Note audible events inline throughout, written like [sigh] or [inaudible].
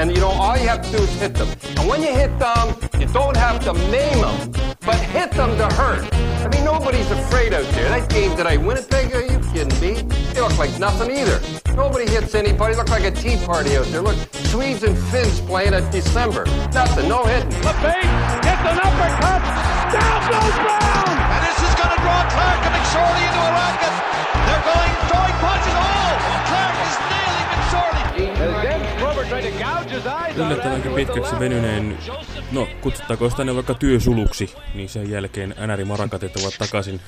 And you know, all you have to do is hit them. And when you hit them, you don't have to name them but hit them to hurt. I mean, nobody's afraid out there. That game today, Winnipeg, are you kidding me? They look like nothing either. Nobody hits anybody. Look like a tea party out there. Look, Swedes and Finns playing at December. Nothing, no hitting. LeBate gets an uppercut. Down goes Brown. And this is going to draw Clark and McSorley into a racket. They're going, throwing punches. Oh, Clark is nailing McSorley. Yllättävänkin pitkäksi venyneen, no kutsuttaako sitä ne vaikka työsuluksi, niin sen jälkeen NR Marakatit ovat takaisin,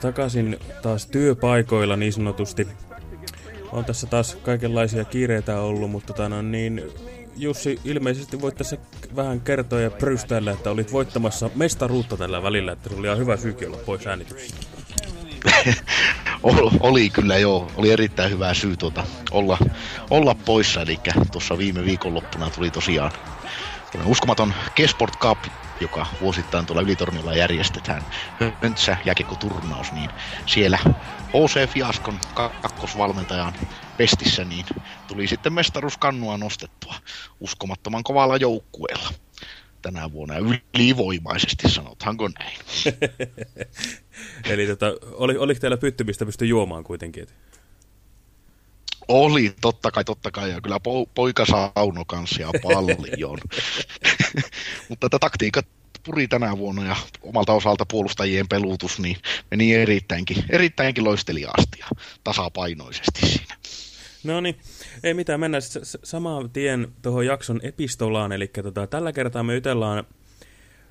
takaisin taas työpaikoilla niin sanotusti. On tässä taas kaikenlaisia kiireitä ollut, mutta tota, no, niin, Jussi, ilmeisesti voit tässä vähän kertoa ja prystäillä, että olit voittamassa mestaruutta tällä välillä, että se oli ihan hyvä syykin olla pois [laughs] oli kyllä joo, oli erittäin hyvä syy tuota, olla, olla poissa, eli tuossa viime viikonloppuna tuli tosiaan uskomaton Kesport Cup, joka vuosittain tuolla Ylitornilla järjestetään, Höntsä turnaus, niin siellä HC Fiaskon kakkosvalmentajan pestissä, niin tuli sitten mestaruuskannua nostettua uskomattoman kovalla joukkueella tänä vuonna ylivoimaisesti, sanotaanko näin. [laughs] Eli tota, oli, oliko teillä pyttymistä pysty juomaan kuitenkin? Oli, totta kai, totta kai, ja kyllä po, poika sauno kanssa paljon. [laughs] Mutta tätä taktiikka puri tänä vuonna ja omalta osalta puolustajien pelutus niin meni erittäinkin, erittäinkin loisteliaasti ja tasapainoisesti siinä. No niin, ei mitään, mennään samaan tien tuohon jakson epistolaan, eli tota, tällä kertaa me jutellaan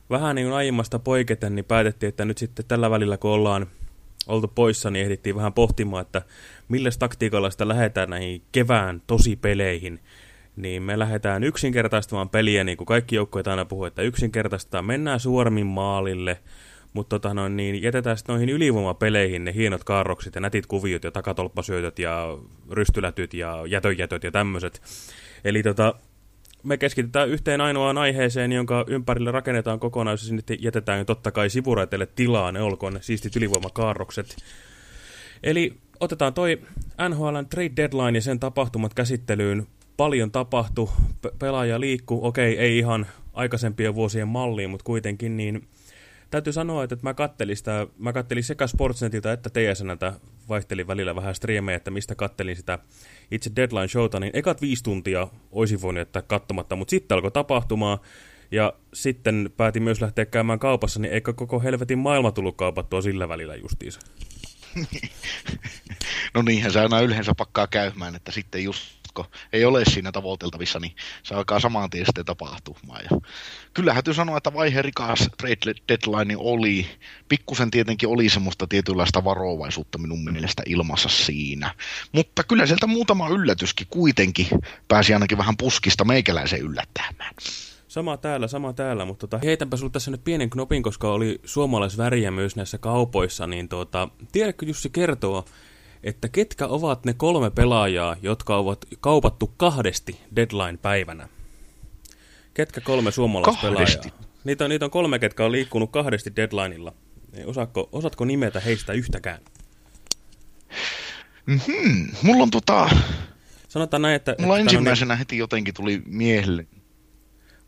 vähän niin aiemmasta poiketen, niin päätettiin, että nyt sitten tällä välillä kun ollaan oltu poissa, niin ehdittiin vähän pohtimaan, että millä taktiikalla sitä lähdetään näihin kevään tosipeleihin. Niin me lähdetään yksinkertaistamaan peliä, niin kuin kaikki joukkueet aina puhuu, että yksinkertaistetaan, mennään suoremmin maalille, mutta tota noin, niin jätetään sitten noihin ylivoimapeleihin ne hienot kaarrokset ja nätit kuviot ja takatolppasyötöt ja rystylätyt ja jätönjätöt ja tämmöiset. Eli tota, me keskitytään yhteen ainoaan aiheeseen, jonka ympärille rakennetaan kokonaisuus, sitten jätetään totta kai sivuraiteille tilaa, ne olkoon ne siistit ylivoimakaarrokset. Eli otetaan toi NHLn trade deadline ja sen tapahtumat käsittelyyn. Paljon tapahtu, pelaaja liikkuu, okei, ei ihan aikaisempien vuosien malliin, mutta kuitenkin niin täytyy sanoa, että mä kattelin, sitä, mä kattelin sekä Sportsnetilta että TSNltä, vaihtelin välillä vähän striimejä, että mistä kattelin sitä itse Deadline Showta, niin ekat viisi tuntia olisin voinut jättää katsomatta, mutta sitten alkoi tapahtumaa, ja sitten päätin myös lähteä käymään kaupassa, niin eikö koko helvetin maailma tullut kaupattua sillä välillä justiinsa? [laughs] no niinhän se aina yleensä pakkaa käymään, että sitten just kun ei ole siinä tavoiteltavissa, niin se alkaa samaan tien sitten tapahtumaan. Ja kyllä täytyy sanoa, että vaihe rikas trade deadline oli. Pikkusen tietenkin oli semmoista tietynlaista varovaisuutta minun mielestä ilmassa siinä. Mutta kyllä sieltä muutama yllätyskin kuitenkin pääsi ainakin vähän puskista meikäläisen yllättämään. Sama täällä, sama täällä, mutta tota, heitänpä sinulle tässä nyt pienen knopin, koska oli suomalaisväriä myös näissä kaupoissa, niin tuota, tiedätkö Jussi kertoa, että ketkä ovat ne kolme pelaajaa, jotka ovat kaupattu kahdesti deadline-päivänä? Ketkä kolme suomalaispelaajaa? Niitä on, niitä on kolme, ketkä on liikkunut kahdesti deadlineilla. Osaatko, osaatko nimetä heistä yhtäkään? Mm -hmm. Mulla on tota... Sanotaan näin, että... Mulla että ensimmäisenä niin... heti jotenkin tuli miehelle.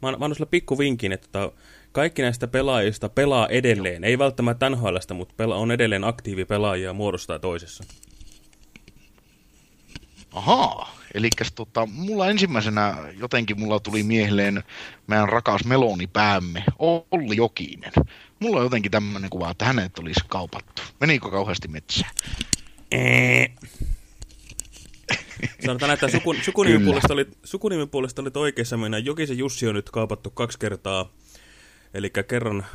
Mä, mä annan sulle pikku vinkin, että tota, kaikki näistä pelaajista pelaa edelleen. Ei välttämättä NHLstä, mutta pela, on edelleen aktiivipelaajia muodostaa toisessa. Ahaa, eli tota, mulla ensimmäisenä jotenkin mulla tuli mieleen meidän rakas melonipäämme, Olli Jokinen. Mulla on jotenkin tämmöinen kuva, että hänet olisi kaupattu. Menikö kauheasti metsään? Eee. Sanotaan, että suku, sukunimen, puolesta oli, sukunimen puolesta oli oikeassa mennä. Jokisen Jussi on nyt kaupattu kaksi kertaa. Eli kerran,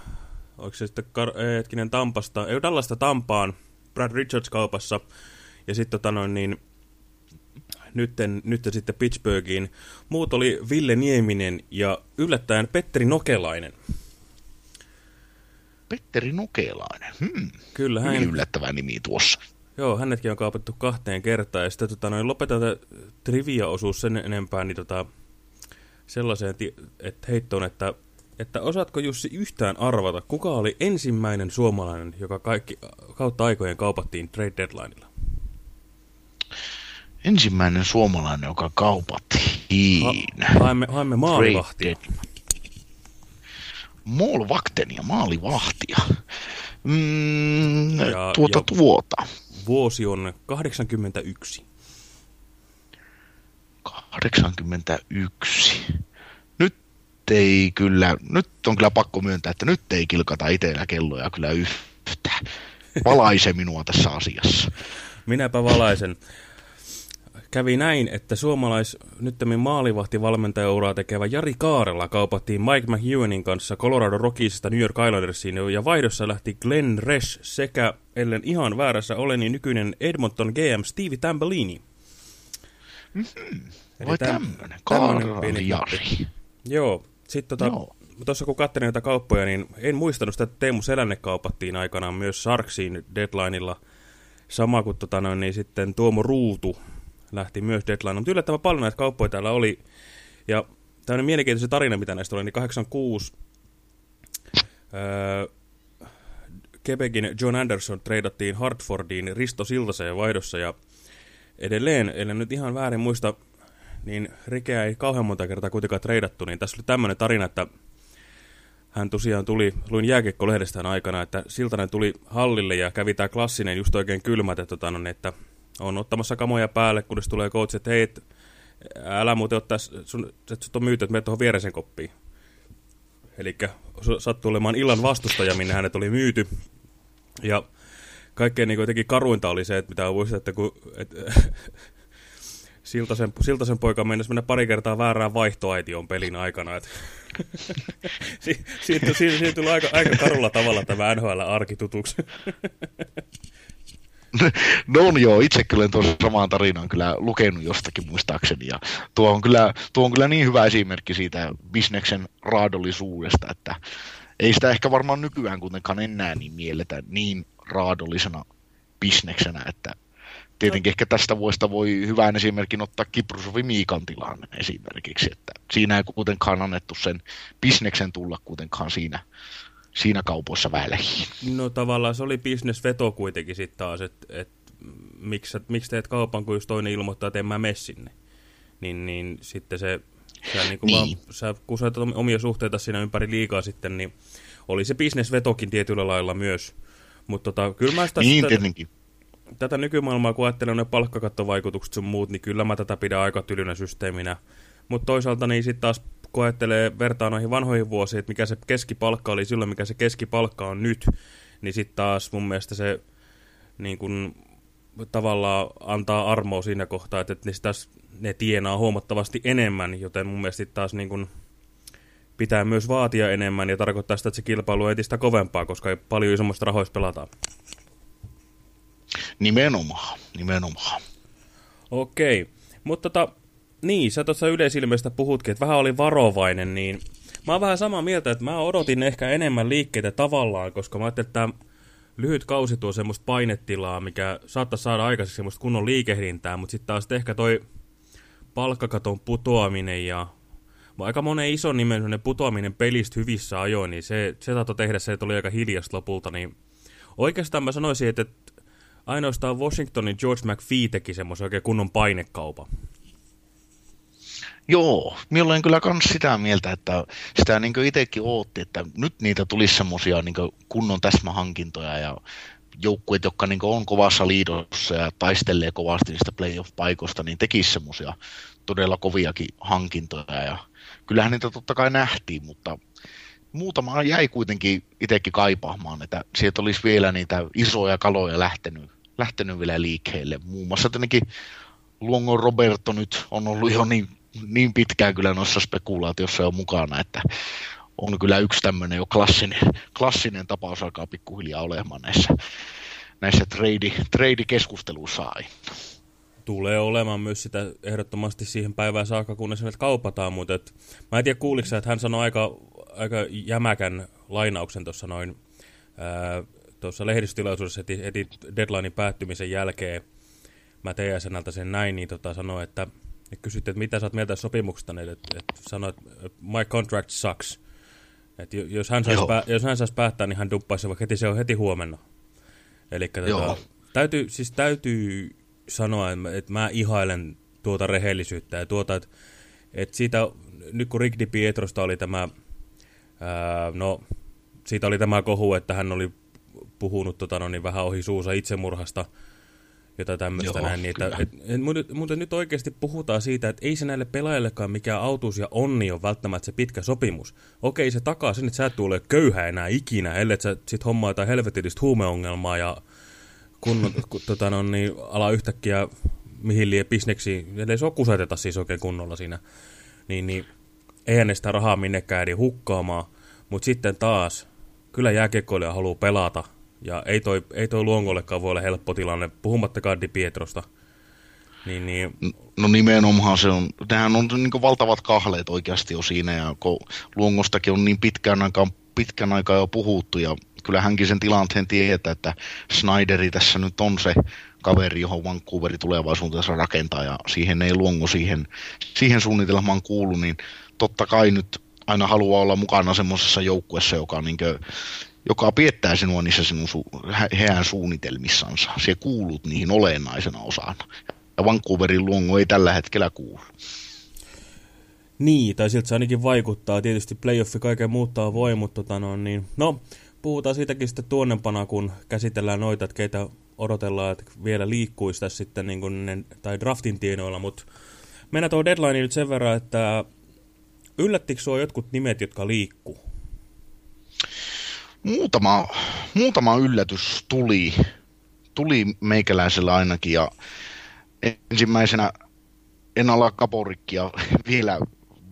onko se sitten kar, hetkinen Tampasta, ei Dallasta Tampaan, Brad Richards kaupassa. Ja sitten tota noin niin, nytten, nytten sitten Pittsburghiin. Muut oli Ville Nieminen ja yllättäen Petteri Nokelainen. Petteri Nukelainen. Hmm. Kyllä, hän... Hyvin yllättävä nimi tuossa. Joo, hänetkin on kaapattu kahteen kertaan. Ja sitten tota, noin lopetetaan trivia-osuus sen enempää niin tota, sellaiseen että heittoon, että, että osaatko Jussi yhtään arvata, kuka oli ensimmäinen suomalainen, joka kaikki kautta aikojen kaupattiin trade deadlineilla? Ensimmäinen suomalainen, joka kaupattiin. Ha haemme, haemme maalivahtia. Maalvakten maalivahtia. Mm, ja, tuota ja tuota. Vuosi on 81. 81. Nyt ei kyllä, nyt on kyllä pakko myöntää, että nyt ei kilkata itsellä kelloja kyllä yhtään. Valaise minua tässä asiassa. Minäpä valaisen kävi näin, että suomalais nyttemmin maalivahtivalmentajauraa tekevä Jari Kaarela kaupattiin Mike McEwenin kanssa Colorado Rockiesista New York Islandersiin ja vaihdossa lähti Glenn Resch sekä, ellen ihan väärässä ole, niin nykyinen Edmonton GM Stevie Tambellini. Mm -hmm. Vai tämmönen, Kaarela Jari. Joo, sitten tota, Joo. tuossa kun katselin näitä kauppoja, niin en muistanut sitä, että Teemu Selänne kaupattiin aikanaan myös Sarksiin deadlineilla. Sama kuin tota, noin, niin sitten Tuomo Ruutu lähti myös deadline. Mutta yllättävän paljon näitä kauppoja täällä oli. Ja tämmöinen mielenkiintoinen tarina, mitä näistä oli, niin 86 öö, Quebecin John Anderson treidattiin Hartfordiin Risto Siltaseen vaihdossa ja edelleen, ellei nyt ihan väärin muista, niin Rikeä ei kauhean monta kertaa kuitenkaan treidattu, niin tässä oli tämmöinen tarina, että hän tosiaan tuli, luin jääkiekko-lehdestään aikana, että Siltanen tuli hallille ja kävi tämä klassinen just oikein kylmät, että, tota, no, että on ottamassa kamoja päälle, kunnes tulee coach, että hei, älä muuten ottaa, sun, että sut on myyty, että menet tuohon vieresen koppiin. Eli sattuu olemaan illan vastustaja, minne hänet oli myyty. Ja kaikkein niin jotenkin karuinta oli se, että mitä on että kun et, [laughs] Siltasen, Siltasen poika mennessä mennä pari kertaa väärään vaihtoaitioon pelin aikana. Et, [laughs] si, siitä, siitä, siitä tuli aika, aika karulla tavalla tämä NHL-arki tutuksi. [laughs] [laughs] no on joo, itse kyllä tuon samaan tarinaan kyllä lukenut jostakin muistaakseni. Ja tuo on, kyllä, tuo on kyllä niin hyvä esimerkki siitä bisneksen raadollisuudesta, että ei sitä ehkä varmaan nykyään kuitenkaan enää niin mielletä niin raadollisena bisneksenä, että tietenkin ehkä tästä vuosta voi hyvän esimerkin ottaa Kiprusovi Miikan tilanne esimerkiksi, että siinä ei kuitenkaan annettu sen bisneksen tulla kuitenkaan siinä siinä kaupoissa väliin. No tavallaan se oli bisnesveto kuitenkin sitten taas, että et, miksi, miksi teet kaupan, kun jos toinen ilmoittaa, että en mä mene sinne. Niin, niin sitten se, sä, niin niin. Vaan, sä, kun sä omia suhteita siinä ympäri liikaa sitten, niin oli se bisnesvetokin tietyllä lailla myös. Mutta tota, kyllä mä sitä, niin, tietenkin. tätä nykymaailmaa, kun ajattelen ne palkkakattovaikutukset sun muut, niin kyllä mä tätä pidän aika tylynä systeeminä. Mutta toisaalta niin sitten taas kun ajattelee vertaa noihin vanhoihin vuosiin, että mikä se keskipalkka oli silloin, mikä se keskipalkka on nyt, niin sitten taas mun mielestä se niin kun, tavallaan antaa armoa siinä kohtaa, että, että ne, taas, ne tienaa huomattavasti enemmän, joten mun mielestä taas niin kun, pitää myös vaatia enemmän ja tarkoittaa sitä, että se kilpailu on entistä kovempaa, koska paljon isommasta rahoista pelataan. Nimenomaan, nimenomaan. Okei, mutta tota, niin, sä tuossa yleisilmeistä puhutkin, että vähän oli varovainen, niin mä oon vähän samaa mieltä, että mä odotin ehkä enemmän liikkeitä tavallaan, koska mä ajattelin, että lyhyt kausi tuo semmoista painetilaa, mikä saattaa saada aikaiseksi semmoista kunnon liikehdintää, mutta sitten taas ehkä toi palkkakaton putoaminen ja aika monen ison nimen putoaminen pelistä hyvissä ajoin, niin se, se saattoi tehdä se, että oli aika hiljasta lopulta, niin oikeastaan mä sanoisin, että ainoastaan Washingtonin George McPhee teki semmoisen oikein kunnon painekaupan. Joo, minä olen kyllä myös sitä mieltä, että sitä niin itsekin ootti, että nyt niitä tulisi semmoisia niin kunnon täsmähankintoja ja joukkueet, jotka niin on kovassa liidossa ja taistelee kovasti niistä playoff-paikoista, niin tekisi semmoisia todella koviakin hankintoja. Ja kyllähän niitä totta kai nähtiin, mutta muutama jäi kuitenkin itsekin kaipaamaan, että sieltä olisi vielä niitä isoja kaloja lähtenyt, lähtenyt vielä liikkeelle. Muun muassa tietenkin Luongon Roberto nyt on ollut jo niin niin pitkään kyllä noissa spekulaatiossa on mukana, että on kyllä yksi tämmöinen jo klassinen, klassinen tapaus alkaa pikkuhiljaa olemaan näissä, näissä trade, trade-keskusteluissa aina. Tulee olemaan myös sitä ehdottomasti siihen päivään saakka, kunnes ne kaupataan, mutta et, mä en tiedä kuuliko että hän sanoi aika, aika jämäkän lainauksen tuossa noin tuossa lehdistötilaisuudessa heti, heti deadlinein päättymisen jälkeen mä TSNltä sen näin, niin tota, sanoi, että ja kysytte, että mitä sä oot mieltä sopimuksesta, niin että, että sanoit, että my contract sucks. Että jos hän, saisi pää, jos hän saisi päättää, niin hän dumppaisi vaikka heti, se on heti huomenna. Eli tota, täytyy, siis täytyy sanoa, että mä ihailen tuota rehellisyyttä ja tuota, että, että siitä, nyt kun Rick Di Pietrosta oli tämä, ää, no, siitä oli tämä kohu, että hän oli puhunut tota, no, niin vähän ohi suusa itsemurhasta, jotain tämmöistä Joo, näin. Niin, että, et, et, mutta, mutta nyt oikeasti puhutaan siitä, että ei se näille pelaajillekaan mikään autuus ja onni ole välttämättä se pitkä sopimus. Okei, se takaa sen, että sä et tule köyhä enää ikinä, ellei sä sit hommaa jotain helvetillistä huumeongelmaa ja kun, kun tota, no, niin, ala yhtäkkiä mihin liian bisneksi, ellei se kuseteta siis oikein kunnolla siinä, niin, niin eihän ne sitä rahaa minnekään eri hukkaamaan, mutta sitten taas, kyllä jääkiekkoilija haluaa pelata, ja ei toi, ei toi luongollekaan voi olla helppo tilanne, puhumattakaan Di Pietrosta. Niin, niin... No nimenomaan se on, nehän on niin valtavat kahleet oikeasti jo siinä, ja kun luongostakin on niin pitkään aikaan, pitkän aikaa jo puhuttu, ja kyllä hänkin sen tilanteen tietää, että Snyderi tässä nyt on se kaveri, johon Vancouveri tulevaisuudessa rakentaa, ja siihen ei luongo siihen, siihen suunnitelmaan kuulu, niin totta kai nyt aina haluaa olla mukana semmoisessa joukkuessa, joka niin joka piettää sinua niissä sinun su- heidän suunnitelmissansa. Se kuulut niihin olennaisena osana. Ja Vancouverin luongo ei tällä hetkellä kuulu. Niin, tai siltä se ainakin vaikuttaa. Tietysti playoffi kaiken muuttaa voi, mutta tota no, niin, no, puhutaan siitäkin sitten tuonnempana, kun käsitellään noita, että keitä odotellaan, että vielä liikkuisi tässä sitten niin kuin ne, tai draftin tienoilla, mutta mennään tuohon deadline nyt sen verran, että yllättikö sinua jotkut nimet, jotka liikkuu? Muutama, muutama yllätys tuli, tuli meikäläisellä ainakin ja ensimmäisenä en ala kaporikkia vielä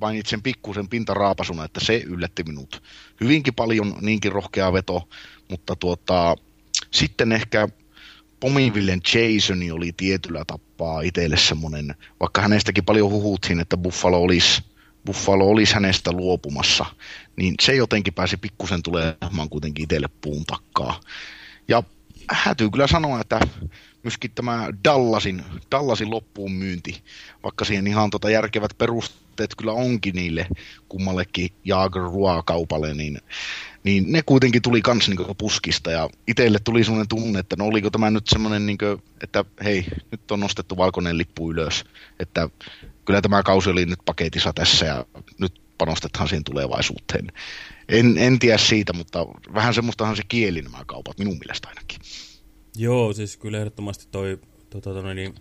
mainitsen pikkusen pintaraapasuna, että se yllätti minut. Hyvinkin paljon, niinkin rohkea veto, mutta tuota, sitten ehkä Pomivillen Jasoni oli tietyllä tappaa itselle semmoinen, vaikka hänestäkin paljon huhuttiin, että Buffalo olisi, Buffalo olisi hänestä luopumassa, niin se jotenkin pääsi pikkusen tulemaan kuitenkin itselle puun takkaa. Ja hätyy kyllä sanoa, että myöskin tämä Dallasin, Dallasin loppuun myynti, vaikka siihen ihan tota järkevät perusteet kyllä onkin niille kummallekin Jaager kaupalle, niin, niin ne kuitenkin tuli kans niin puskista ja itselle tuli sellainen tunne, että no oliko tämä nyt semmoinen, niin että hei, nyt on nostettu valkoinen lippu ylös, että kyllä tämä kausi oli nyt paketissa tässä ja nyt panostetaan siihen tulevaisuuteen. En, en tiedä siitä, mutta vähän semmoistahan se kieli nämä kaupat, minun mielestä ainakin. Joo, siis kyllä ehdottomasti toi, to, to, to, niin,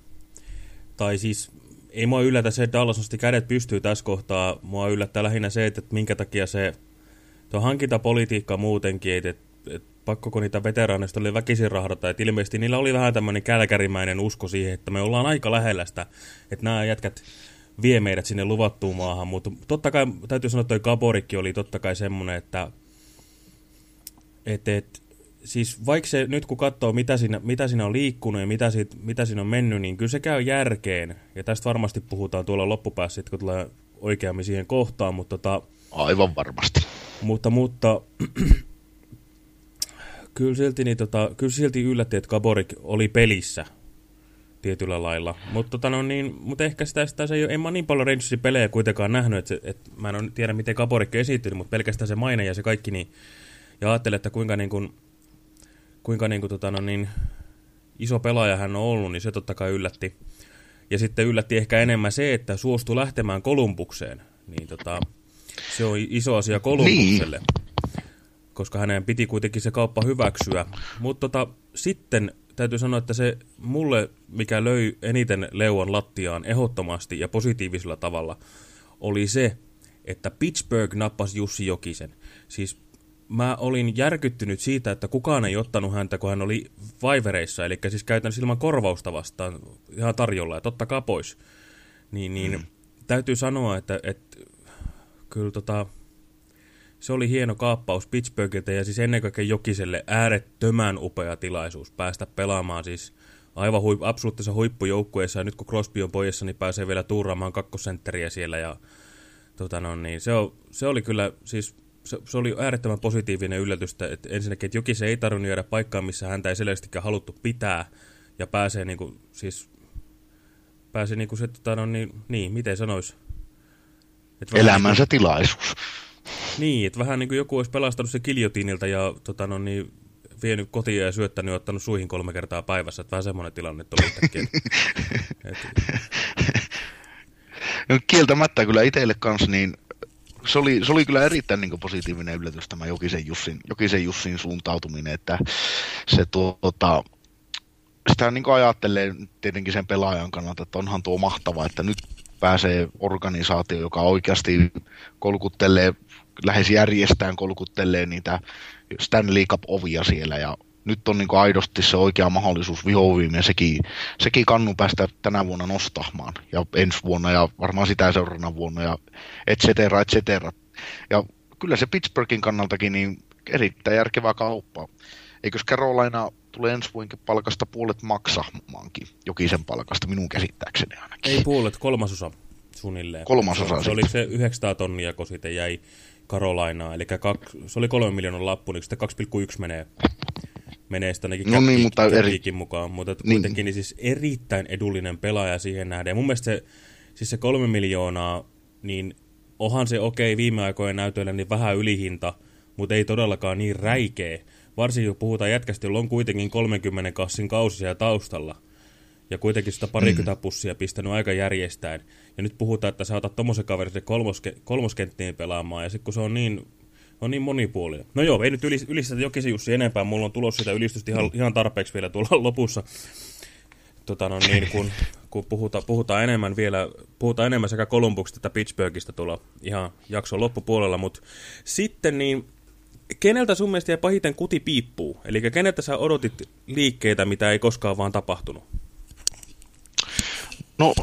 tai siis ei mua yllätä se, että Dallas nosti kädet pystyy tässä kohtaa. Mua yllättää lähinnä se, että, että minkä takia se tuo hankintapolitiikka muutenkin, että, että, että pakkoko niitä veteraaneista oli väkisin rahdata, että ilmeisesti niillä oli vähän tämmöinen kälkärimäinen usko siihen, että me ollaan aika lähellä sitä, että nämä jätkät vie meidät sinne luvattuun maahan, mutta totta kai täytyy sanoa, että toi Gaborikki oli totta kai semmoinen, että et, et, siis vaikka se nyt kun katsoo, mitä siinä, mitä siinä on liikkunut ja mitä, siitä, mitä siinä on mennyt, niin kyllä se käy järkeen. Ja tästä varmasti puhutaan tuolla loppupäässä, kun tulee oikeammin siihen kohtaan. Mutta tota, Aivan varmasti. Mutta, mutta [clears throat] kyllä, silti, niin, tota, kyllä silti yllätti, että Gaborik oli pelissä tietyllä lailla. Mutta tota, no, niin, mut ehkä sitä, sitä se ei ole, en mä niin paljon Rangersin pelejä kuitenkaan nähnyt, että, että mä en tiedä miten Gaborik esittynyt, mutta pelkästään se maine ja se kaikki, niin, ja ajattelin, että kuinka niin kuin, kuinka niin kuin, tota, no niin, iso pelaaja hän on ollut, niin se totta kai yllätti. Ja sitten yllätti ehkä enemmän se, että suostui lähtemään Kolumbukseen. Niin tota, se on iso asia Kolumbukselle. Niin. Koska hänen piti kuitenkin se kauppa hyväksyä. Mutta tota, sitten täytyy sanoa, että se mulle, mikä löi eniten leuan lattiaan ehdottomasti ja positiivisella tavalla, oli se, että Pittsburgh nappasi Jussi Jokisen. Siis mä olin järkyttynyt siitä, että kukaan ei ottanut häntä, kun hän oli vaivereissa, eli siis käytännössä ilman korvausta vastaan ihan tarjolla, ja totta pois. Niin, niin mm. täytyy sanoa, että, että kyllä tota, se oli hieno kaappaus Pittsburghilta, ja siis ennen kaikkea Jokiselle äärettömän upea tilaisuus päästä pelaamaan siis aivan huip, absoluuttisessa huippujoukkueessa, ja nyt kun Crosby on pojassa, niin pääsee vielä tuuraamaan kakkosentteriä siellä, ja tota no, niin se, on, se oli kyllä siis se, se oli äärettömän positiivinen yllätys, että ensinnäkin, että Jokisen ei tarvinnut jäädä paikkaan, missä häntä ei selvästikään haluttu pitää, ja pääsee niin kuin, siis, pääsee niin kuin se, tota, no, niin, niin, miten sanois? Elämänsä niin kuin, tilaisuus. Niin, että vähän niin kuin joku olisi pelastanut se kiljotiinilta ja tota, no, niin, vienyt kotiin ja syöttänyt ja ottanut suihin kolme kertaa päivässä. Että vähän semmoinen tilanne tuli yhtäkkiä. [laughs] No, kieltämättä kyllä itselle kanssa, niin se oli, se oli kyllä erittäin niin positiivinen yllätys tämä Jokisen Jussin, Jokisen Jussin suuntautuminen, että se tuota, sitä niin ajattelee tietenkin sen pelaajan kannalta, että onhan tuo mahtava, että nyt pääsee organisaatio, joka oikeasti kolkuttelee, lähes järjestään kolkuttelee niitä Stanley Cup-ovia siellä ja nyt on niin aidosti se oikea mahdollisuus vihoviimeen sekin, sekin kannu päästä tänä vuonna nostamaan ja ensi vuonna ja varmaan sitä seuraavana vuonna ja et cetera, et cetera. Ja kyllä se Pittsburghin kannaltakin niin erittäin järkevää kauppaa. Eikös Carolina tulee ensi vuoden palkasta puolet maksamaankin jokisen palkasta minun käsittääkseni ainakin. Ei puolet, kolmasosa suunnilleen. Kolmasosa se, se oli se 900 tonnia, kun siitä jäi Karolainaa, eli kak, se oli kolme miljoonan lappu, niin sitten 2,1 menee, menee sitä ainakin no niin, mutta eri... mukaan, mutta niin. kuitenkin niin siis erittäin edullinen pelaaja siihen nähden. Ja mun mielestä se, siis se kolme miljoonaa, niin onhan se okei okay, viime aikojen näytöillä niin vähän ylihinta, mutta ei todellakaan niin räikeä. Varsinkin kun puhutaan jätkästi, jolla on kuitenkin 30 kassin kausisia taustalla – ja kuitenkin sitä parikymmentä mm. pussia pistänyt aika järjestäen. Ja nyt puhutaan, että sä otat tommosen kaverin kolmoske, kolmoskenttiin pelaamaan, ja sitten kun se on niin, on niin monipuolinen. No joo, ei nyt ylis, ylistetä Jokisen Jussi enempää, mulla on tulossa sitä ylistystä ihan, ihan tarpeeksi vielä tuolla [laughs] lopussa. Tota no niin, kun, kun puhutaan, puhutaan enemmän vielä, puhutaan enemmän sekä Kolumbuksesta että Pittsburghista tuolla ihan jakson loppupuolella, mutta sitten niin, keneltä sun mielestä jäi pahiten kuti piippuu? Eli keneltä sä odotit liikkeitä, mitä ei koskaan vaan tapahtunut? No,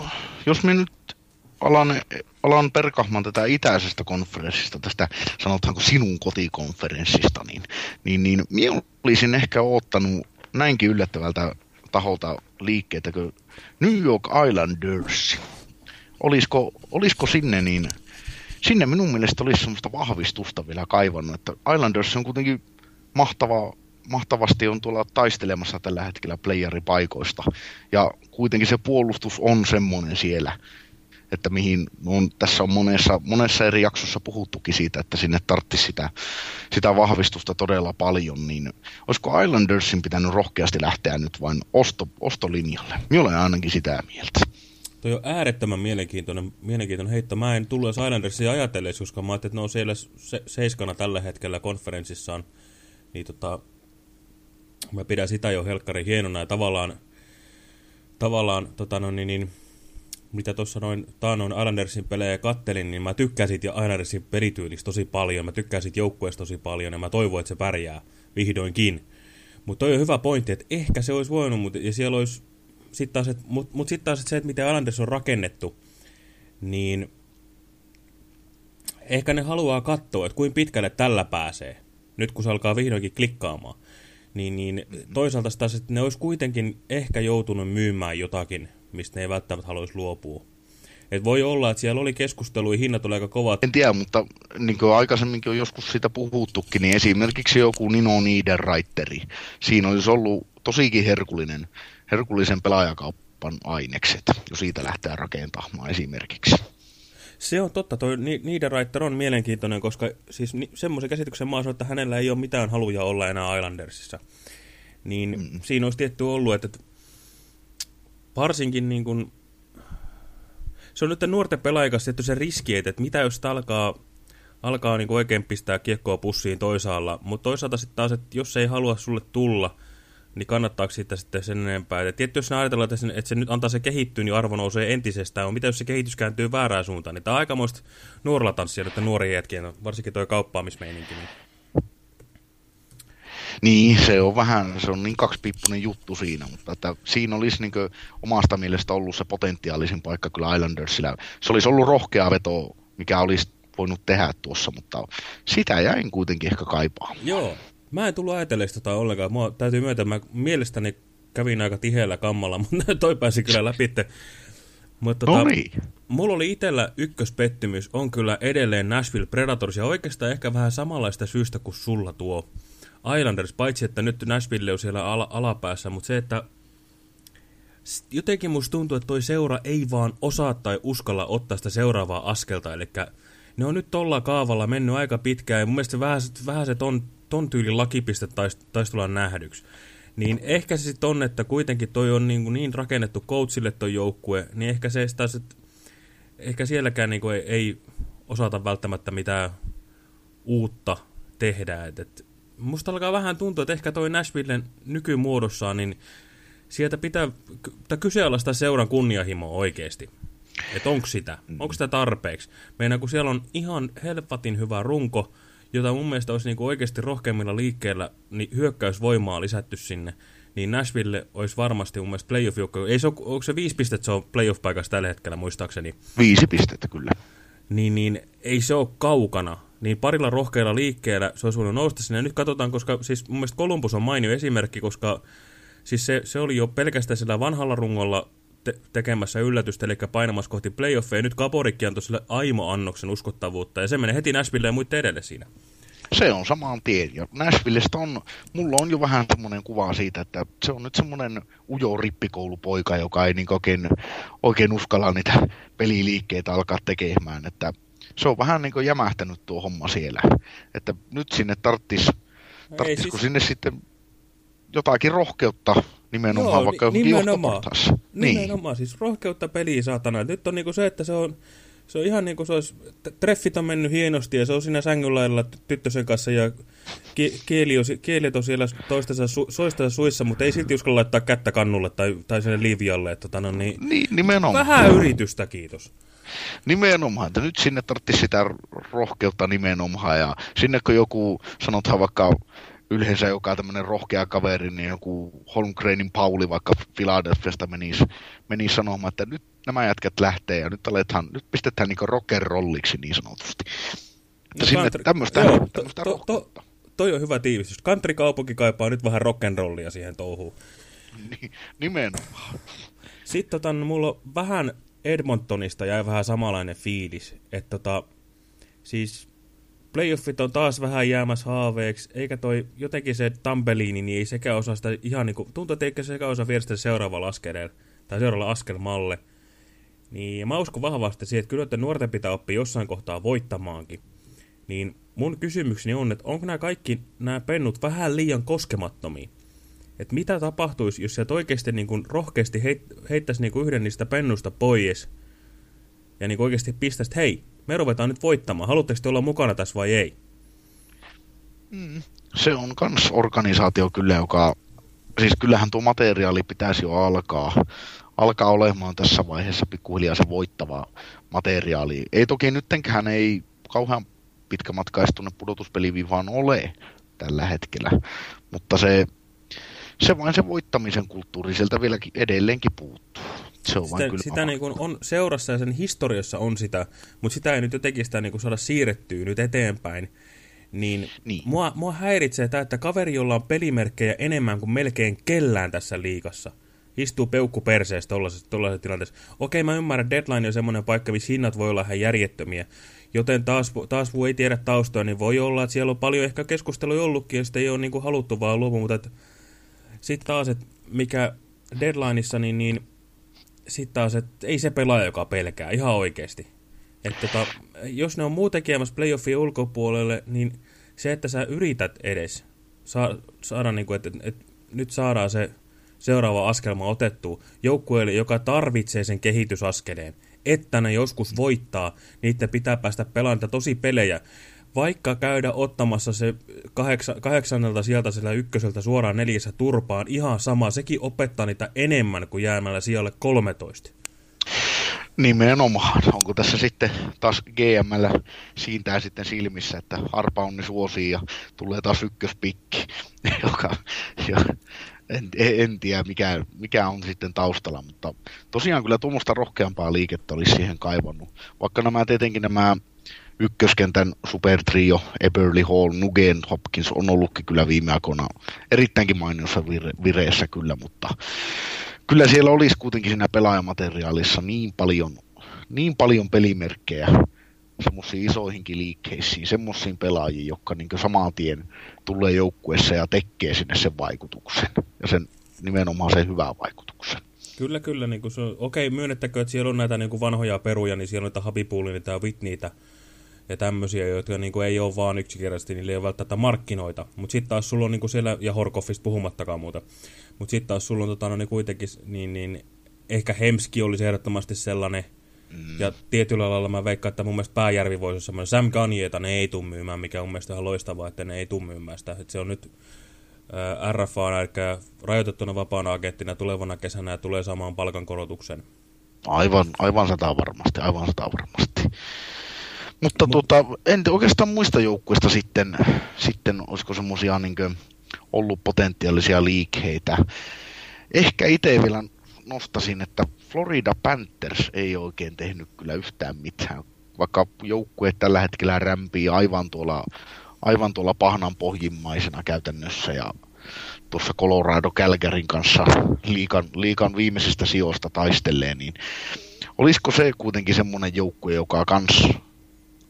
jos me nyt alan, alan perkahmaan tätä itäisestä konferenssista, tästä sanotaanko sinun kotikonferenssista, niin, niin, niin minä olisin ehkä oottanut näinkin yllättävältä taholta liikkeitä kuin New York Islanders. Olisiko, olisiko sinne niin, sinne minun mielestä olisi semmoista vahvistusta vielä kaivannut, että Islanders on kuitenkin mahtava mahtavasti on tuolla taistelemassa tällä hetkellä playeripaikoista. Ja kuitenkin se puolustus on semmoinen siellä, että mihin on, tässä on monessa, monessa eri jaksossa puhuttukin siitä, että sinne tarvitsisi sitä, sitä vahvistusta todella paljon, niin olisiko Islandersin pitänyt rohkeasti lähteä nyt vain osto, ostolinjalle? Minä olen ainakin sitä mieltä. Tuo on äärettömän mielenkiintoinen, mielenkiintoinen heitto. Mä en tullut Islandersia ajatelleeksi, koska mä ajattelin, että ne on siellä se, seiskana tällä hetkellä konferenssissaan. Niin tota, Mä pidän sitä jo helkkari hienona ja tavallaan, tavallaan tota no, niin, niin, mitä tuossa noin taanoin Islandersin pelejä kattelin, niin mä tykkäsin ja Islandersin pelityylistä tosi paljon. Mä tykkäsin joukkueesta tosi paljon ja mä toivon, että se pärjää vihdoinkin. Mutta toi on hyvä pointti, että ehkä se olisi voinut, mutta ja siellä olisi sitten taas, mut, mut sitten taas, se, että miten Islanders on rakennettu, niin ehkä ne haluaa katsoa, että kuinka pitkälle tällä pääsee, nyt kun se alkaa vihdoinkin klikkaamaan niin, niin toisaalta taas, että ne olisi kuitenkin ehkä joutunut myymään jotakin, mistä ne ei välttämättä haluaisi luopua. Et voi olla, että siellä oli keskustelu ja hinnat oli aika kovat. En tiedä, mutta niin kuin aikaisemminkin on joskus sitä puhuttukin, niin esimerkiksi joku Nino Niederreiteri. Siinä olisi ollut tosikin herkullinen, herkullisen pelaajakaupan ainekset, jos siitä lähtee rakentamaan esimerkiksi. Se on totta, toi Niederreiter on mielenkiintoinen, koska siis semmoisen käsityksen mä että hänellä ei ole mitään haluja olla enää Islandersissa. Niin mm. siinä olisi tietty ollut, että varsinkin niin kuin, se on nyt nuorten pelaajien tietty se riski, että mitä jos alkaa, alkaa niin oikein pistää kiekkoa pussiin toisaalla, mutta toisaalta sitten taas, että jos ei halua sulle tulla, niin kannattaako siitä sitten sen enempää? Ja tietysti jos ajatellaan, että, sen, että se nyt antaa se kehittyä, niin arvo nousee entisestään. Mitä jos se kehitys kääntyy väärään suuntaan? Niin tämä on aikamoista nuorilla tanssia nyt nuorien jätkien, varsinkin tuo kauppaamismeininki. Niin. Niin, se on vähän, se on niin kaksipippunen juttu siinä, mutta että siinä olisi niin omasta mielestä ollut se potentiaalisin paikka kyllä Islandersillä. Se olisi ollut rohkea veto, mikä olisi voinut tehdä tuossa, mutta sitä jäin kuitenkin ehkä kaipaamaan. Joo, Mä en tullut ajatelleeksi tota ollenkaan. Mua täytyy myöntää, mä mielestäni kävin aika tiheällä kammalla, [laughs] mutta toi pääsi kyllä läpi. Mutta, tota, mulla oli itsellä ykköspettymys, on kyllä edelleen Nashville Predators, ja oikeastaan ehkä vähän samanlaista syystä kuin sulla tuo Islanders, paitsi että nyt Nashville on siellä al alapäässä, mutta se, että jotenkin musta tuntuu, että toi seura ei vaan osaa tai uskalla ottaa sitä seuraavaa askelta, eli ne on nyt tolla kaavalla mennyt aika pitkään, ja mun mielestä vähäiset, vähäiset on ton tyylin lakipiste taisi tais tulla nähdyksi. Niin ehkä se sitten on, että kuitenkin toi on niin, niin rakennettu coachille toi joukkue, niin ehkä se taas, että ehkä sielläkään niin ei, ei osata välttämättä mitään uutta tehdä. Et, et, musta alkaa vähän tuntua, että ehkä toi Nashvillen nykymuodossaan, niin sieltä pitää kyseenalaistaa seuran kunnianhimoa oikeasti. Että onko sitä? Mm. Onko sitä tarpeeksi? Meidän kun siellä on ihan helpatin hyvä runko, jota mun mielestä olisi niinku oikeasti rohkeimmilla liikkeellä niin hyökkäysvoimaa lisätty sinne, niin Nashville olisi varmasti mun mielestä playoff joukko. Ei se ole, onko se viisi pistettä, se on playoff-paikassa tällä hetkellä muistaakseni? Viisi pistettä kyllä. Niin, niin ei se ole kaukana. Niin parilla rohkeilla liikkeellä se olisi voinut nousta sinne. Nyt katsotaan, koska siis mun mielestä Columbus on mainio esimerkki, koska siis se, se oli jo pelkästään sillä vanhalla rungolla te tekemässä yllätystä, eli painamassa kohti playoffeja. Nyt Kaporikki antoi sille aimo-annoksen uskottavuutta, ja se menee heti Nashville ja muiden edelle siinä. Se on samaan tien. Ja Nashvillestä on, mulla on jo vähän semmoinen kuva siitä, että se on nyt semmoinen ujo rippikoulupoika, joka ei niin oikein, oikein uskalla niitä peliliikkeitä alkaa tekemään. Että se on vähän niin kuin jämähtänyt tuo homma siellä. Että nyt sinne tarttis, tarttisiko siis... sinne sitten jotakin rohkeutta nimenomaan Joo, vaikka nimenomaan. Niin. Nimenomaan, siis rohkeutta peliä saatana. Nyt on niinku se, että se on, se on ihan niin kuin se olisi, treffit on mennyt hienosti ja se on siinä sängyn tyttösen kanssa ja kieli, on, kielet on siellä toistensa, su, soistensa suissa, mutta ei silti uskalla laittaa kättä kannulle tai, tai sinne liivialle. Että, tota, no, niin, niin, nimenomaan. Vähän yritystä, kiitos. Nimenomaan, että nyt sinne tarvitsisi sitä rohkeutta nimenomaan ja sinne kun joku, sanothan vaikka yleensä joka tämmöinen rohkea kaveri, niin joku Holmgrenin Pauli vaikka Philadelphiasta menisi, menisi sanomaan, että nyt nämä jätkät lähtee ja nyt, aletaan, nyt pistetään niin rolliksi niin sanotusti. Että no, sinne country, tämmöistä, joo, tämmöistä to, to, to, toi on hyvä tiivistys. Country-kaupunki kaipaa nyt vähän rock'n'rollia siihen touhuun. Ni, nimenomaan. Sitten tota, mulla on vähän Edmontonista jäi vähän samanlainen fiilis. Että tota, siis playoffit on taas vähän jäämässä haaveeksi, eikä toi jotenkin se Tampeliini, niin ei sekä osaa sitä ihan niinku, tuntuu, että eikä sekä osaa viedä sitä seuraavalla askeleen, tai seuraavalla askelmalle. Niin mä uskon vahvasti siihen, että kyllä että nuorten pitää oppia jossain kohtaa voittamaankin. Niin mun kysymykseni on, että onko nämä kaikki nämä pennut vähän liian koskemattomia? Että mitä tapahtuisi, jos sieltä oikeasti niin kuin rohkeasti heit, heittäisi niin kuin yhden niistä pennusta pois ja niin oikeasti pistäisi, hei, me ruvetaan nyt voittamaan. Haluatteko te olla mukana tässä vai ei? Mm. Se on kans organisaatio kyllä, joka... Siis kyllähän tuo materiaali pitäisi jo alkaa, alkaa olemaan tässä vaiheessa pikkuhiljaa se voittava materiaali. Ei toki nyttenkään ei kauhean pitkä matkaistunut pudotuspeliviivaan ole tällä hetkellä, mutta se, se vain se voittamisen kulttuuri sieltä vieläkin edelleenkin puuttuu. Se on sitä, vain kyllä sitä niin kuin on seurassa ja sen historiassa on sitä, mutta sitä ei nyt jotenkin sitä niin kuin saada siirrettyä nyt eteenpäin. Niin, niin. Mua, mua häiritsee tämä, että kaveri, jolla on pelimerkkejä enemmän kuin melkein kellään tässä liikassa, istuu peukku perseessä tuollaisessa tilanteessa. Okei, mä ymmärrän, deadline on semmoinen paikka, missä hinnat voi olla ihan järjettömiä. Joten taas, taas voi ei tiedä taustoja, niin voi olla, että siellä on paljon ehkä keskustelua ollutkin, ja sitä ei ole niin kuin haluttu vaan luopu, mutta sitten taas, että mikä deadlineissa, niin, niin sitten taas, että ei se pelaaja, joka pelkää, ihan oikeasti. Että tota, jos ne on muuten jäämässä playoffien ulkopuolelle, niin se, että sä yrität edes saa, saada, niin kuin, että, että, että nyt saadaan se seuraava askelma otettua joukkueelle, joka tarvitsee sen kehitysaskeleen, että ne joskus voittaa, niitä pitää päästä pelaamaan tosi pelejä vaikka käydä ottamassa se kahdeksa, kahdeksannelta sieltä sillä ykköseltä suoraan neljässä turpaan, ihan sama, sekin opettaa niitä enemmän kuin jäämällä sijalle 13. Nimenomaan. Onko tässä sitten taas GMllä siintää sitten silmissä, että harpa onni suosii ja tulee taas ykköspikki, [laughs] joka, jo, en, en tiedä mikä, mikä on sitten taustalla, mutta tosiaan kyllä tuommoista rohkeampaa liikettä olisi siihen kaivannut. Vaikka nämä tietenkin nämä ykköskentän supertrio Eberly Hall, Nugen, Hopkins on ollutkin kyllä viime aikoina erittäinkin mainiossa vire, vireessä kyllä, mutta kyllä siellä olisi kuitenkin siinä pelaajamateriaalissa niin paljon niin paljon pelimerkkejä semmoisiin isoihinkin liikkeisiin, semmoisiin pelaajiin, jotka niin saman tien tulee joukkueessa ja tekee sinne sen vaikutuksen. Ja sen nimenomaan sen hyvän vaikutuksen. Kyllä, kyllä. Niin se okei, myönnettäkö, että siellä on näitä niin kuin vanhoja peruja, niin siellä on näitä Habipulinita ja Whitneytä ja tämmöisiä, jotka niin kuin ei ole vaan yksinkertaisesti, niillä ei ole välttämättä markkinoita. Mutta sitten taas sulla on niin kuin siellä, ja Horkoffista puhumattakaan muuta, mutta sitten taas sulla on tota, no, niin kuitenkin, niin, niin ehkä Hemski olisi ehdottomasti sellainen, mm. ja tietyllä lailla mä veikkaan, että mun mielestä Pääjärvi voisi olla semmoinen, Sam Gagnieta ne ei tule myymään, mikä on mun mielestä ihan loistavaa, että ne ei tule myymään sitä, että se on nyt äh, RFA, eli rajoitettuna vapaana agenttina tulevana kesänä ja tulee saamaan palkankorotuksen. Aivan, aivan sata varmasti, aivan sata varmasti. Mutta Mut, tuota, en oikeastaan muista joukkueista sitten, sitten olisiko semmoisia niin ollut potentiaalisia liikkeitä. Ehkä itse vielä nostasin, että Florida Panthers ei oikein tehnyt kyllä yhtään mitään, vaikka joukkue tällä hetkellä rämpii aivan tuolla, aivan tuolla pahnan pohjimmaisena käytännössä ja tuossa Colorado Calgaryn kanssa liikan, liikan viimeisestä sijoista taistelee, niin olisiko se kuitenkin semmoinen joukkue, joka kans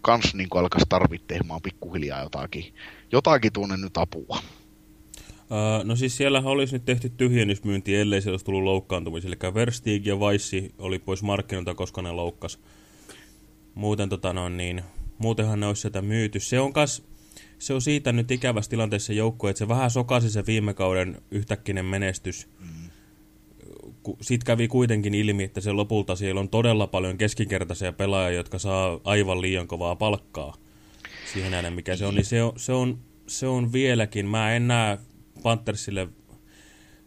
kans niin alkaisi tarvitteemaan pikkuhiljaa jotakin, jotakin tuonne nyt apua. Uh, no siis siellä olisi nyt tehty tyhjennysmyynti, ellei se olisi tullut loukkaantumisia. Eli Verstig ja Weissi oli pois markkinoilta, koska ne loukkas. Muuten tota no, niin, muutenhan ne olisi sitä myyty. Se on, kas, se on siitä nyt ikävässä tilanteessa joukko, että se vähän sokasi se viime kauden yhtäkkinen menestys. Mm siitä kävi kuitenkin ilmi, että se lopulta siellä on todella paljon keskinkertaisia pelaajia, jotka saa aivan liian kovaa palkkaa siihen nähden, mikä se on. Niin se on, se on, se on vieläkin, mä en näe Panthersille,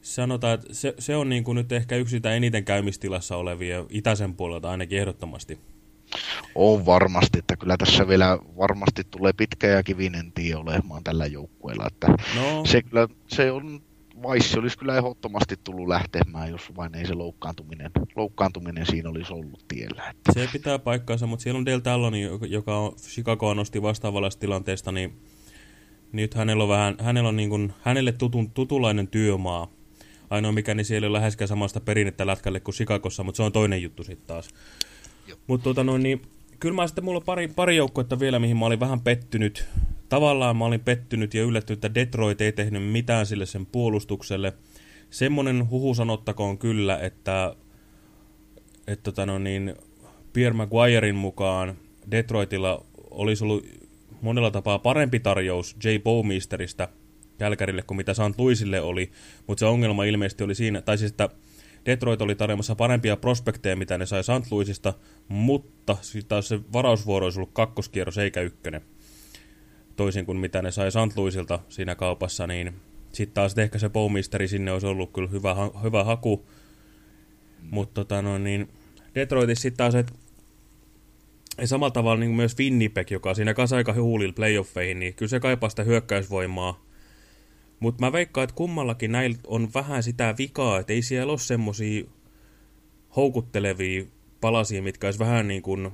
sanotaan, että se, se on niin kuin nyt ehkä yksi sitä eniten käymistilassa olevia itäisen puolelta ainakin ehdottomasti. On varmasti, että kyllä tässä vielä varmasti tulee pitkä ja kivinen tie olemaan tällä joukkueella. Että no. se, kyllä, se on Vaissi olisi kyllä ehdottomasti tullut lähtemään, jos vain ei se loukkaantuminen, loukkaantuminen siinä olisi ollut tiellä. Että. Se pitää paikkaansa, mutta siellä on Del Tallon, joka on Chicagoa nosti vastaavallista tilanteesta, niin nyt hänellä on vähän, hänellä on niin kuin, hänelle tutun, tutulainen työmaa. Ainoa mikä, niin siellä ei ole läheskään samasta perinnettä lätkälle kuin Chicagossa, mutta se on toinen juttu sitten taas. Mutta tota noin, niin kyllä mä sitten, mulla on pari, pari joukkuetta vielä, mihin mä olin vähän pettynyt tavallaan mä olin pettynyt ja yllättynyt, että Detroit ei tehnyt mitään sille sen puolustukselle. Semmoinen huhu sanottakoon kyllä, että, että tota no niin, Pierre Maguirein mukaan Detroitilla olisi ollut monella tapaa parempi tarjous J. Bowmisteristä Kälkärille kuin mitä St. Louisille oli, mutta se ongelma ilmeisesti oli siinä, tai siis että Detroit oli tarjoamassa parempia prospekteja, mitä ne sai St. Louisista, mutta taas se varausvuoro olisi ollut kakkoskierros eikä ykkönen toisin kuin mitä ne sai St. Siinä kaupassa, niin sitten taas ehkä se Bowmisteri sinne olisi ollut kyllä hyvä, hyvä haku. Mutta tota no, niin Detroitissa sitten taas, että samalla tavalla niin myös Winnipeg, joka siinä kanssa aika huulilla playoffeihin, niin kyllä se kaipaa sitä hyökkäysvoimaa. Mutta mä veikkaan, että kummallakin näillä on vähän sitä vikaa, että ei siellä ole semmosia houkuttelevia palasia, mitkä olisi vähän niin kuin,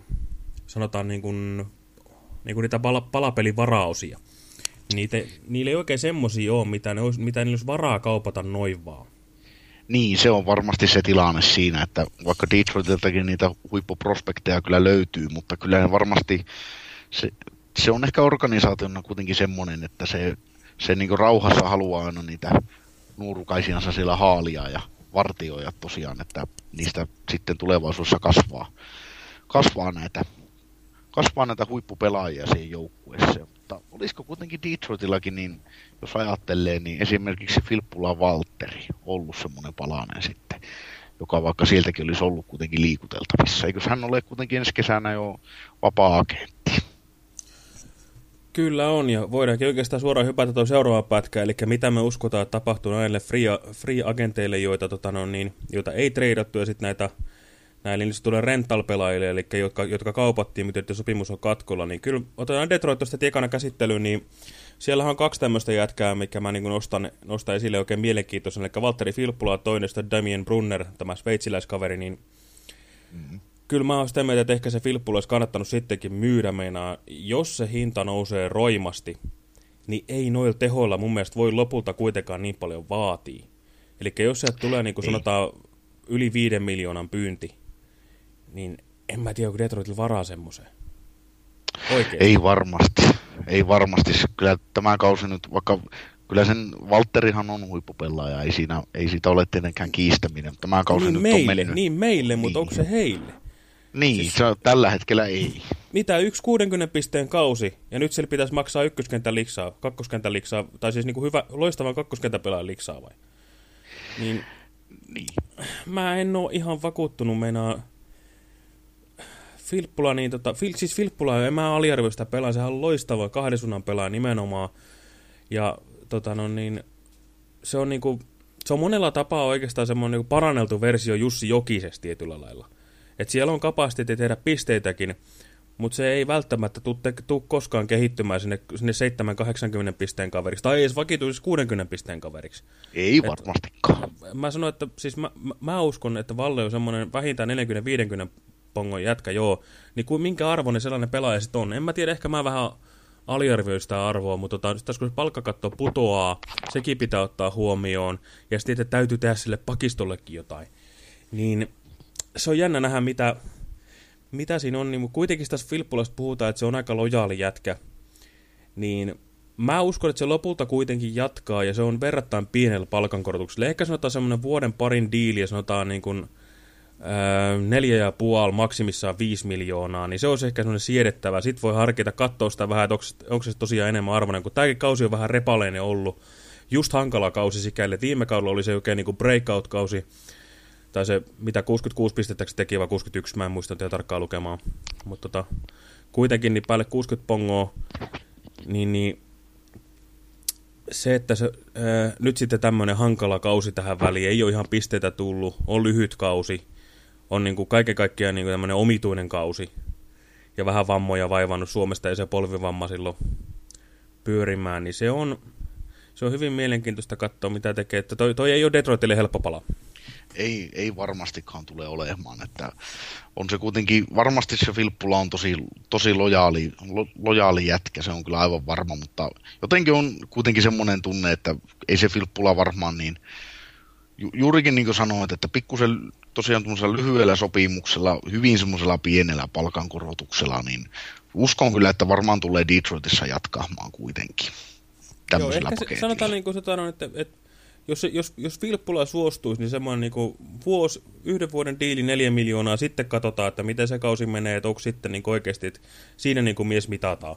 sanotaan niin kuin niin kuin niitä pala palapelivarausia. Niitä, niillä ei oikein semmosia ole, mitä, ne olisi, mitä niillä olisi varaa kaupata noin vaan. Niin, se on varmasti se tilanne siinä, että vaikka Detroitiltakin niitä huippuprospekteja kyllä löytyy, mutta kyllä ne varmasti, se, se on ehkä organisaationa kuitenkin semmoinen, että se, se niin rauhassa haluaa aina niitä nuorukaisiansa siellä haalia ja vartioja tosiaan, että niistä sitten tulevaisuudessa kasvaa, kasvaa näitä kasvaa näitä huippupelaajia siihen joukkueeseen. Mutta olisiko kuitenkin Detroitillakin, niin jos ajattelee, niin esimerkiksi Filppula Valtteri ollut semmoinen palanen sitten, joka vaikka sieltäkin olisi ollut kuitenkin liikuteltavissa. Eikö hän ole kuitenkin ensi kesänä jo vapaa-agentti? Kyllä on, ja voidaankin oikeastaan suoraan hypätä tuon seuraavaan pätkään, eli mitä me uskotaan, tapahtuu näille free-agenteille, joita, tota, no, niin, joita ei treidattu, ja sitten näitä näille niin tulee rental-pelaajille, eli jotka, jotka kaupattiin, mutta sopimus on katkolla, niin kyllä otetaan Detroit tuosta ekana käsittelyyn, niin siellä on kaksi tämmöistä jätkää, mikä mä niin nostan, nostan esille oikein mielenkiintoisen, eli Valtteri Filppula, toinen sitten Damien Brunner, tämä sveitsiläiskaveri, niin mm -hmm. kyllä mä oon sitä mieltä, että ehkä se Filppula olisi kannattanut sittenkin myydä meinaa, jos se hinta nousee roimasti, niin ei noilla tehoilla mun mielestä voi lopulta kuitenkaan niin paljon vaatii. Eli jos sieltä tulee niin kuin sanotaan yli viiden miljoonan pyynti, niin En mä tiedä, onko Detroitilla varaa semmoiseen. Oikein. Ei varmasti. Ei varmasti. Kyllä tämä kausi nyt, vaikka kyllä sen Valtterihan on huippupelaaja, ei, siinä, ei siitä ole tietenkään kiistäminen. Tämä kausi niin nyt meille, on mennyt. Niin meille, mutta Niin. onko se heille? Niin, siis- se on, tällä hetkellä ei. Mitä, yksi 60 pisteen kausi, ja nyt sillä pitäisi maksaa ykköskentän liksaa, kakkoskentän liksaa, tai siis niinku hyvä, loistavan kakkoskentän pelaajan liksaa vai? Niin Niin. mä en oo ihan vakuuttunut meinaa... Filppula, niin tota, Fil, siis Filppula, en mä aliarvioi sitä pelaa, sehän on loistava kahden suunnan pelaaja nimenomaan. Ja tota no niin, se on niinku, se on monella tapaa oikeastaan semmoinen niinku paranneltu versio Jussi Jokisesta tietyllä lailla. Et siellä on kapasiteetti tehdä pisteitäkin, mutta se ei välttämättä tule koskaan kehittymään sinne, sinne 7-80 pisteen kaveriksi, tai ei edes vakituisi 60 pisteen kaveriksi. Ei varmastikaan. Mä sanoin, että siis mä, mä, mä uskon, että Valle on semmoinen vähintään 40-50 pongon jätkä, joo. Niin kuin minkä arvoinen sellainen pelaaja sitten on. En mä tiedä, ehkä mä vähän aliarvioin sitä arvoa, mutta tota, taas kun palkkakatto putoaa, sekin pitää ottaa huomioon. Ja sitten että täytyy tehdä sille pakistollekin jotain. Niin se on jännä nähdä, mitä, mitä siinä on. Niin, mutta kuitenkin tässä Filppulasta puhutaan, että se on aika lojaali jätkä. Niin mä uskon, että se lopulta kuitenkin jatkaa ja se on verrattain pienellä palkankorotuksella. Ehkä sanotaan semmoinen vuoden parin diili ja sanotaan niin kuin neljä ja puoli, maksimissaan viisi miljoonaa, niin se olisi ehkä semmoinen siedettävä. Sitten voi harkita katsoa sitä vähän, että onko, onko se tosiaan enemmän arvoinen, kun tämäkin kausi on vähän repaleinen ollut. Just hankala kausi sikäli, viime kaudella oli se oikein niin kuin breakout-kausi, tai se, mitä 66 pistettä se teki, vai 61, mä en muista tätä tarkkaan lukemaan. Mutta tota, kuitenkin niin päälle 60 pongoa, niin, niin se, että se, ää, nyt sitten tämmöinen hankala kausi tähän väliin, ei ole ihan pisteitä tullut, on lyhyt kausi, on niin kuin kaiken kaikkiaan niin kuin omituinen kausi, ja vähän vammoja vaivannut Suomesta ja se polvivamma silloin pyörimään, niin se on, se on hyvin mielenkiintoista katsoa, mitä tekee. Että toi, toi ei ole Detroitille helppo pala. Ei, ei varmastikaan tule olemaan, että on se kuitenkin, varmasti se Filppula on tosi, tosi lojaali, lo, lojaali jätkä, se on kyllä aivan varma, mutta jotenkin on kuitenkin semmoinen tunne, että ei se Filppula varmaan niin, ju, juurikin niin kuin sanoit, että pikkusen tosiaan tuollaisella lyhyellä sopimuksella, hyvin semmoisella pienellä palkankorotuksella, niin uskon kyllä, että varmaan tulee Detroitissa jatkamaan kuitenkin Joo, tämmöisellä ehkä se, sanotaan niin kuin sanon, että, että jos, jos, jos Filppula suostuisi, niin semmoinen niin kuin vuosi, yhden vuoden diili neljä miljoonaa, sitten katsotaan, että miten se kausi menee, että onko sitten niin oikeasti, että siinä niin kuin mies mitataan.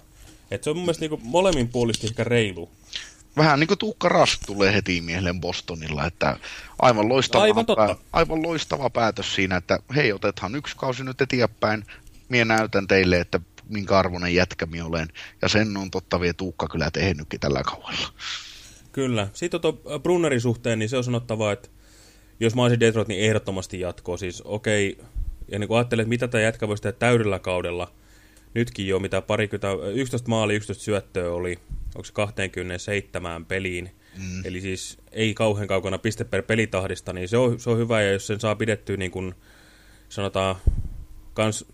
Että se on mun mielestä niin kuin molemmin puolisesti ehkä reilu. Vähän niin kuin Tuukka Rask tulee heti mieleen Bostonilla, että aivan loistava, Aivan totta. aivan loistava päätös siinä, että hei, otetaan yksi kausi nyt eteenpäin, mie näytän teille, että minkä arvoinen jätkä minä olen, ja sen on totta vie Tuukka kyllä tehnytkin tällä kaudella. Kyllä. Sitten tuo Brunnerin suhteen, niin se on sanottava, että jos mä olisin Detroit, niin ehdottomasti jatkoa. Siis okei, ja niin kun ajattelee, että mitä tämä jätkä voisi tehdä täydellä kaudella, nytkin jo mitä parikymmentä, 11 maali, 11 syöttöä oli, onko se 27 peliin, mm. eli siis ei kauhean kaukana piste per pelitahdista, niin se on, se on hyvä, ja jos sen saa pidettyä niin kuin sanotaan kans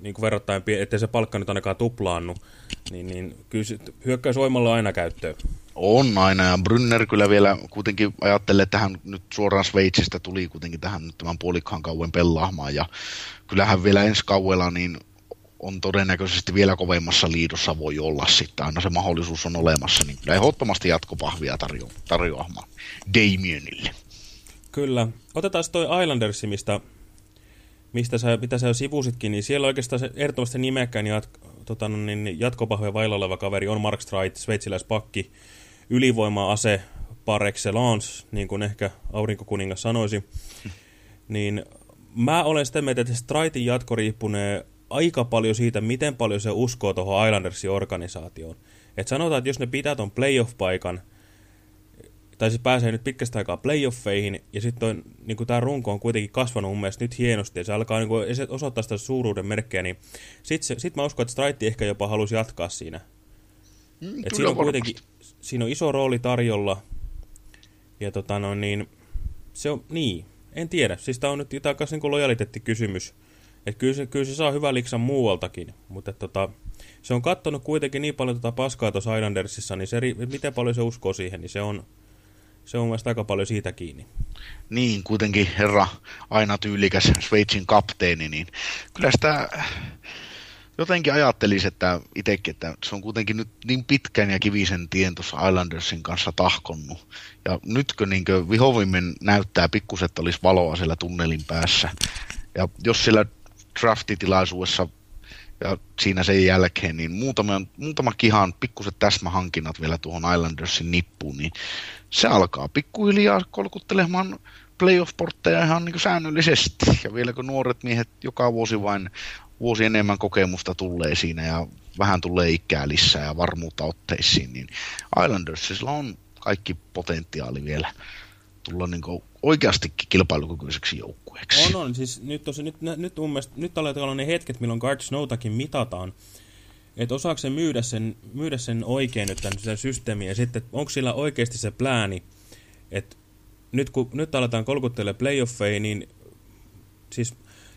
niin kuin verrattain, ettei se palkka nyt ainakaan tuplaannu, niin, niin kyllä se hyökkäysvoimalla on aina käyttöä. On aina, ja Brynner kyllä vielä kuitenkin ajattelee, että hän nyt suoraan Sveitsistä tuli kuitenkin tähän nyt tämän puolikkaan kauen pelaamaan, ja kyllähän vielä ensi kauella niin on todennäköisesti vielä kovemmassa liidossa voi olla sitten, aina se mahdollisuus on olemassa, niin kyllä ehdottomasti jatkopahvia tarjo- tarjoamaan Damienille. Kyllä. Otetaan toi Islandersi, mistä, mistä sä, mitä sä jo sivusitkin, niin siellä oikeastaan se ehdottomasti nimekkäin jat, tota, no niin, jatkopahvoja vailla oleva kaveri on Mark Streit, sveitsiläispakki, ylivoima-ase par excellence, niin kuin ehkä aurinkokuningas sanoisi. Niin mä olen sitä mieltä, että Straitin jatko riippunee aika paljon siitä, miten paljon se uskoo tuohon Islandersin organisaatioon. Et sanotaan, että jos ne pitää ton playoff-paikan, tai siis pääsee nyt pitkästä aikaa playoffeihin, ja sitten niin tämä runko on kuitenkin kasvanut mun mielestä nyt hienosti, ja se alkaa niin kuin, osoittaa sitä suuruuden merkkejä, niin sitten sit mä uskon, että Straight ehkä jopa halusi jatkaa siinä. Mm, Et siinä on kuitenkin siinä on iso rooli tarjolla, ja tota no niin, se on, niin, en tiedä, siis tämä on nyt jotain niin lojaliteettikysymys, että kyllä se, kyllä se saa hyvän liksan muualtakin, mutta et tota, se on kattonut kuitenkin niin paljon tota paskaa tuossa Islandersissa, niin se, miten paljon se uskoo siihen, niin se on, se on mielestäni aika paljon siitä kiinni. Niin, kuitenkin herra aina tyylikäs Sveitsin kapteeni, niin kyllä sitä jotenkin ajattelisi, että itsekin, että se on kuitenkin nyt niin pitkän ja kivisen tien tuossa Islandersin kanssa tahkonnut. Ja nytkö niin vihovimmin näyttää pikkuset olisi valoa siellä tunnelin päässä. Ja jos siellä draftitilaisuudessa ja siinä sen jälkeen, niin muutama, muutama kihan pikkuset täsmähankinnat vielä tuohon Islandersin nippuun, niin se alkaa pikkuhiljaa kolkuttelemaan playoff-portteja ihan niin säännöllisesti. Ja vielä kun nuoret miehet joka vuosi vain vuosi enemmän kokemusta tulee siinä ja vähän tulee ikää lisää ja varmuutta otteisiin, niin Islandersilla on kaikki potentiaali vielä tulla niin oikeastikin kilpailukykyiseksi joukkueeksi. On, on. Siis nyt, tosi, nyt, nyt, mun mielestä, nyt aletaan ne hetket, milloin Guard Snowtakin mitataan. Että osaako se myydä sen, myydä sen oikein nyt tämän systeemiä ja sitten onko sillä oikeasti se plääni, että nyt kun nyt aletaan kolkuttelemaan playoffeihin, niin siis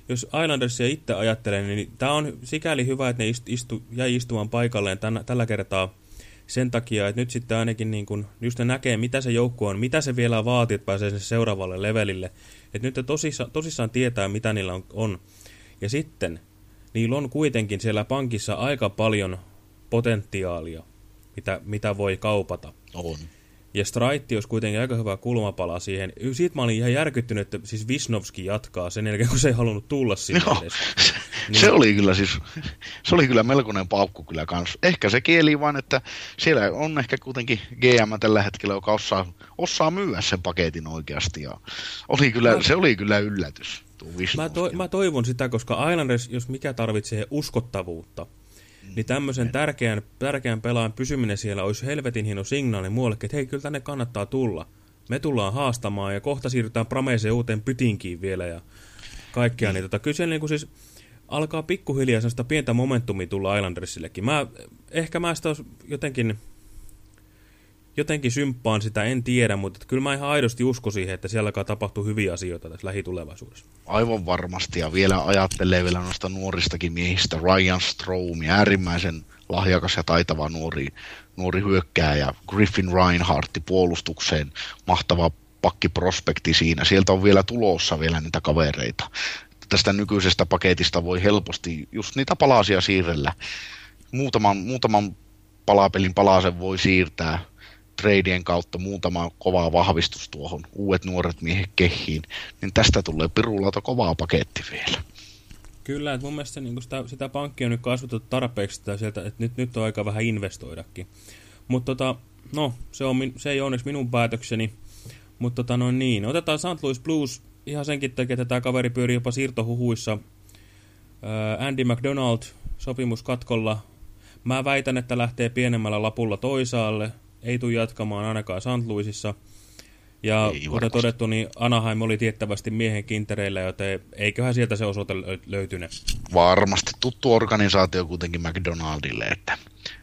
jos Islandersia itse ajattelee, niin tämä on sikäli hyvä, että ne istu, jäi istumaan paikalleen tämän, tällä kertaa sen takia, että nyt sitten ainakin niin kun, just ne näkee, mitä se joukko on, mitä se vielä vaatii, että pääsee seuraavalle levelille. Että nyt ne tosissaan, tosissaan tietää, mitä niillä on, on. Ja sitten niillä on kuitenkin siellä pankissa aika paljon potentiaalia, mitä, mitä voi kaupata. On. Ja Straitti olisi kuitenkin aika hyvä kulmapala siihen. Siitä mä olin ihan järkyttynyt, että siis Visnovski jatkaa sen jälkeen, kun se ei halunnut tulla sinne Joo, edes. [laughs] Se, Niin. se oli kyllä siis, se oli kyllä melkoinen paukku kyllä kans. Ehkä se kieli vaan, että siellä on ehkä kuitenkin GM tällä hetkellä, joka osaa, osaa myyä sen paketin oikeasti. Ja oli kyllä, se oli kyllä yllätys. Mä, to, mä toivon sitä, koska Islanders, jos mikä tarvitsee uskottavuutta, niin tämmöisen tärkeän, tärkeän pelaajan pysyminen siellä olisi helvetin hieno signaali muuallekin, että hei, kyllä tänne kannattaa tulla. Me tullaan haastamaan ja kohta siirrytään Prameeseen uuteen pytinkiin vielä ja kaikkea. Niin tota, kyllä niin kuin siis alkaa pikkuhiljaa sellaista pientä momentumia tulla Islandersillekin. Mä, ehkä mä sitä jotenkin, jotenkin symppaan sitä, en tiedä, mutta kyllä mä ihan aidosti usko siihen, että siellä alkaa tapahtua hyviä asioita tässä lähitulevaisuudessa. Aivan varmasti, ja vielä ajattelee vielä noista nuoristakin miehistä, Ryan Strom, äärimmäisen lahjakas ja taitava nuori, nuori hyökkääjä, Griffin Reinhardti puolustukseen, mahtava pakkiprospekti siinä. Sieltä on vielä tulossa vielä niitä kavereita. Tästä nykyisestä paketista voi helposti just niitä palasia siirrellä. Muutaman, muutaman palapelin palasen voi siirtää treidien kautta muutama kova vahvistus tuohon, uudet nuoret miehet kehiin, niin tästä tulee pirulauta kovaa paketti vielä. Kyllä, että mun mielestä niin sitä, sitä pankkia on nyt kasvatettu tarpeeksi sitä sieltä, että nyt, nyt on aika vähän investoidakin. Mutta tota, no, se, on, se ei onneksi minun päätökseni. Mutta tota, no niin, otetaan St. Louis Blues ihan senkin takia, että tämä kaveri pyörii jopa siirtohuhuissa. Ää, Andy McDonald, sopimuskatkolla. Mä väitän, että lähtee pienemmällä lapulla toisaalle. Ei tule jatkamaan ainakaan St. Louisissa. Ja Ei kuten todettu, niin Anaheim oli tiettävästi miehen kintereillä, joten eiköhän sieltä se osoite lö- löytynyt. Varmasti tuttu organisaatio kuitenkin McDonaldille, että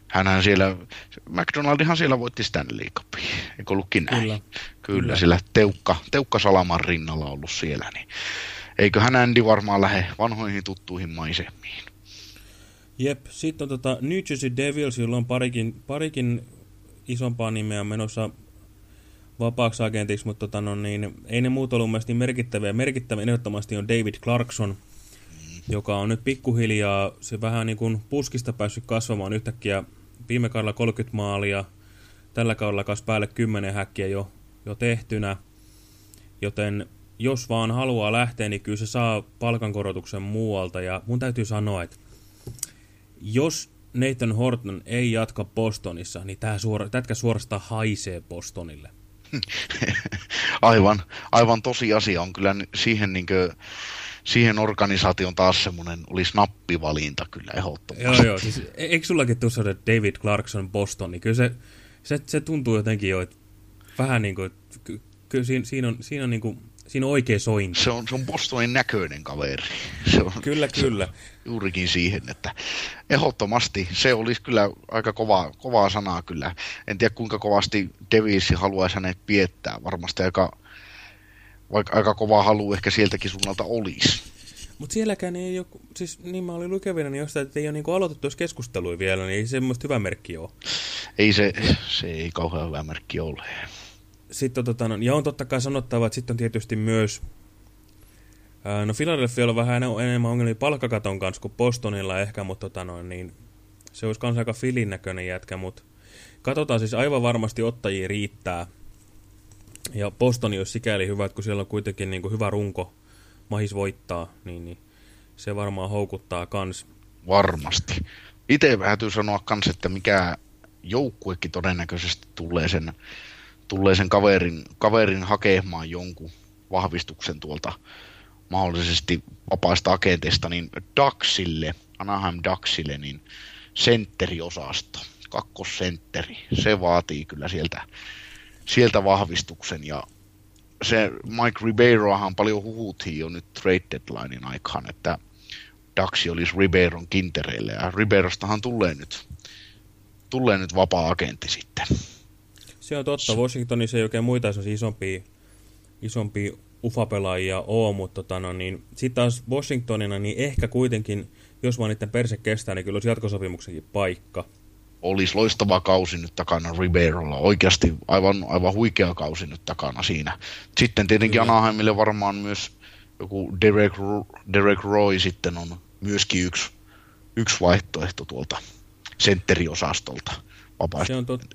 hänhän siellä, McDonaldihan siellä voitti Stanley Cupia, eikö ollutkin näin? Kyllä. Kyllä, Kyllä. Kyllä. sillä Teukka, Teukka Salaman rinnalla ollut siellä, niin eiköhän Andy varmaan lähde vanhoihin tuttuihin maisemiin. Jep, sitten on tota New Jersey Devils, jolla on parikin, parikin isompaa nimeä menossa vapaaksi agentiksi, mutta tota, no niin, ei ne muut ollut mielestäni merkittäviä. Merkittävä ehdottomasti on David Clarkson, joka on nyt pikkuhiljaa se vähän niin kuin puskista päässyt kasvamaan yhtäkkiä. Viime kaudella 30 maalia, tällä kaudella kas päälle 10 häkkiä jo, jo tehtynä, joten jos vaan haluaa lähteä, niin kyllä se saa palkankorotuksen muualta. Ja mun täytyy sanoa, että jos Nathan Horton ei jatka Bostonissa, niin tämä suora, tätkä suorastaan haisee Bostonille. [laughs] aivan, aivan tosiasia on kyllä siihen niinkö, siihen organisaation taas semmoinen olisi nappivalinta kyllä ehdottomasti. Joo, joo. Siis, e- eikö sullakin tuossa David Clarkson Boston, niin kyllä se, se, se tuntuu jotenkin jo, että vähän niin kuin, kyllä siinä, siinä on, siinä on, niin kuin, siinä on oikea sointi. Se on, se on Bostonin näköinen kaveri. Se on, Kyllä, kyllä. juurikin siihen, että ehdottomasti se olisi kyllä aika kova, kovaa sanaa kyllä. En tiedä kuinka kovasti Devisi haluaisi hänet piettää. Varmasti aika, vaikka aika kova halu ehkä sieltäkin suunnalta olisi. Mutta sielläkään ei ole, siis niin mä olin lukevina, niin jostain, että ei ole niin aloitettu edes keskustelua vielä, niin ei semmoista hyvä merkki ole. Ei se, se ei kauhean hyvä merkki ole. Sitten tota, no, ja on totta kai sanottava, että sitten on tietysti myös, ää, no Philadelphia on vähän enemmän ongelmia palkkakaton kanssa kuin Bostonilla ehkä, mutta tota, no, niin, se olisi kans aika filin näköinen jätkä, mutta katsotaan siis aivan varmasti ottajia riittää. Ja Bostoni olisi sikäli hyvä, että kun siellä on kuitenkin niin kuin hyvä runko, mahis voittaa, niin, niin se varmaan houkuttaa kans. Varmasti. Itse täytyy sanoa kans, että mikä joukkuekin todennäköisesti tulee sen, tulee sen kaverin, kaverin hakemaan jonkun vahvistuksen tuolta mahdollisesti vapaista agenteista, niin Daxille, Anaheim Daxille, niin sentteriosasto, kakkosentteri, se vaatii kyllä sieltä, sieltä vahvistuksen ja se Mike Ribeiroahan paljon huhuttiin jo nyt trade deadlinein aikaan, että Daxi olisi Ribeiron kintereille ja Ribeirostahan tulee nyt, tulee nyt vapaa-agentti sitten. Se on totta, Washingtonissa ei oikein muita isompia, isompia ufapelaajia ole, mutta tota, no, niin, sitten taas Washingtonina niin ehkä kuitenkin jos vaan niiden perse kestää, niin kyllä olisi jatkosopimuksenkin paikka. Olisi loistava kausi nyt takana Ribeirolla. Oikeasti aivan, aivan huikea kausi nyt takana siinä. Sitten tietenkin kyllä. Anaheimille varmaan myös joku Derek, Derek Roy sitten on myöskin yksi, yksi vaihtoehto tuolta sentteriosastolta Se on totta.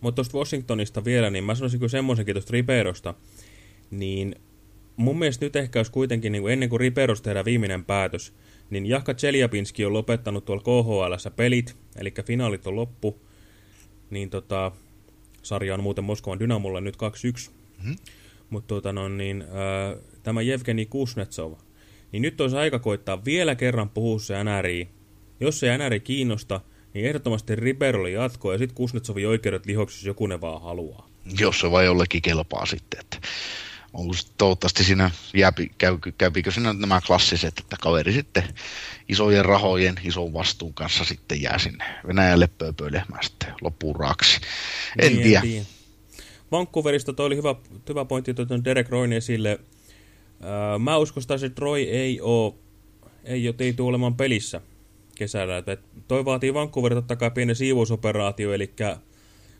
Mutta tuosta Washingtonista vielä, niin mä sanoisin kyllä semmoisenkin tuosta Ribeirosta, niin mun mielestä nyt ehkä olisi kuitenkin, niin kuin ennen kuin Ribeirosta tehdään viimeinen päätös, niin Jahka Cheliabinski on lopettanut tuolla KHL pelit, eli finaalit on loppu, niin tota, sarja on muuten Moskovan Dynamolla nyt 2-1. Mm -hmm. Mutta tota, no, niin, tämä Jevgeni Kuznetsov, niin nyt olisi aika koittaa vielä kerran puhua se NRI. Jos se NRI kiinnosta, niin ehdottomasti Riberolle jatkoa ja sitten Kuznetsovin oikeudet lihoksi, jos joku ne vaan haluaa. Jos se vai jollekin kelpaa sitten, että onko toivottavasti siinä jääpi, käy, käypikö siinä nämä klassiset, että kaveri sitten isojen rahojen, ison vastuun kanssa sitten jää sinne Venäjälle pööpöilemään sitten loppuun raaksi. En niin, tiedä. En Vancouverista toi oli hyvä, hyvä pointti tuon Derek Royn esille. Ää, mä uskon että se Roy ei ole, ei, ole, ei tule olemaan pelissä kesällä. Et toi vaatii Vancouver totta kai pienen siivousoperaatio, eli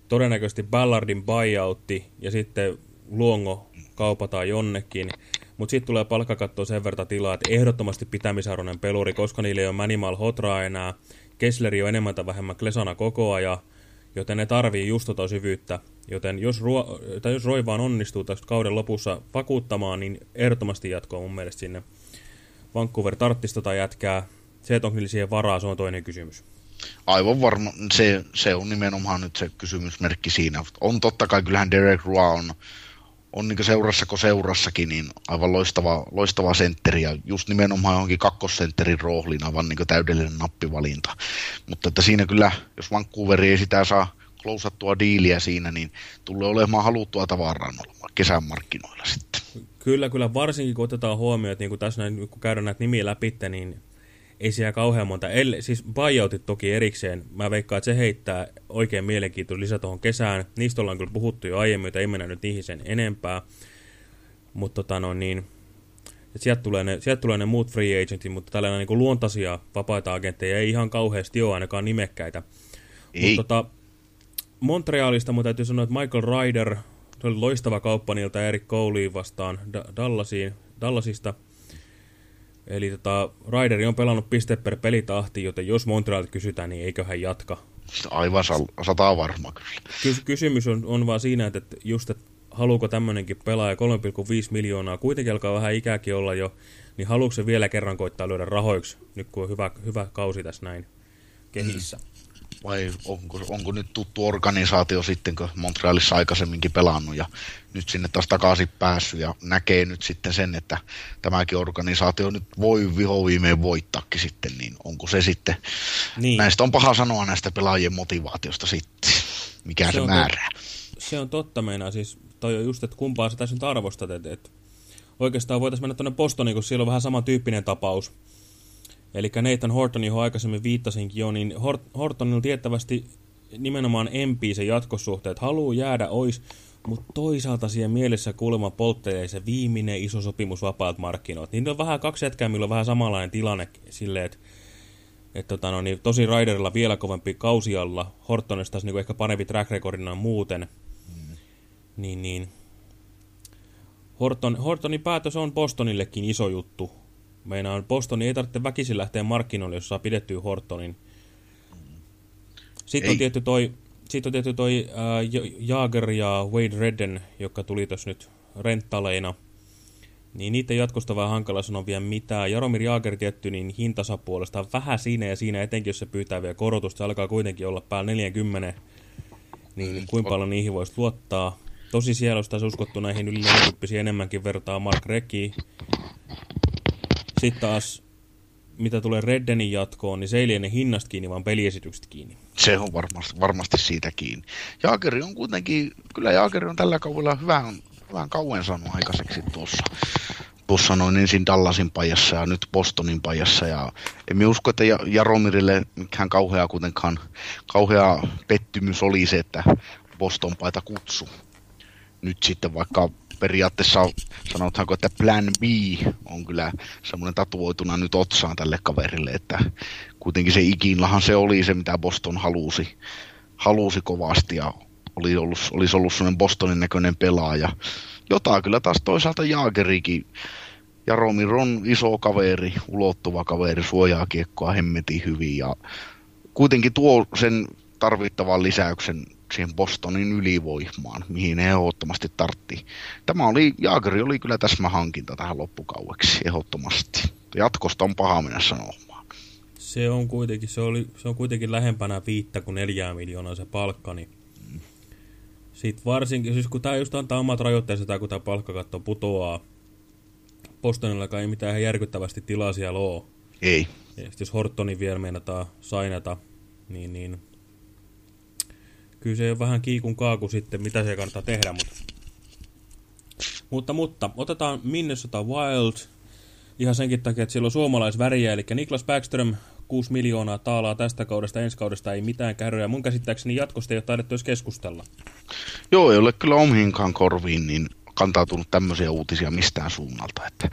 todennäköisesti Ballardin buyoutti ja sitten Luongo kaupataan jonnekin. Mutta sitten tulee palkkakatto sen verran tilaa, että ehdottomasti pitämisarvoinen peluri, koska niillä ei ole Manimal Hotra enää. Kessleri on enemmän tai vähemmän Klesana koko ajan, joten ne tarvii just tota syvyyttä. Joten jos, Ruo, tai jos Roy vaan onnistuu tästä kauden lopussa vakuuttamaan, niin ehdottomasti jatkoa mun mielestä sinne. Vancouver tarttisi tota jätkää. Se, että onko siihen varaa, se on toinen kysymys. Aivan varma, se, se on nimenomaan nyt se kysymysmerkki siinä. On totta kai, kyllähän Derek Roy on on niin seurassa kuin seurassakin, niin aivan loistava, loistava sentteri ja just nimenomaan johonkin kakkosentterin rooliin aivan niin täydellinen nappivalinta. Mutta että siinä kyllä, jos Vancouveri ei sitä saa klousattua diiliä siinä, niin tulee olemaan haluttua tavaraa kesän markkinoilla sitten. Kyllä, kyllä varsinkin kun otetaan huomioon, että niin kuin tässä näin, kun käydään näitä nimiä läpi, niin ei siellä kauhean monta, elle, siis buyoutit toki erikseen, mä veikkaan, että se heittää oikein mielenkiintoista lisä tuohon kesään, niistä ollaan kyllä puhuttu jo aiemmin, että ei mennä nyt niihin sen enempää, mutta tota no niin, sieltä tulee, ne, sieltä tulee ne muut free agentit, mutta tällainen niin luontaisia vapaita agentteja ei ihan kauheasti ole ainakaan nimekkäitä. Mutta tota, Montrealista mun täytyy sanoa, että Michael Ryder, se oli loistava kauppa niiltä Erik Coley'n vastaan Dallasiin, Dallasista – Eli tota, Raideri on pelannut piste per pelitahti, joten jos Montrealta kysytään, niin eiköhän jatka. Aivan sataa varma kyllä. Ky kysymys on, on vaan siinä, että just, että haluuko tämmöinenkin pelaaja 3,5 miljoonaa, kuitenkin alkaa vähän ikääkin olla jo, niin haluuko se vielä kerran koittaa lyödä rahoiksi, nyt kun on hyvä, hyvä kausi tässä näin kehissä? Mm vai onko, onko nyt tuttu organisaatio sitten, kun Montrealissa aikaisemminkin pelannut ja nyt sinne taas takaisin päässyt ja näkee nyt sitten sen, että tämäkin organisaatio nyt voi vihoviimeen voittaakin sitten, niin onko se sitten, niin. näistä on paha sanoa näistä pelaajien motivaatiosta sitten, mikä se, se määrää. Tot, se on totta meinaa, siis toi on just, että kumpaa sä tässä nyt arvostat, että, että oikeastaan voitaisiin mennä tuonne Bostoniin, kun siellä on vähän samantyyppinen tapaus, Eli Nathan Horton, johon aikaisemmin viittasinkin jo, niin Hortonilla tiettävästi nimenomaan empii se jatkosuhteet. Haluaa jäädä ois, mutta toisaalta siihen mielessä kuulemma polttelee se viimeinen iso sopimus vapaat markkinoit. Niin on vähän kaksi hetkeä, millä on vähän samanlainen tilanne silleen, että et tota no, niin tosi Riderilla vielä kovempi kausi alla. Hortonista taas niin ehkä parempi track recordina muuten. Mm. Niin, niin. Horton, Hortonin päätös on Bostonillekin iso juttu. Meinaan, Bostoni ei tarvitse väkisin lähteä markkinoille, jos saa pidettyä Hortonin. Sitten ei. on tietty toi, sitten on tietty toi äh, Jaager ja Wade Redden, joka tuli tuossa nyt renttaleina. Niin niiden jatkosta vähän hankala sanoa vielä mitään. Jaromir Jaager tietty, niin hintansa vähän siinä ja siinä, etenkin jos se pyytää vielä korotusta, se alkaa kuitenkin olla päällä 40. Niin, niin kuinka paljon niihin voisi luottaa. Tosi siellä olisi uskottu näihin yli 40 enemmänkin vertaa Mark Recki. Sitten taas, mitä tulee Reddenin jatkoon, niin se ei liene hinnasta kiinni, vaan peliesitykset kiinni. Se on varmasti, varmasti siitä kiinni. Jaakeri on kuitenkin, kyllä Jaakeri on tällä kaudella hyvän, hyvän kauan saanut aikaiseksi tuossa tuossa noin ensin Dallasin pajassa ja nyt Bostonin pajassa. Ja emme usko, että Jaromirille mikään kauhea kuitenkaan, kauhea pettymys oli se, että Boston paita kutsu. Nyt sitten vaikka periaatteessa sanotaanko, että plan B on kyllä semmoinen tatuoituna nyt otsaan tälle kaverille, että kuitenkin se ikinlahan se oli se, mitä Boston halusi, halusi kovasti ja oli ollut, olisi ollut semmoinen Bostonin näköinen pelaaja, jota kyllä taas toisaalta Jaagerikin Jaromir on iso kaveri, ulottuva kaveri, suojaa kiekkoa hemmetin hyvin ja kuitenkin tuo sen tarvittavan lisäyksen siihen Bostonin ylivoimaan, mihin ehdottomasti tartti. Tämä oli, Jaageri oli kyllä täsmähankinta tähän loppukaueksi, ehdottomasti. Jatkosta on paha mennä sanomaan. Se on kuitenkin, se oli, se on kuitenkin lähempänä viittä kuin neljää miljoonaa se palkka, niin sitten varsinkin, siis kun tämä just antaa omat rajoitteensa, tämä kun tämä palkkakatto putoaa, Bostonillakaan ei mitään ihan järkyttävästi tilaa siellä ole. Ei. Ja jos Hortonin vielä meinataan sainata, niin, niin kyllä se on vähän kiikun kaaku sitten, mitä se kannattaa tehdä, mutta, mutta, mutta otetaan Minnesota Wild ihan senkin takia, että siellä on suomalaisväriä, eli Niklas Backström 6 miljoonaa taalaa tästä kaudesta, ensi kaudesta ei mitään kärryä. Mun käsittääkseni jatkosta ei ole taidettu edes keskustella. Joo, ei ole kyllä omiinkaan korviin niin kantautunut tämmöisiä uutisia mistään suunnalta, että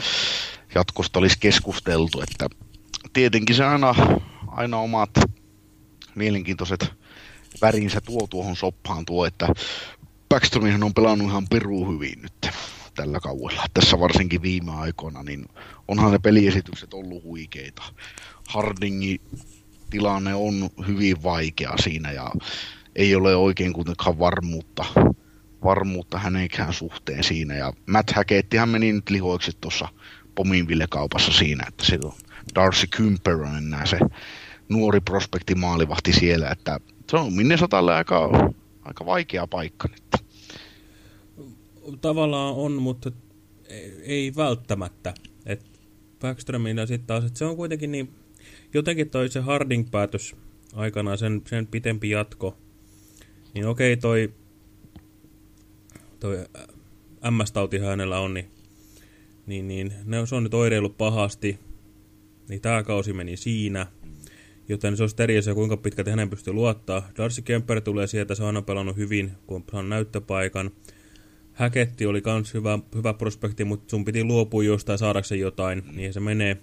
jatkosta olisi keskusteltu, että tietenkin se aina, aina omat mielenkiintoiset värinsä tuo tuohon soppaan tuo, että Backströmihän on pelannut ihan peru hyvin nyt tällä kaudella. Tässä varsinkin viime aikoina, niin onhan ne peliesitykset ollut huikeita. Hardingin tilanne on hyvin vaikea siinä ja ei ole oikein kuitenkaan varmuutta, varmuutta hänenkään suhteen siinä. Ja Matt Hacketttihän meni nyt lihoiksi tuossa Pominville-kaupassa siinä, että se on Darcy Kymper on enää se nuori prospekti maalivahti siellä, että se on Minnesotalle aika, aika vaikea paikka nyt. Tavallaan on, mutta ei välttämättä. Et Backströminä sitten taas, että se on kuitenkin niin, jotenkin toi se Harding-päätös aikanaan, sen, sen pitempi jatko, niin okei toi, toi MS-tauti hänellä on, niin, niin, niin ne, se on nyt oireillut pahasti, niin tämä kausi meni siinä. Joten se on eri asia, kuinka pitkälti hänen pystyy luottaa. Darcy Kemper tulee sieltä, se on aina pelannut hyvin, kun on näyttöpaikan. Häketti oli myös hyvä, hyvä prospekti, mutta sun piti luopua jostain saadakseen jotain, niin se menee.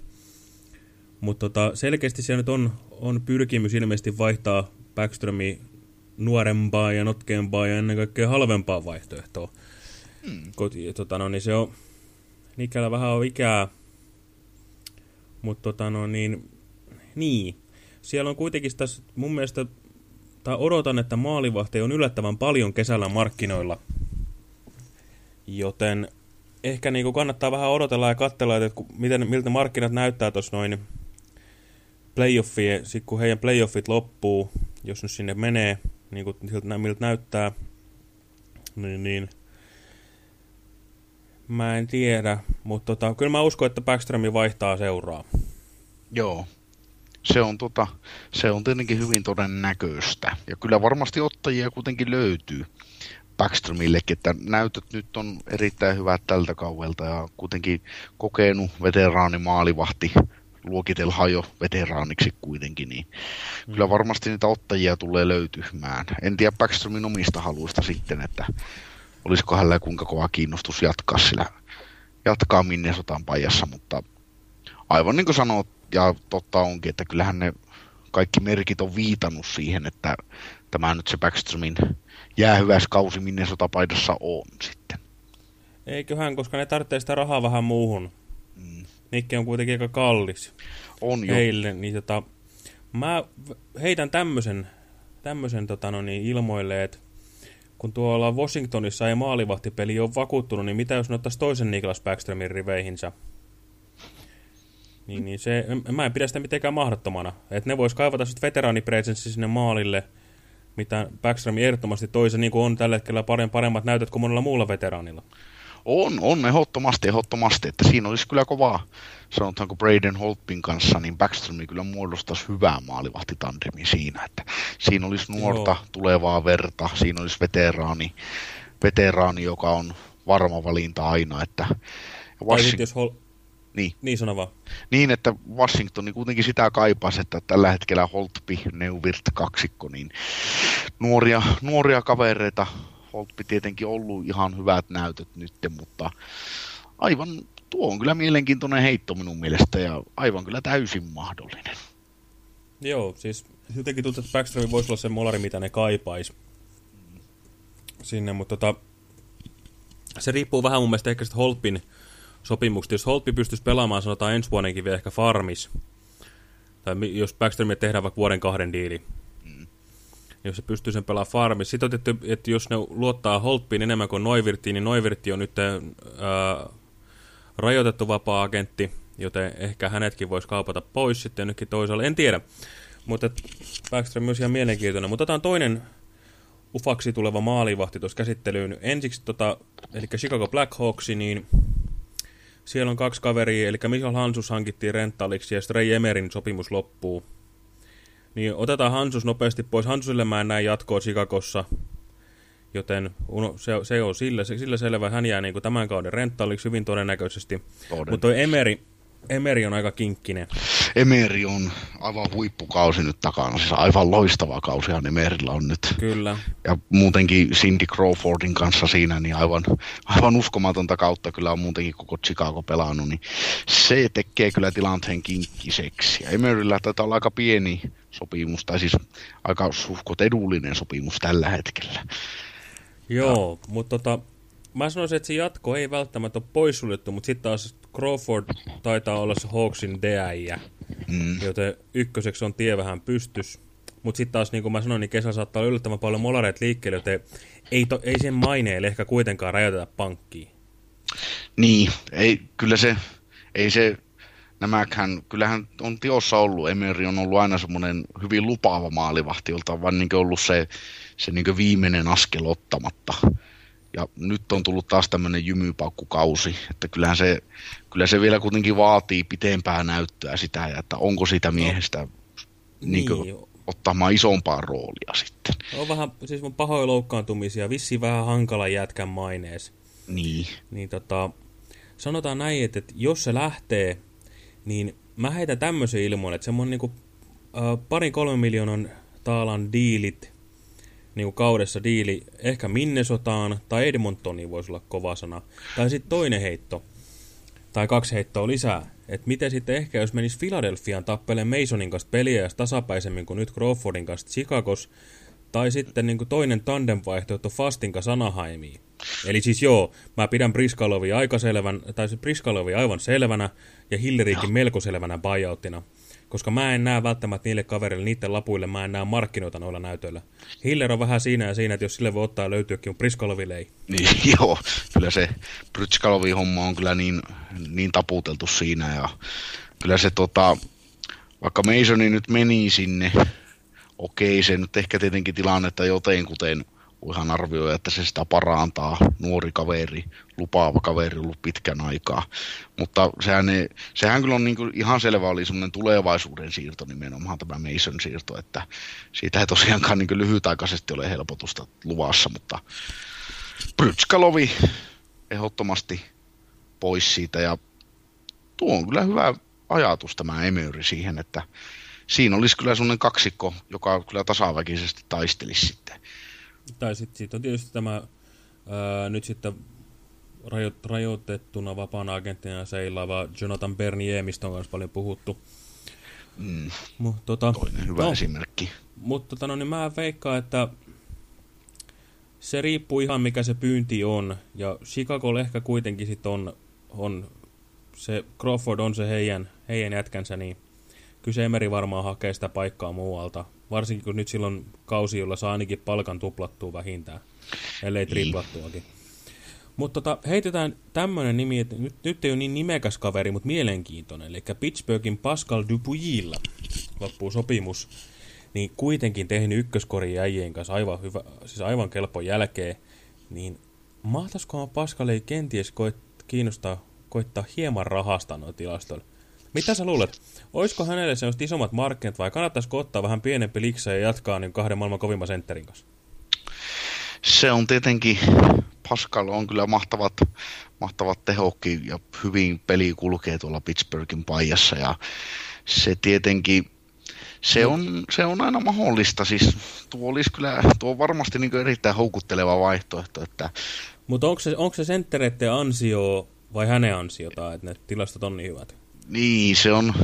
Mutta tota, selkeästi siellä nyt on, on pyrkimys ilmeisesti vaihtaa Backströmi nuorempaa ja notkeampaa ja ennen kaikkea halvempaa vaihtoehtoa. Mm. Koti, tota, no, niin se on, Nikällä vähän on ikää, mutta tota, no, niin, niin, siellä on kuitenkin tässä mun mielestä, tai odotan, että maalivahti on yllättävän paljon kesällä markkinoilla. Joten ehkä niin kuin kannattaa vähän odotella ja katsella, että miten, miltä markkinat näyttää tuossa noin playoffien, sit kun heidän playoffit loppuu, jos nyt sinne menee, niin kuin siltä, miltä näyttää, niin, niin mä en tiedä, mutta tota, kyllä mä uskon, että Backströmi vaihtaa seuraa. Joo, se on, tota, se on tietenkin hyvin todennäköistä. Ja kyllä varmasti ottajia kuitenkin löytyy Backstromillekin, että näytöt nyt on erittäin hyvät tältä kaudelta ja kuitenkin kokenut veteraani maalivahti luokitellaan jo veteraaniksi kuitenkin, niin kyllä varmasti niitä ottajia tulee löytymään. En tiedä Backstromin omista haluista sitten, että olisiko hänellä kuinka kova kiinnostus jatkaa sillä, jatkaa Minnesotan pajassa, mutta aivan niin kuin sanoit, ja totta onkin, että kyllähän ne kaikki merkit on viitannut siihen, että tämä nyt se Backströmin jäähyväiskausi Minnesota-paidassa on sitten. Eiköhän, koska ne tarvitsee sitä rahaa vähän muuhun. Mm. Nikke on kuitenkin aika kallis. On jo. Heille, niin tota, mä heitän tämmöisen, tämmöisen tota, no niin, ilmoille, että kun tuolla Washingtonissa ei maalivahtipeli ole vakuuttunut, niin mitä jos ne ottaisi toisen Niklas Backströmin riveihinsä? Niin, niin se, mä en pidä sitä mitenkään mahdottomana. Että ne vois kaivata sitten veteraanipresenssi sinne maalille, mitä Backstrom ehdottomasti toisen, niin kuin on tällä hetkellä paremmat näytöt kuin monella muulla veteraanilla. On, on ehdottomasti, ehdottomasti, että siinä olisi kyllä kovaa, sanotaanko Braden Holtpin kanssa, niin Backstrom kyllä muodostaisi hyvää maalivahtitandemi siinä, että siinä olisi nuorta, Joo. tulevaa verta, siinä olisi veteraani, veteraani, joka on varma valinta aina, että Washington... jos Hol... Niin. Niin sano vaan. Niin, että Washington kuitenkin sitä kaipaisi, että tällä hetkellä Holtpi, Neuvirt kaksikko, niin nuoria, nuoria kavereita Holtpi tietenkin ollut ihan hyvät näytöt nyt, mutta aivan tuo on kyllä mielenkiintoinen heitto minun mielestä ja aivan kyllä täysin mahdollinen. Joo, siis jotenkin tuntuu, että Backstrom voisi olla se molari, mitä ne kaipaisi sinne, mutta tota, se riippuu vähän mun mielestä ehkä sitten Holtpin sopimuksesta. Jos Holtpi pystyisi pelaamaan, sanotaan ensi vuodenkin vielä ehkä farmis, tai jos Backstromille tehdään vaikka vuoden kahden diili, jos se pystyy sen pelaamaan farmissa. Sitten otettu, että jos ne luottaa Holtpiin enemmän kuin Noivirtiin, niin Noivirti on nyt ää, rajoitettu vapaa-agentti, joten ehkä hänetkin voisi kaupata pois sitten nytkin toisaalle. En tiedä, mutta Backstrom myös ihan mielenkiintoinen. Mutta otetaan toinen ufaksi tuleva maalivahti tuossa käsittelyyn. Ensiksi, tota, eli Chicago Blackhawks, niin siellä on kaksi kaveria, eli Michael Hansus hankittiin renttaliksi ja Ray Emerin sopimus loppuu. Niin otetaan Hansus nopeasti pois. Hansusille mä en näe jatkoa Chicagossa, joten se, se on sillä, sillä selvä. Hän jää niin kuin tämän kauden renttaaliksi hyvin todennäköisesti. Mutta tuo Emeri, Emeri on aika kinkkinen. Emeri on aivan huippukausi nyt takana. Siis aivan loistava kausihan Emerillä on nyt. Kyllä. Ja muutenkin Cindy Crawfordin kanssa siinä, niin aivan, aivan uskomatonta kautta kyllä on muutenkin koko Chicago pelannut. Niin se tekee kyllä tilanteen kinkkiseksi. Ja Emerillä taitaa olla aika pieni sopimus, tai siis aika suhkot edullinen sopimus tällä hetkellä. Joo, ja. mutta tota, mä sanoisin, että se jatko ei välttämättä ole poissuljettu, mutta sitten taas Crawford taitaa olla se Hawksin Däijä, mm. joten ykköseksi on tie vähän pystys. Mutta sitten taas, niin kuin mä sanoin, niin kesällä saattaa olla yllättävän paljon molareet liikkeelle, joten ei, to, ei sen maineelle ehkä kuitenkaan rajoiteta pankkiin. Niin, ei, kyllä se, ei se, nämäkään, kyllähän on tiossa ollut, Emery on ollut aina semmoinen hyvin lupaava maalivahti, jolta on vaan niin ollut se, se niin viimeinen askel ottamatta. Ja nyt on tullut taas tämmöinen jymypaukkukausi, että kyllähän se, kyllä se vielä kuitenkin vaatii pitempää näyttöä sitä, ja että onko sitä no. miehestä no, niin. Niin ottamaan isompaa roolia sitten. On vähän, siis on pahoja loukkaantumisia, vissiin vähän hankala jätkän mainees. Niin. Niin tota, sanotaan näin, että, että jos se lähtee, niin mä heitän tämmöisen ilmoille, että semmoinen niin äh, parin kolmen miljoonan taalan diilit niin kuin kaudessa diili ehkä Minnesotaan tai Edmontoniin voisi olla kova sana. Tai sitten toinen heitto tai kaksi heittoa lisää. Että miten sitten ehkä jos menisi Philadelphiaan tappeleen Masonin kanssa peliä ja tasapaisemmin kuin nyt Crawfordin kanssa Chicagos, tai sitten niin toinen tandemvaihtoehto Fastin kanssa Anaheimiin. Eli siis joo, mä pidän Briskalovia aika selvän, tai se Briskalovia aivan selvänä ja Hillerikin melko selvänä buyouttina koska mä en näe välttämättä niille kavereille, niiden lapuille, mä en näe markkinoita noilla näytöillä. Hiller on vähän siinä ja siinä, että jos sille voi ottaa löytyäkin, on Priskaloville ei. Niin, [laughs] joo, kyllä se Priskalovin homma on kyllä niin, niin taputeltu siinä ja kyllä se tota, vaikka Masoni nyt meni sinne, okei, se nyt ehkä tietenkin tilannetta joten kuten voihan arvioida, että se sitä parantaa. Nuori kaveri, lupaava kaveri ollut pitkän aikaa. Mutta sehän, ei, sehän kyllä on niin kuin ihan selvä oli semmoinen tulevaisuuden siirto nimenomaan tämä Mason siirto, että siitä ei tosiaankaan niin lyhytaikaisesti ole helpotusta luvassa, mutta Bryczkalovi ehdottomasti pois siitä ja tuo on kyllä hyvä ajatus tämä Emyri siihen, että siinä olisi kyllä semmoinen kaksikko, joka kyllä tasaväkisesti taistelisi sitten tai sitten sit on tietysti tämä ää, nyt sitten rajo, rajoitettuna vapaana agenttina seilaava Jonathan Bernier, mistä on myös paljon puhuttu. Mm. Mut, tota, Toinen hyvä no, esimerkki. mutta tota, no, niin mä veikkaan, että se riippuu ihan mikä se pyynti on. Ja Chicago ehkä kuitenkin sit on, on se Crawford on se heidän, heidän jätkänsä, niin kyllä Emeri varmaan hakee sitä paikkaa muualta. Varsinkin kun nyt silloin kausi, jolla saa ainakin palkan tuplattua vähintään, ellei niin. triplattuakin. Mutta tota, heitetään tämmöinen nimi, että nyt, nyt ei ole niin nimekäs kaveri, mutta mielenkiintoinen. Eli Pittsburghin Pascal Dupuyilla loppuu sopimus, niin kuitenkin tehnyt ykköskori jäijien kanssa aivan, hyvä, siis aivan kelpo jälkeen. Niin mahtaisikohan Pascal ei kenties koit, kiinnostaa koittaa hieman rahasta noin tilastoilla? Mitä sä luulet? Olisiko hänelle sellaiset isommat markkinat vai kannattaisiko ottaa vähän pienempi liksa ja jatkaa niin kahden maailman kovimman sentterin kanssa? Se on tietenkin, Pascal on kyllä mahtavat, mahtavat tehokki ja hyvin peli kulkee tuolla Pittsburghin paijassa ja se tietenkin se on, se on aina mahdollista. Siis tuo olisi kyllä, tuo on varmasti niin erittäin houkutteleva vaihtoehto. Että... Mutta onko se, onko se senttereiden ansio vai hänen ansiota, että ne tilastot on niin hyvät? Niin, se on...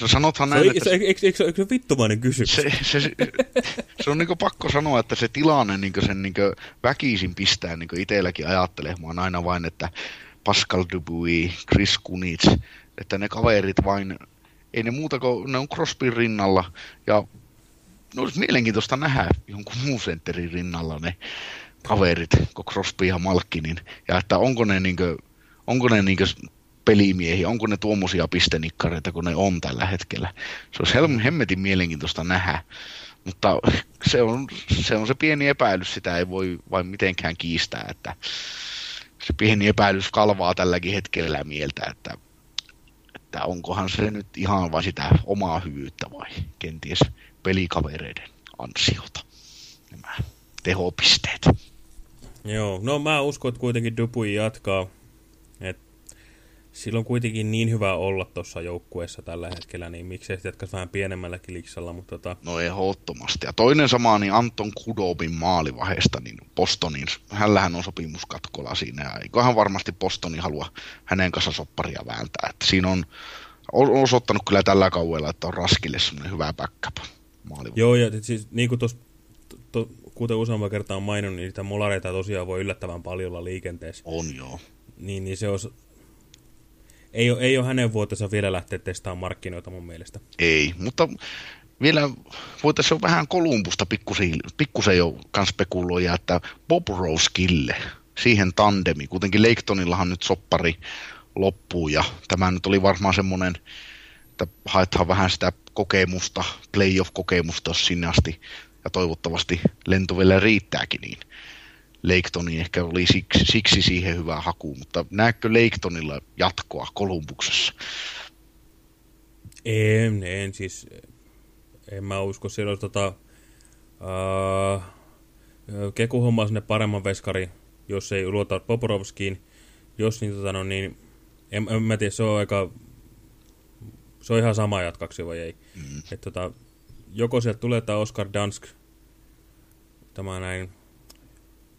No sanothan näin, se, että... Eikö, eikö, eikö, eikö se vittumainen kysymys? Se, se, se, se on niinku pakko sanoa, että se tilanne niinku sen niinku väkisin pistää niinku itselläkin ajattelemaan aina vain, että Pascal Dubuis, Chris Kunitz, että ne kaverit vain, ei ne muuta kuin ne on Crosbyn rinnalla ja no olisi mielenkiintoista nähdä jonkun muun sentterin rinnalla ne kaverit, kuin Crosby ja Malkkinin, ja että onko ne, niinkö, onko ne niinkö pelimiehiä, onko ne tuommoisia pistenikkareita kun ne on tällä hetkellä. Se olisi hemmetin mielenkiintoista nähdä, mutta se on, se on se pieni epäilys, sitä ei voi vain mitenkään kiistää, että se pieni epäilys kalvaa tälläkin hetkellä mieltä, että, että onkohan se nyt ihan vain sitä omaa hyvyyttä vai kenties pelikavereiden ansiota, nämä tehopisteet. Joo, no mä uskon, että kuitenkin Dupui jatkaa. Sillä on kuitenkin niin hyvä olla tuossa joukkueessa tällä hetkellä, niin miksei sitten jatkaisi vähän pienemmälläkin liksalla. Mutta tota... No ehdottomasti. Ja toinen sama, niin Anton Kudobin maalivahesta, niin Bostonin, hänellähän on sopimuskatkola siinä, ja eiköhän varmasti Bostoni halua hänen kanssa sopparia vääntää. Että siinä on, on osoittanut kyllä tällä kaudella, että on Raskille semmoinen hyvä backup maalivahti. Joo, ja siis niin kuin tuossa kuten useamman kertaa on maininnut, niin niitä molareita tosiaan voi yllättävän paljon liikenteessä. On joo. Niin, niin se olisi... Ei ole, ei ole hänen vuotensa vielä lähteä testaamaan markkinoita mun mielestä. Ei, mutta vielä voitaisiin vähän Kolumbusta pikkusen, pikkusen jo kans spekuloida, että Bob Roskille, siihen tandemi, kuitenkin Leiktonillahan nyt soppari loppuu ja tämä nyt oli varmaan semmoinen, että haetaan vähän sitä kokemusta, playoff-kokemusta sinne asti ja toivottavasti lento vielä riittääkin, niin Leiktonin ehkä oli siksi, siksi siihen hyvä haku, mutta näetkö Leiktonilla jatkoa Kolumbuksessa? En, en siis, en mä usko, siellä olisi tota, Keku hommaa sinne paremman veskari, jos ei luota Poporovskiin, jos niin, tota, no, niin en, en mä tiedä, se on aika, se on ihan sama jatkaksi vai ei. Mm. Et, tota, joko sieltä tulee tämä Oscar Dansk, tämä näin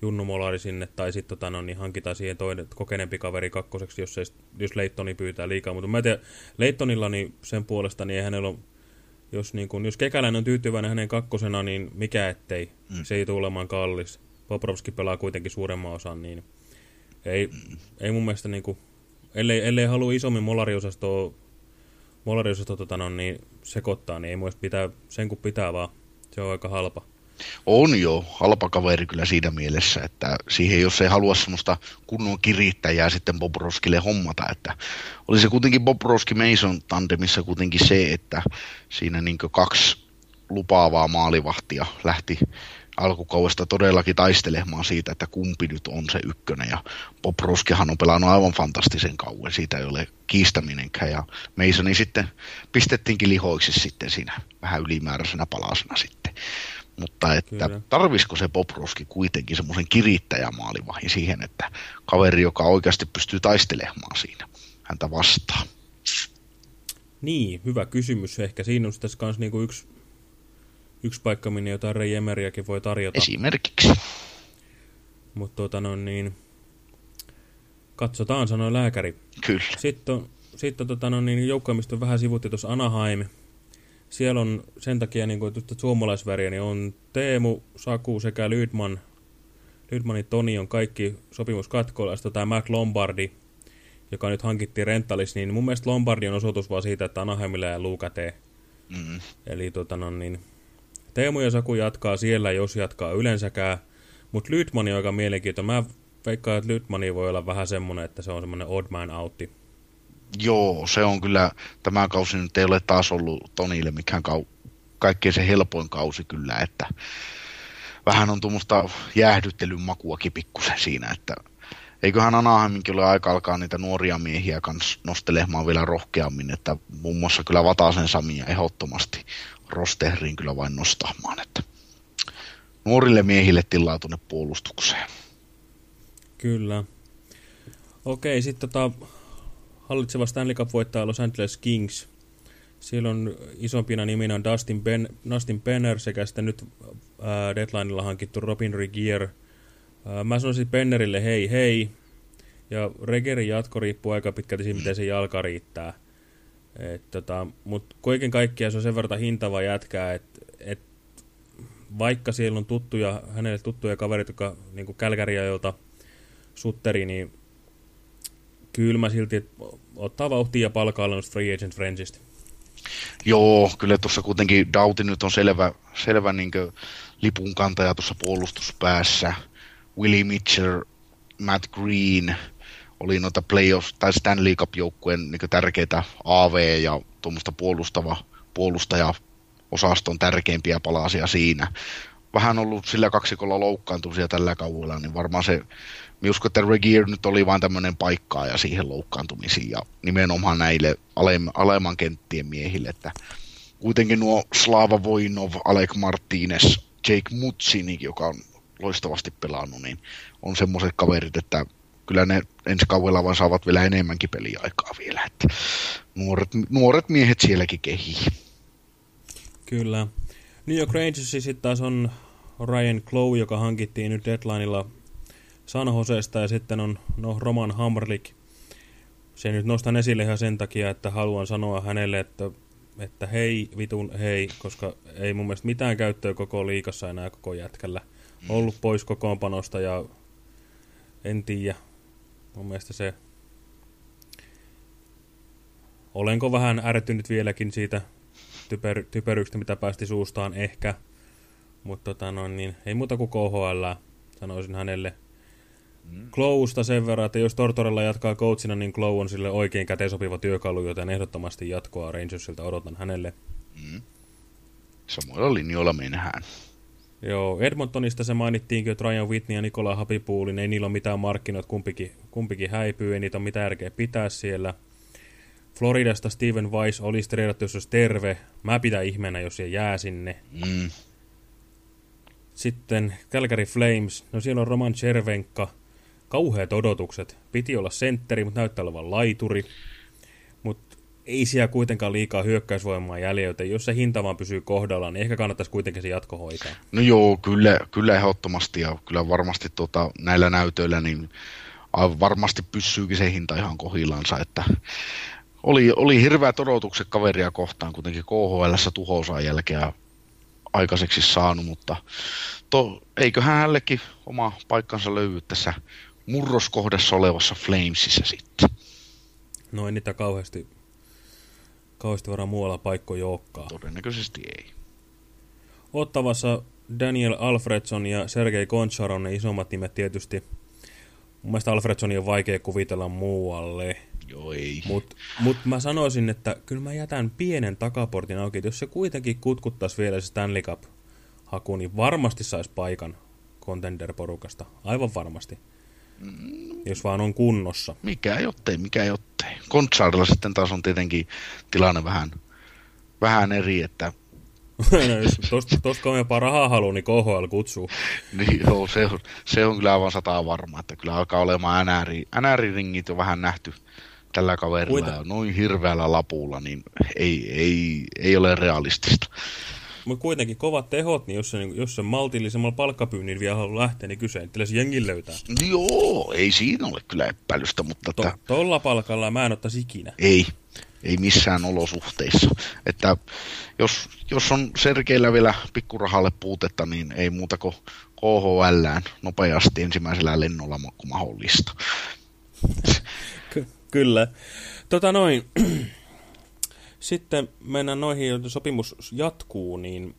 Junnu Molari sinne, tai sitten tota, no, niin hankitaan siihen toinen kokeneempi kaveri kakkoseksi, jos, ei, jos Leittoni pyytää liikaa. Mutta mä tiedän, Leittonilla niin sen puolesta, niin ei hänellä ole, jos, niin kun, jos Kekäläinen on tyytyväinen hänen kakkosena, niin mikä ettei. Mm. Se ei tule olemaan kallis. Poprovski pelaa kuitenkin suuremman osan, niin ei, mm. ei mun mielestä, niin kuin, ellei, ellei halua isommin molariosastoa molariosasto tota, no, niin sekoittaa, niin ei muista pitää sen kun pitää vaan. Se on aika halpa. On jo halpa kaveri kyllä siinä mielessä, että siihen jos ei halua semmoista kunnon kirittäjää sitten Bob Roskille hommata, että oli se kuitenkin Bob Roski Mason tandemissa kuitenkin se, että siinä niin kaksi lupaavaa maalivahtia lähti alkukaudesta todellakin taistelemaan siitä, että kumpi nyt on se ykkönen. Ja Bob Roskihan on pelannut aivan fantastisen kauan, siitä ei ole kiistäminenkään. Ja Masoni sitten pistettiinkin lihoiksi sitten siinä vähän ylimääräisenä palasena sitten. Mutta että Kyllä. tarvisiko se Bobrovski kuitenkin semmoisen kirittäjämaalivahin siihen, että kaveri, joka oikeasti pystyy taistelemaan siinä, häntä vastaan? Niin, hyvä kysymys. Ehkä siinä on tässä kanssa niinku yksi, yksi paikka, minne jotain Rei Emeriäkin voi tarjota. Esimerkiksi. Mutta tuota no niin, katsotaan, sanoi lääkäri. Kyllä. Sitten on, sitten tota no niin, joukkoimista vähän sivutti tuossa Anaheim. Siellä on sen takia niin kuin, että suomalaisväriä, niin on Teemu, Saku sekä Lydman. Lydmanin Toni on kaikki sopimuskatkoilla. Sitten tämä Mac Lombardi, joka nyt hankittiin rentalis, niin mun mielestä Lombardi on osoitus vaan siitä, että Anaheimilla ja Luukatee. Mm. Eli tota, no, niin, Teemu ja Saku jatkaa siellä, jos jatkaa yleensäkään. Mutta Lydman on aika mielenkiintoinen. Mä veikkaan, että Lydmani voi olla vähän semmoinen, että se on semmoinen odd man outti. Joo, se on kyllä, tämä kausi nyt ei ole taas ollut Tonille mikään kau, kaikkein se helpoin kausi kyllä, että vähän on tuommoista jäähdyttelyn makuakin pikkusen siinä, että eiköhän Anaheiminkin ole aika alkaa niitä nuoria miehiä kanssa nostelemaan vielä rohkeammin, että muun muassa kyllä Vatasen Samia ehdottomasti rosteriin kyllä vain nostamaan, että nuorille miehille tilaa tuonne puolustukseen. Kyllä. Okei, sitten tota, hallitseva Stanley Cup-voittaja Los Angeles Kings. Siellä on isompina niminä Dustin, ben, Dustin Penner sekä sitten nyt ää, deadlineilla hankittu Robin Regier. Ää, mä sanoisin Pennerille hei hei. Ja Regerin jatko riippuu aika pitkälti siitä, miten se jalka riittää. Et, tota, Mutta kaiken kaikkiaan se on sen verran hintava jätkää, että et, vaikka siellä on tuttuja, hänelle tuttuja kaverit, jotka niin Kälkäriä, jolta Sutteri, niin kyllä mä silti ottaa vauhtia ja palkaa Free Agent Friendsista. Joo, kyllä tuossa kuitenkin Dauti nyt on selvä, selvä niin lipun kantaja tuossa puolustuspäässä. Willie Mitchell, Matt Green oli noita playoffs tai Stanley Cup-joukkueen niin tärkeitä AV ja tuommoista puolustava puolustaja osaston tärkeimpiä palasia siinä. Vähän ollut sillä kaksikolla loukkaantumisia tällä kaudella, niin varmaan se uskon, että Regier nyt oli vain tämmöinen paikkaa ja siihen loukkaantumisiin ja nimenomaan näille alem, alemman kenttien miehille, että kuitenkin nuo Slava Voinov, Alek Martinez, Jake Mutsini, joka on loistavasti pelannut, niin on semmoiset kaverit, että kyllä ne ensi kaudella vaan saavat vielä enemmänkin peliaikaa vielä, että nuoret, nuoret miehet sielläkin kehii. Kyllä. New York Rangers sitten taas on Ryan Clough, joka hankittiin nyt deadlineilla San Josesta ja sitten on no, Roman Hamrlik. Se nyt nostan esille ihan sen takia, että haluan sanoa hänelle, että, että hei vitun hei, koska ei mun mielestä mitään käyttöä koko liikassa enää koko jätkällä. Ollut pois kokoonpanosta ja en tiedä. Mun mielestä se... Olenko vähän ärtynyt vieläkin siitä typer, typerykstä, mitä päästi suustaan ehkä. Mutta tota, no, niin, ei muuta kuin KHL, sanoisin hänelle. Clousta sen verran, että jos Tortorella jatkaa coachina, niin Clow on sille oikein käteen sopiva työkalu, joten ehdottomasti jatkoa Rangersilta odotan hänelle. Mm. Samoilla linjoilla mennään. Joo, Edmontonista se mainittiinkin, että Ryan Whitney ja Nikola Hapipuulin, ei niillä ole mitään markkinoita, kumpikin, kumpikin häipyy, ei niitä ole mitään järkeä pitää siellä. Floridasta Steven Weiss olisi treidattu, jos olisi terve. Mä pidän ihmeenä, jos se jää sinne. Mm. Sitten Calgary Flames, no siellä on Roman Chervenka, kauheat odotukset. Piti olla sentteri, mutta näyttää olevan laituri. Mutta ei siellä kuitenkaan liikaa hyökkäysvoimaa jäljellä, jos se hinta vaan pysyy kohdallaan, niin ehkä kannattaisi kuitenkin se jatko hoitaa. No joo, kyllä, kyllä ehdottomasti ja kyllä varmasti tuota, näillä näytöillä niin varmasti pysyykin se hinta ihan kohillansa, että oli, oli hirveät odotukset kaveria kohtaan, kuitenkin KHL tuhousan jälkeen aikaiseksi saanut, mutta to, eiköhän hänellekin oma paikkansa löydy tässä murroskohdassa olevassa Flamesissa sitten. No ei niitä kauheasti, kauheasti varmaan muualla paikkoja olekaan. Todennäköisesti ei. Ottavassa Daniel Alfredson ja Sergei Goncharon ne isommat nimet tietysti. Mun mielestä Alfredsonia on vaikea kuvitella muualle. Joo, ei. Mutta mut mä sanoisin, että kyllä mä jätän pienen takaportin auki, jos se kuitenkin kutkuttaisi vielä se Stanley Cup-haku, niin varmasti saisi paikan contender-porukasta. Aivan varmasti. Jos vaan on kunnossa. Mikä jottei, mikä jottei. Kontsarilla sitten taas on tietenkin tilanne vähän, vähän eri, että [laughs] no, tosta, tosta on jopa rahaa halu, niin KHL kutsuu. [laughs] niin joo, se on, se on kyllä aivan sataa varma, että kyllä alkaa olemaan NR-ringit jo vähän nähty tällä kaverilla Kuita? ja noin hirveällä lapulla, niin ei, ei, ei ole realistista. Mutta kuitenkin kovat tehot, niin jos se, niin jos se maltillisemmalla palkkapyynnillä vielä haluaa lähteä, niin kyse, että se jengi löytää. Joo, ei siinä ole kyllä epäilystä, mutta... To. Tolla palkalla mä en ottaisi ikinä. Ei, Ei missään olosuhteissa. Että jos, jos on Sergeillä vielä pikkurahalle puutetta, niin ei muuta kuin KHLään nopeasti ensimmäisellä lennolla kuin mahdollista. Ky kyllä. Tota noin, sitten mennään noihin, joiden sopimus jatkuu, niin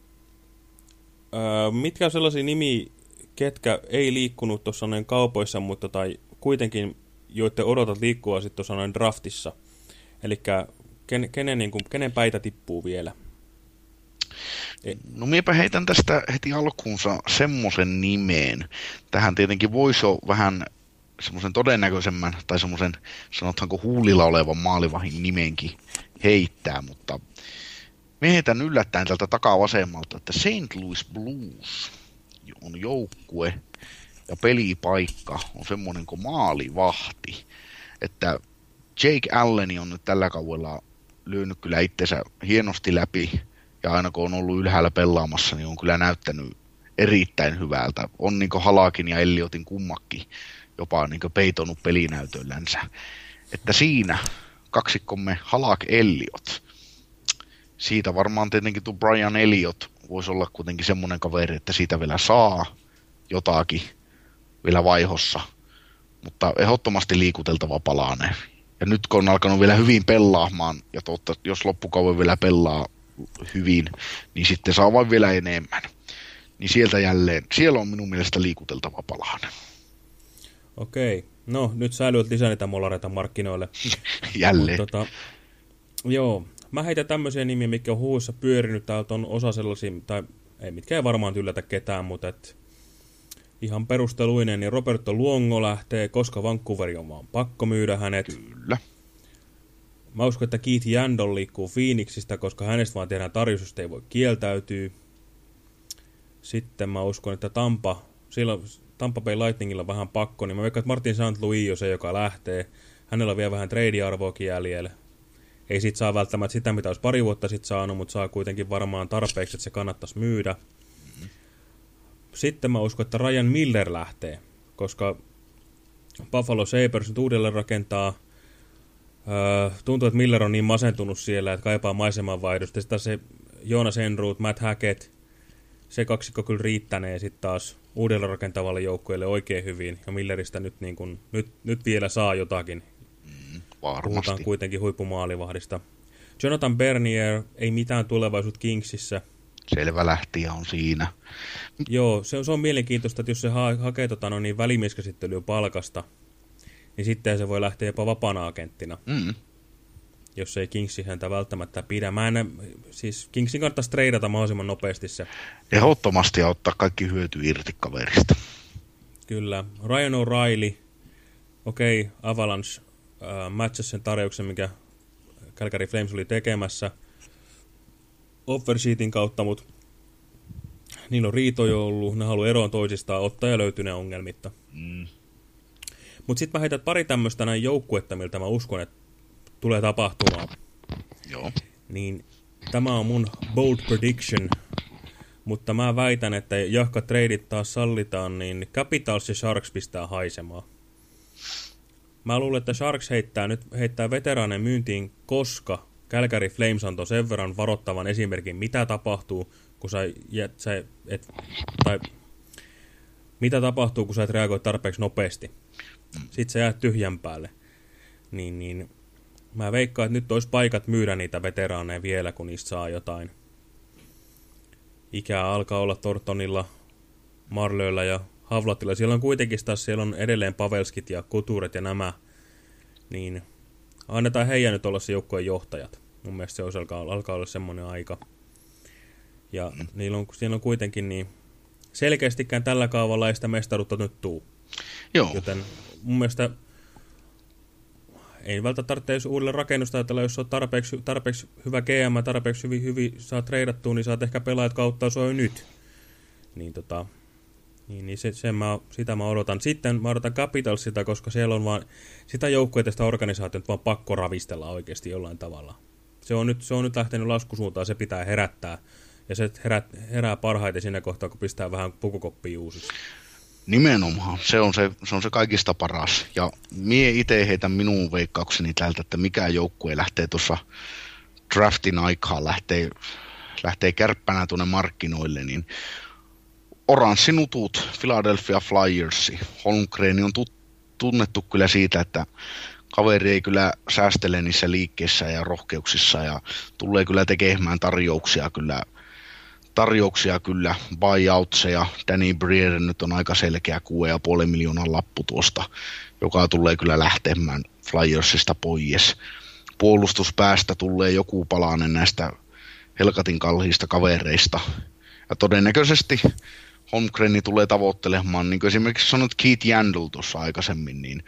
öö, mitkä on sellaisia nimi, ketkä ei liikkunut tuossa noin kaupoissa, mutta tai kuitenkin, joiden odotat liikkua sitten tuossa noin draftissa? Eli ken, kenen, niin kuin, kenen päitä tippuu vielä? No miepä heitän tästä heti alkuunsa semmoisen nimeen. Tähän tietenkin voisi olla vähän semmoisen todennäköisemmän tai semmoisen sanotaanko huulilla olevan maalivahin nimenkin heittää, mutta me heitän yllättäen tältä takavasemmalta, että St. Louis Blues on joukkue ja pelipaikka on semmoinen kuin maalivahti, että Jake Allen on nyt tällä kaudella lyönyt kyllä itsensä hienosti läpi ja aina kun on ollut ylhäällä pelaamassa, niin on kyllä näyttänyt erittäin hyvältä. On niin Halakin ja Elliotin kummakki jopa niin peitonut pelinäytöllänsä. Että siinä kaksikkomme Halak Elliot. Siitä varmaan tietenkin tuo Brian Elliot voisi olla kuitenkin semmoinen kaveri, että siitä vielä saa jotakin vielä vaihossa. Mutta ehdottomasti liikuteltava palanen. Ja nyt kun on alkanut vielä hyvin pelaamaan, ja totta, jos loppukauden vielä pelaa hyvin, niin sitten saa vain vielä enemmän. Niin sieltä jälleen, siellä on minun mielestä liikuteltava palanen. Okei. No, nyt sä lyöt lisää niitä molareita markkinoille. [laughs] Jälleen. Mut, tota, joo. Mä heitän tämmöisiä nimiä, mikä on huussa pyörinyt. Täältä on osa sellaisia, tai ei mitkä ei varmaan yllätä ketään, mutta et, ihan perusteluinen, niin Roberto Luongo lähtee, koska Vancouveri on vaan pakko myydä hänet. Kyllä. Mä uskon, että Keith Jandon liikkuu Phoenixista, koska hänestä vaan tehdään tarjous, ei voi kieltäytyä. Sitten mä uskon, että Tampa, silloin Tampa Bay Lightningilla vähän pakko, niin mä veikkaan, että Martin St. Louis on se, joka lähtee. Hänellä on vielä vähän trade-arvoakin jäljellä. Ei sit saa välttämättä sitä, mitä olisi pari vuotta sitten saanut, mutta saa kuitenkin varmaan tarpeeksi, että se kannattaisi myydä. Sitten mä uskon, että Ryan Miller lähtee, koska Buffalo Sabres nyt uudelleen rakentaa. Öö, tuntuu, että Miller on niin masentunut siellä, että kaipaa maisemanvaihdosta. Sitten se Jonas Enroth, Matt Hackett, se kaksikko kyllä riittänee sitten taas uudella rakentavalle joukkueelle oikein hyvin. Ja Milleristä nyt, niin kun, nyt, nyt vielä saa jotakin. Mm, varmasti. Puhutaan kuitenkin huippumaalivahdista. Jonathan Bernier, ei mitään tulevaisuutta Kingsissä. Selvä lähtiä on siinä. Joo, se on, se on mielenkiintoista, että jos se ha hakee tota, no niin välimieskäsittelyä palkasta, niin sitten se voi lähteä jopa vapaana agenttina. Mm jos ei Kingsi häntä välttämättä pidä. Mä en, siis Kingsin kannattaisi treidata mahdollisimman nopeasti se. Ehdottomasti ja ottaa kaikki hyöty irti kaverista. Kyllä. Ryan O'Reilly, okei, okay, Avalanche äh, matchasi sen tarjouksen, mikä Calgary Flames oli tekemässä offersheetin kautta, mutta niillä on riitoja ollut, ne haluaa eroon toisistaan, ottaa ja löytyy ne ongelmitta. Mm. Mutta sitten mä heitän pari tämmöistä näin joukkuetta, miltä mä uskon, että tulee tapahtumaan. Joo. Niin tämä on mun bold prediction, mutta mä väitän, että jahka treidit taas sallitaan, niin Capitals ja Sharks pistää haisemaan. Mä luulen, että Sharks heittää nyt heittää veteraanen myyntiin, koska Calgary Flames antoi sen verran varoittavan esimerkin, mitä tapahtuu, kun sä, jät, sä et, tai mitä tapahtuu, kun sä et reagoi tarpeeksi nopeasti. Sitten sä jäät tyhjän päälle. Niin, niin Mä veikkaan, että nyt olisi paikat myydä niitä veteraaneja vielä, kun niistä saa jotain. Ikää alkaa olla Tortonilla, Marlöillä ja Havlatilla. Siellä on kuitenkin taas, siellä on edelleen Pavelskit ja Kuturet ja nämä. Niin annetaan heidän nyt olla se joukkueen johtajat. Mun mielestä se olisi alkaa, alkaa olla semmoinen aika. Ja niillä on, siellä on kuitenkin niin selkeästikään tällä kaavalla ei sitä mestaruutta nyt tuu. Joo. Joten mun mielestä ei välttämättä tarvitse uudelle rakennusta ajatella, jos on tarpeeksi, tarpeeksi hyvä GM, tarpeeksi hyvin, hyvin saa treidattua, niin saat ehkä pelaajat kautta sua jo nyt. Niin tota, niin, niin se, sen mä, sitä mä odotan. Sitten mä odotan sitä, koska siellä on vaan sitä joukkueita sitä organisaatiota vaan pakko ravistella oikeasti jollain tavalla. Se on nyt, se on nyt lähtenyt laskusuuntaan, se pitää herättää. Ja se herät, herää parhaiten siinä kohtaa, kun pistää vähän pukukoppiin uusiksi. Nimenomaan, se on se, se on se kaikista paras. Ja mie itse heitän minun veikkaukseni täältä, että mikä joukkue lähtee tuossa draftin aikaa, lähtee, lähtee kärppänä tuonne markkinoille, niin oranssinutut, Philadelphia Flyers, Holmgren on tut, tunnettu kyllä siitä, että kaveri ei kyllä säästele niissä liikkeissä ja rohkeuksissa ja tulee kyllä tekemään tarjouksia kyllä tarjouksia kyllä, buyoutseja. Danny Breer nyt on aika selkeä 6,5 miljoonan lappu tuosta, joka tulee kyllä lähtemään Flyersista pois. Puolustuspäästä tulee joku palanen näistä helkatin kalliista kavereista. Ja todennäköisesti Holmgreni tulee tavoittelemaan, niin kuin esimerkiksi sanot Keith Jandl tuossa aikaisemmin, niin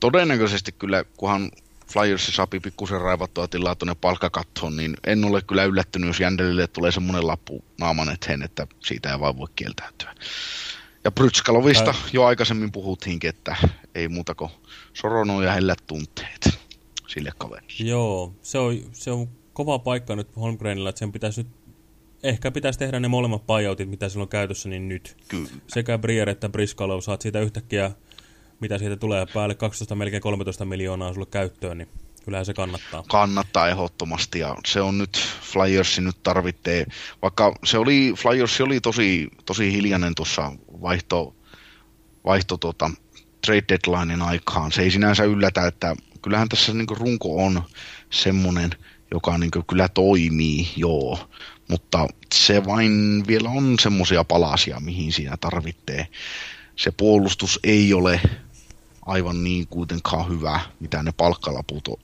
todennäköisesti kyllä, kunhan Flyers saapi pikkusen raivattua tilaa tuonne palkkakattoon, niin en ole kyllä yllättynyt, jos Jändelille tulee semmoinen lappu naaman eteen, että siitä ei vaan voi kieltäytyä. Ja Brytskalovista tai... jo aikaisemmin puhuttiinkin, että ei muuta kuin sorono ja hellät tunteet sille kaverille. Joo, se on, se on kova paikka nyt Holmgrenilla, että sen pitäisi nyt ehkä pitäisi tehdä ne molemmat buyoutit, mitä sillä on käytössä, niin nyt. Kyllä. Sekä Brier että Briskalov saat siitä yhtäkkiä mitä siitä tulee, päälle 12, melkein 13 miljoonaa sulle käyttöön, niin kyllähän se kannattaa. Kannattaa ehdottomasti ja se on nyt, Flyersin nyt tarvitsee, vaikka se oli, Flyers oli tosi, tosi hiljainen tuossa vaihto, vaihto tota, trade deadlinein aikaan. Se ei sinänsä yllätä, että kyllähän tässä niin runko on semmoinen, joka niin kyllä toimii, joo, mutta se vain vielä on semmoisia palasia, mihin siinä tarvitsee. Se puolustus ei ole aivan niin kuitenkaan hyvä, mitä ne palkkalaput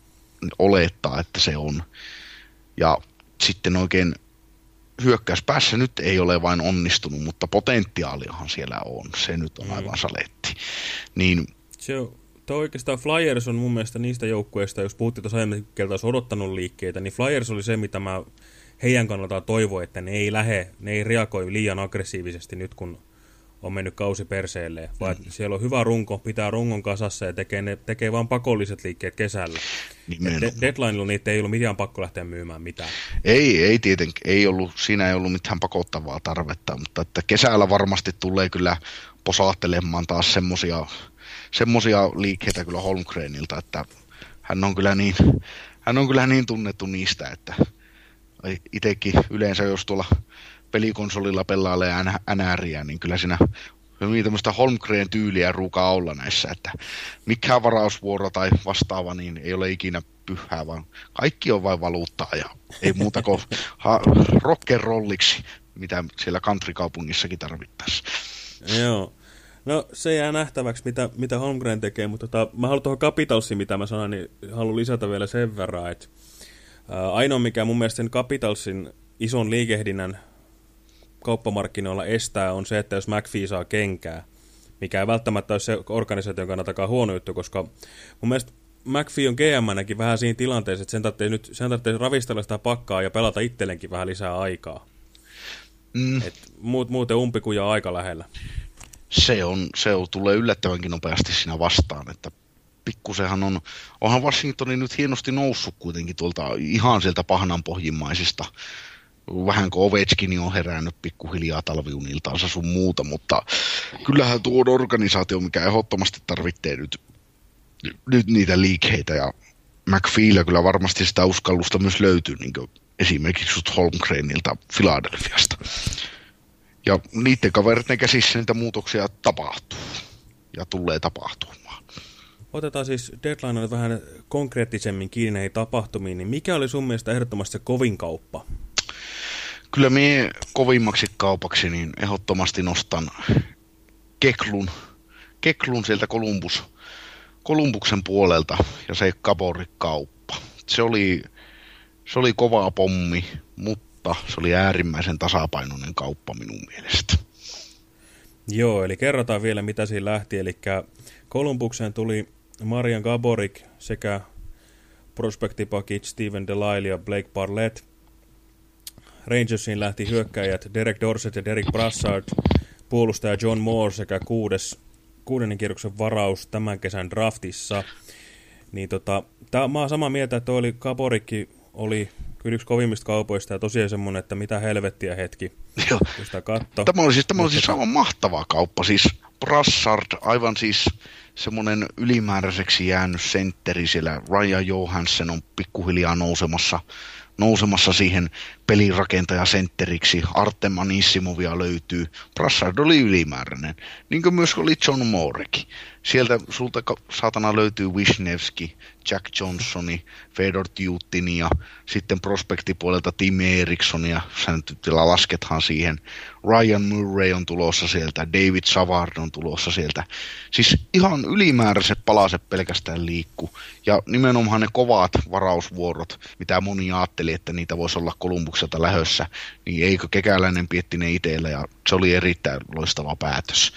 olettaa, että se on. Ja sitten oikein hyökkäyspäässä nyt ei ole vain onnistunut, mutta potentiaaliahan siellä on. Se nyt on mm. aivan saletti. Niin, se on, Tuo oikeastaan Flyers on mun mielestä niistä joukkueista, jos puhuttiin tuossa aiemmin, keltä olisi odottanut liikkeitä, niin Flyers oli se, mitä mä heidän kannaltaan toivoin, että ne ei lähe, ne ei reagoi liian aggressiivisesti nyt, kun on mennyt kausi perseelleen, vaan mm. siellä on hyvä runko, pitää rungon kasassa ja tekee, ne, tekee vain pakolliset liikkeet kesällä. De deadlinella niitä ei ollut mitään pakko lähteä myymään mitään. Ei, ei tietenkin, ei ollut, siinä ei ollut mitään pakottavaa tarvetta, mutta että kesällä varmasti tulee kyllä posahtelemaan taas semmosia, semmosia liikkeitä kyllä Holmgrenilta, että hän on kyllä niin, hän on kyllä niin tunnettu niistä, että itsekin yleensä jos tuolla pelikonsolilla pelailee NRiä, niin kyllä siinä hyvin tämmöistä Holmgren tyyliä ruukaa olla näissä, että mikään varausvuoro tai vastaava niin ei ole ikinä pyhää, vaan kaikki on vain valuuttaa ja ei muuta kuin rock'n'rolliksi, mitä siellä countrykaupungissakin tarvittaisiin. Joo. No se jää nähtäväksi, mitä, mitä Holmgren tekee, mutta tota, mä haluan tuohon Capitalsiin, mitä mä sanoin, niin haluan lisätä vielä sen verran, että ainoa mikä mun mielestä sen Capitalsin ison liikehdinnän kauppamarkkinoilla estää, on se, että jos McPhee saa kenkää, mikä ei välttämättä ole se organisaation kannaltakaan huono juttu, koska mun mielestä McPhee on gm vähän siinä tilanteessa, että sen tarvitsee, nyt, sen tarvitsee ravistella sitä pakkaa ja pelata itsellenkin vähän lisää aikaa. Mm. Et muut, muuten umpikuja aika lähellä. Se, on, se on, tulee yllättävänkin nopeasti siinä vastaan, että pikkusehan on, onhan Washingtonin nyt hienosti noussut kuitenkin tuolta ihan sieltä pahnanpohjimmaisista vähän kuin Ovechkin on herännyt pikkuhiljaa talviuniltaansa sun muuta, mutta kyllähän tuo on organisaatio, mikä ehdottomasti tarvitsee nyt, nyt niitä liikkeitä ja McPheeillä kyllä varmasti sitä uskallusta myös löytyy, niin kuin esimerkiksi Holmgrenilta Philadelphiasta. Ja niiden kaveritten käsissä niitä muutoksia tapahtuu ja tulee tapahtumaan. Otetaan siis deadline vähän konkreettisemmin kiinni näihin tapahtumiin, niin mikä oli sun mielestä ehdottomasti se kovin kauppa kyllä minä kovimmaksi kaupaksi niin ehdottomasti nostan Keklun, Keklun sieltä Kolumbus, Kolumbuksen puolelta ja se kauppa. Se oli, se oli kova pommi, mutta se oli äärimmäisen tasapainoinen kauppa minun mielestä. Joo, eli kerrotaan vielä mitä siinä lähti. Eli Kolumbukseen tuli Marian Gaborik sekä prospektipakit Steven Delisle ja Blake Barlett – Rangersiin lähti hyökkäjät Derek Dorset ja Derek Brassard, puolustaja John Moore sekä kuudes, kuudennen kierroksen varaus tämän kesän draftissa. Niin tota, tää, mä oon samaa mieltä, että oli Kaporikki oli kyllä yksi kovimmista kaupoista ja tosiaan semmoinen, että mitä helvettiä hetki, Joo. sitä katto. Tämä oli siis, tämä oli siis aivan mahtava kauppa, siis Brassard, aivan siis semmoinen ylimääräiseksi jäänyt sentteri siellä. Ryan Johansson on pikkuhiljaa nousemassa nousemassa siihen pelirakentajasentteriksi. Artem Anissimovia löytyy. Brassard oli ylimääräinen, niin kuin myös oli John Morekin. Sieltä sulta saatana löytyy Wisniewski, Jack Johnsoni, Fedor Tjutini ja sitten prospektipuolelta Tim Erikssonia, sen laskethan siihen. Ryan Murray on tulossa sieltä, David Savard on tulossa sieltä. Siis ihan ylimääräiset palaset pelkästään liikku. Ja nimenomaan ne kovat varausvuorot, mitä moni ajatteli, että niitä voisi olla Kolumbukselta lähössä, niin eikö kekäläinen pietti ne itsellä ja se oli erittäin loistava päätös.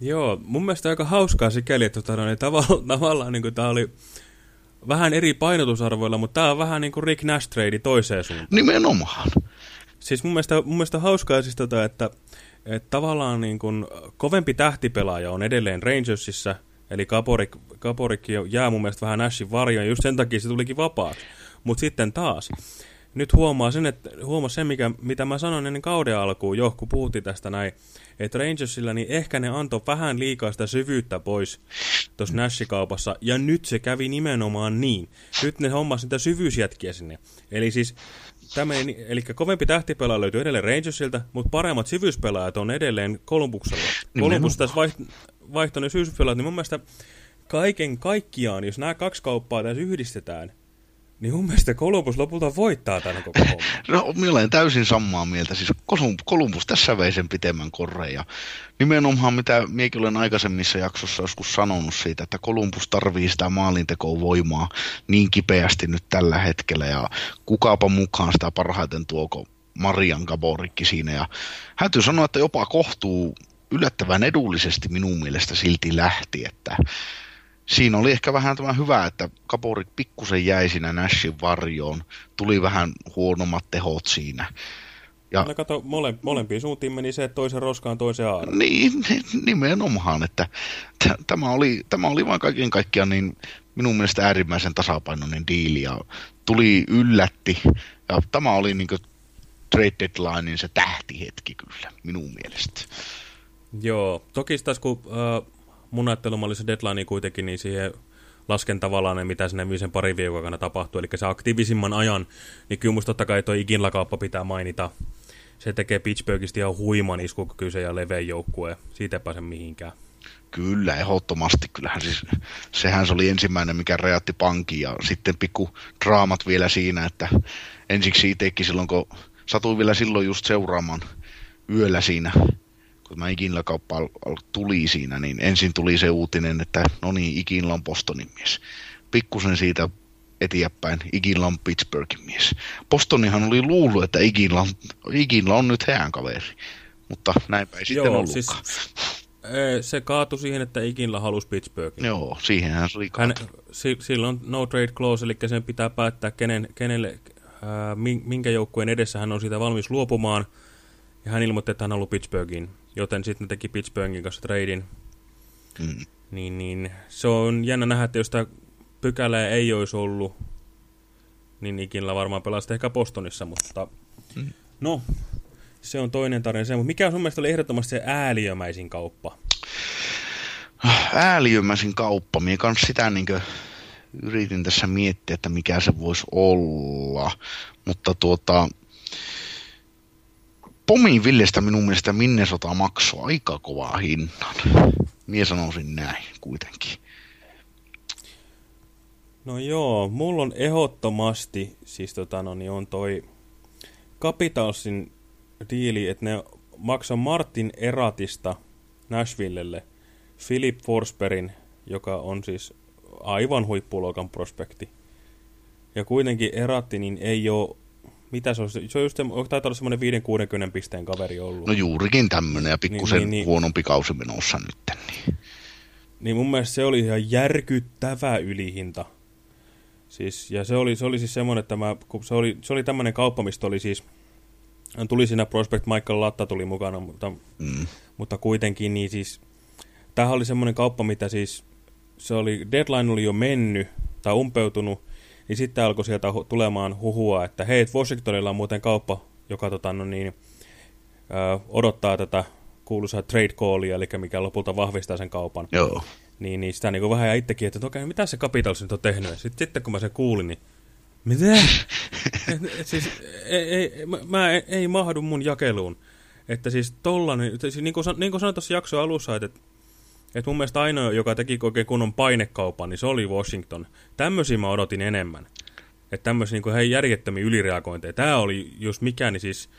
Joo, mun mielestä aika hauskaa sikäli, että tota, no, niin tavallaan, [laughs] tavallaan niin tämä oli vähän eri painotusarvoilla, mutta tämä on vähän niin kuin Rick Nash trade toiseen suuntaan. Nimenomaan. Siis mun mielestä, mun mielestä hauskaa siis tota, että, että tavallaan niin kuin kovempi tähtipelaaja on edelleen Rangersissa, eli Kaporik, Kaporik jää mun mielestä vähän Nashin varjoon, just sen takia se tulikin vapaaksi. Mutta sitten taas, nyt huomaa sen, että huomaa sen, mikä, mitä mä sanoin ennen kauden alkuun jo, kun puhuttiin tästä näin, että Rangersilla niin ehkä ne antoi vähän liikaa sitä syvyyttä pois tuossa Nash-kaupassa, ja nyt se kävi nimenomaan niin. Nyt ne hommasi niitä syvyysjätkiä sinne. Eli siis Tämmöinen, eli kovempi tähtipelaaja löytyy edelleen Rangersilta, mutta paremmat syvyyspelaajat on edelleen Columbuksella. Columbus tässä vaiht vaihtanut syvyyspelaajat, niin mun mielestä kaiken kaikkiaan, jos nämä kaksi kauppaa tässä yhdistetään, niin mun mielestä Columbus lopulta voittaa tämän koko homman. [laughs] No, minä olen täysin samaa mieltä. Siis Columbus tässä vei sen pitemmän korreen. Ja nimenomaan mitä miekin olen aikaisemmissa jaksossa joskus sanonut siitä, että Columbus tarvii sitä maalintekoa voimaa niin kipeästi nyt tällä hetkellä. Ja kukaapa mukaan sitä parhaiten tuoko Marian Gaborikki siinä. Ja täytyy sanoa, että jopa kohtuu yllättävän edullisesti minun mielestä silti lähti, että siinä oli ehkä vähän tämä hyvä, että Kaporik pikkusen jäi siinä Nashin varjoon. Tuli vähän huonommat tehot siinä. Ja, no kato, mole, molempiin suuntiin meni se, että toisen roskaan toisen aaran. Niin, nimenomaan, että tämä oli, tämä oli vain kaiken kaikkiaan niin minun mielestä äärimmäisen tasapainoinen diili ja tuli yllätti. Ja tämä oli niin trade deadlinein se tähtihetki kyllä, minun mielestä. Joo, toki taas kun äh, mun ajattelumallissa deadline kuitenkin, niin siihen lasken tavallaan, mitä sinne viisen parin viikon aikana tapahtuu. Eli se aktiivisimman ajan, niin kyllä musta totta kai toi Iginla-kauppa pitää mainita. Se tekee Pittsburghista ihan huiman iskukykyisen ja leveän joukkueen. Siitä ei pääse mihinkään. Kyllä, ehdottomasti. Kyllähän siis, sehän se oli ensimmäinen, mikä räjätti pankin ja sitten pikku draamat vielä siinä, että ensiksi itsekin silloin, kun satuin vielä silloin just seuraamaan yöllä siinä kun tämä Iginla kauppa tuli siinä, niin ensin tuli se uutinen, että no niin, Iginla on Bostonin mies. Pikkusen siitä eteenpäin Iginla on Pittsburghin mies. Bostonihan oli luullut, että Iginla on, Iginla on nyt heidän kaveri, mutta näinpä ei sitten Joo, ollutkaan. Siis, se kaatui siihen, että Iginla halusi Pittsburghin. Joo, siihenhän se oli Hän, si, Silloin no trade clause, eli sen pitää päättää, kenen, kenelle, ää, minkä joukkueen edessä hän on siitä valmis luopumaan. Ja hän ilmoitti, että hän haluaa Pittsburghin joten sitten ne teki Pittsburghin kanssa treidin. Mm. Niin, niin, se on jännä nähdä, että jos tämä pykälää ei olisi ollut, niin ikinä varmaan pelasi ehkä Bostonissa, mutta mm. no, se on toinen tarina. Se, mutta mikä on sun mielestä oli ehdottomasti se ääliömäisin kauppa? Ääliömäisin kauppa, minä kanssa sitä niin yritin tässä miettiä, että mikä se voisi olla, mutta tuota, Pomin Villestä minun mielestä Minnesota maksoi aika kovaa hinnan. Mie sanoisin näin kuitenkin. No joo, mulla on ehdottomasti, siis tota no, niin on toi Capitalsin diili, että ne maksaa Martin Eratista Nashvillelle Philip Forsbergin, joka on siis aivan huippuluokan prospekti. Ja kuitenkin Eratti niin ei ole mitä se on? Se on just, taitaa olla semmoinen 5-60 pisteen kaveri ollut. No juurikin tämmöinen ja pikkusen niin, niin, niin, huonompi kausi menossa nyt. Niin. niin mun mielestä se oli ihan järkyttävä ylihinta. Siis, ja se oli, se oli siis semmoinen, että mä, kun se oli, se oli tämmöinen kauppa, mistä oli siis, tuli siinä Prospect Michael Latta tuli mukana, mutta, mm. mutta kuitenkin niin siis, tämähän oli semmoinen kauppa, mitä siis, se oli, deadline oli jo mennyt tai umpeutunut, niin sitten alkoi sieltä tulemaan huhua, että hei, Washingtonilla on muuten kauppa, joka tota, no niin, ö, odottaa tätä kuuluisaa trade callia, eli mikä lopulta vahvistaa sen kaupan. Joo. Niin, niin sitä niin kuin vähän itsekin, että okei, mitä se Capitals nyt on tehnyt? Sitten, sitten kun mä sen kuulin, niin mitä? [laughs] siis ei, ei, mä, mä ei, ei mahdu mun jakeluun. Että siis tollanen, siis niin kuin, niin kuin sanoin tuossa jakson alussa, että, että mun mielestä ainoa, joka teki oikein kunnon painekaupan, niin se oli Washington. Tämmöisiä mä odotin enemmän. Että tämmöisiä niin hei, järjettömiä ylireagointeja. Tämä oli just mikään, niin siis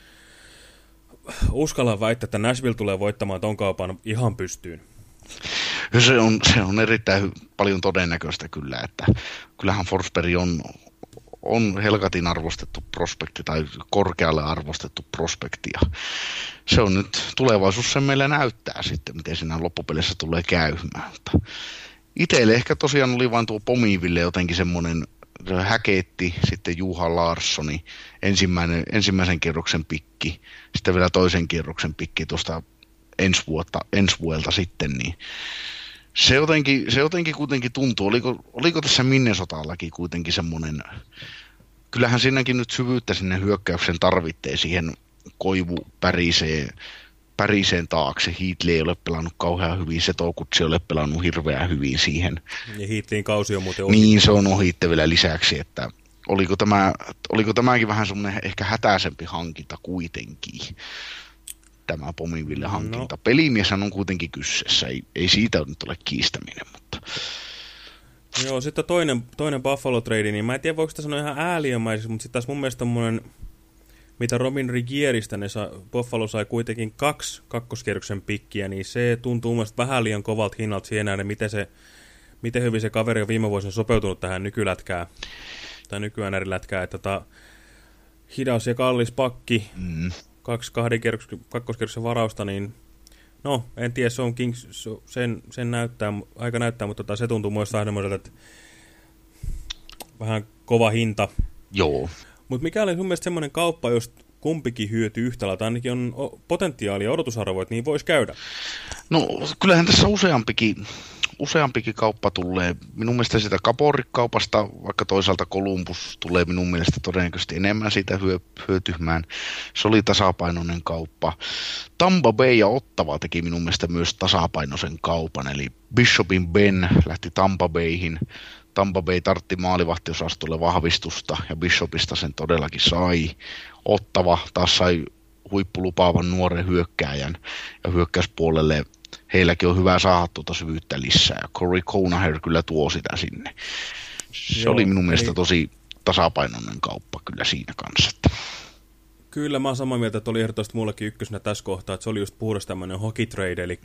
uskalla väittää, että Nashville tulee voittamaan ton kaupan ihan pystyyn. Se on, se on erittäin paljon todennäköistä kyllä, että kyllähän Forsberg on, on helkatin arvostettu prospekti tai korkealle arvostettu prospekti. Ja se on nyt, tulevaisuus sen meille näyttää sitten, miten siinä loppupelissä tulee käymään. Itselle ehkä tosiaan oli vain tuo Pomiville jotenkin semmoinen häkeetti, sitten Juha Larssoni, ensimmäinen, ensimmäisen kierroksen pikki, sitten vielä toisen kierroksen pikki tuosta ensi, vuotta, ensi vuodelta sitten, niin se jotenkin, se jotenkin kuitenkin tuntuu, oliko, oliko tässä Minnesotallakin kuitenkin semmoinen, kyllähän siinäkin nyt syvyyttä sinne hyökkäyksen tarvitteen siihen koivupäriseen päriseen taakse. Heatley ei ole pelannut kauhean hyvin, se Tokutsi ei ole pelannut hirveän hyvin siihen. Ja Heatleyin kausi on muuten ohi. Niin, se on ohitte vielä lisäksi, että oliko, tämä, oliko tämäkin vähän semmoinen ehkä hätäisempi hankinta kuitenkin tämä Pominville no. hankinta. No. Pelimies on kuitenkin kyseessä, ei, ei siitä nyt ole kiistäminen, mutta... Joo, sitten toinen, toinen Buffalo trade, niin mä en tiedä voiko sitä sanoa ihan ääliömäisesti, mutta sitten taas mun mielestä tommonen, mitä Robin Rigieristä ne sa, Buffalo sai kuitenkin kaksi kakkoskierroksen pikkiä, niin se tuntuu mun vähän liian kovalta hinnalta siihen miten, se, miten hyvin se kaveri on viime vuosina sopeutunut tähän nykylätkään, tai nykyään eri lätkään, että tota, hidas ja kallis pakki, mm kaksi kahden kakkoskerroksen varausta, niin no, en tiedä, se on Kings, sen, sen näyttää, aika näyttää, mutta tota, se tuntuu myös vähän että vähän kova hinta. Joo. Mutta mikä oli sun mielestä semmoinen kauppa, jos kumpikin hyötyy yhtä lailla, ainakin on potentiaalia ja odotusarvoa, että niin voisi käydä? No, kyllähän tässä useampikin useampikin kauppa tulee. Minun mielestä sitä Kaporikaupasta, vaikka toisaalta Columbus tulee minun mielestä todennäköisesti enemmän siitä hyö, hyötymään. Se oli tasapainoinen kauppa. Tampa Bay ja Ottava teki minun mielestä myös tasapainoisen kaupan, eli Bishopin Ben lähti Tampa Bayhin. Tampa Bay tartti maalivahtiosastolle vahvistusta ja Bishopista sen todellakin sai. Ottava taas sai huippulupaavan nuoren hyökkääjän ja hyökkäyspuolelle heilläkin on hyvä saada tuota syvyyttä lisää. Ja Corey Conaher kyllä tuo sitä sinne. Se Joo, oli minun mielestä eli... tosi tasapainoinen kauppa kyllä siinä kanssa. Kyllä, mä oon samaa mieltä, että oli ehdottomasti mullekin ykkösenä tässä kohtaa, että se oli just puhdas tämmöinen hockey trade, eli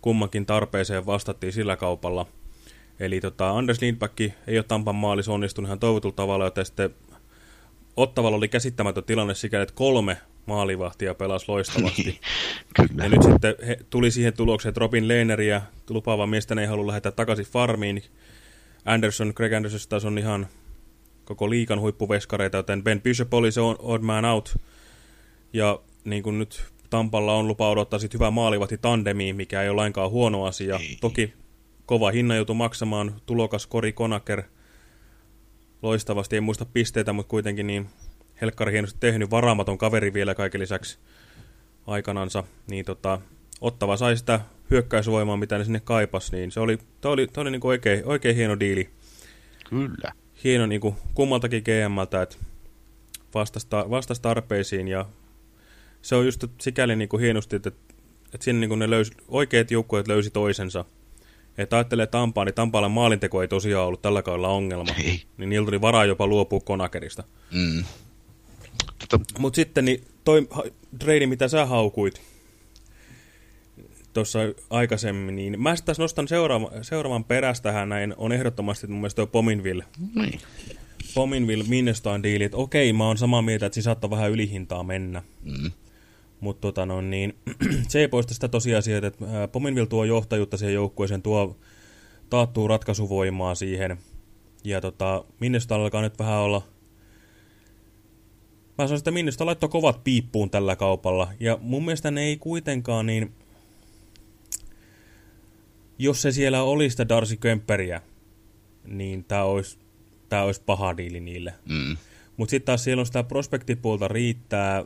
kummankin tarpeeseen vastattiin sillä kaupalla. Eli tota, Anders Lindback ei ole Tampan maalis onnistunut ihan toivotulla tavalla, joten sitten Ottavalla oli käsittämätön tilanne sikäli, että kolme maalivahtia pelasi loistavasti. [laughs] Kyllä. Ja nyt sitten he, tuli siihen tulokseen, että Robin Lehneriä lupaava miestä ei halua lähettää takaisin farmiin. Anderson, Greg Anderson taas on ihan koko liikan huippuveskareita, joten Ben Bishop oli se odd man out. Ja niin kuin nyt Tampalla on lupa odottaa sit hyvää maalivahti tandemiin, mikä ei ole lainkaan huono asia. Ei. Toki kova hinna joutuu maksamaan tulokas Kori Konaker loistavasti, en muista pisteitä, mutta kuitenkin niin helkkari hienosti tehnyt, varaamaton kaveri vielä kaiken lisäksi aikanansa, niin tota, ottava sai sitä hyökkäysvoimaa, mitä ne sinne kaipas, niin se oli, toi oli, toi oli niin oikein, oikein hieno diili. Kyllä. Hieno niin kuin kummaltakin GMltä, että vastasi, vastasi tarpeisiin ja se on just sikäli niin kuin hienosti, että, että niin kuin ne löysi, oikeat joukkueet löysi toisensa. Että ajattelee Tampaa, niin Tampaalla maalinteko ei tosiaan ollut tällä kaudella ongelma. Ei. Niin niillä tuli varaa jopa luopua Konakerista. Mm. Mutta Mut sitten niin toi trade, mitä sä haukuit tuossa aikaisemmin, niin mä sitten nostan seuraava, seuraavan perästä näin, on ehdottomasti mun mielestä toi Pominville. Niin. Pominville Minnestaan diili, että okei, mä oon samaa mieltä, että siinä saattaa vähän ylihintaa mennä. Mm. Mutta tota no, niin, [clears throat] se ei poista sitä tosiasiaa, että Pominville tuo johtajuutta siihen joukkueeseen, tuo taattuu ratkaisuvoimaa siihen. Ja tota, Minnesota alkaa nyt vähän olla Mä sanoin, että Minnesota laittoi kovat piippuun tällä kaupalla. Ja mun mielestä ne ei kuitenkaan niin... Jos se siellä olisi sitä Darcy Kemperiä, niin tää olisi, tää olisi paha diili niille. Mm. Mutta sitten taas siellä on sitä prospektipuolta riittää.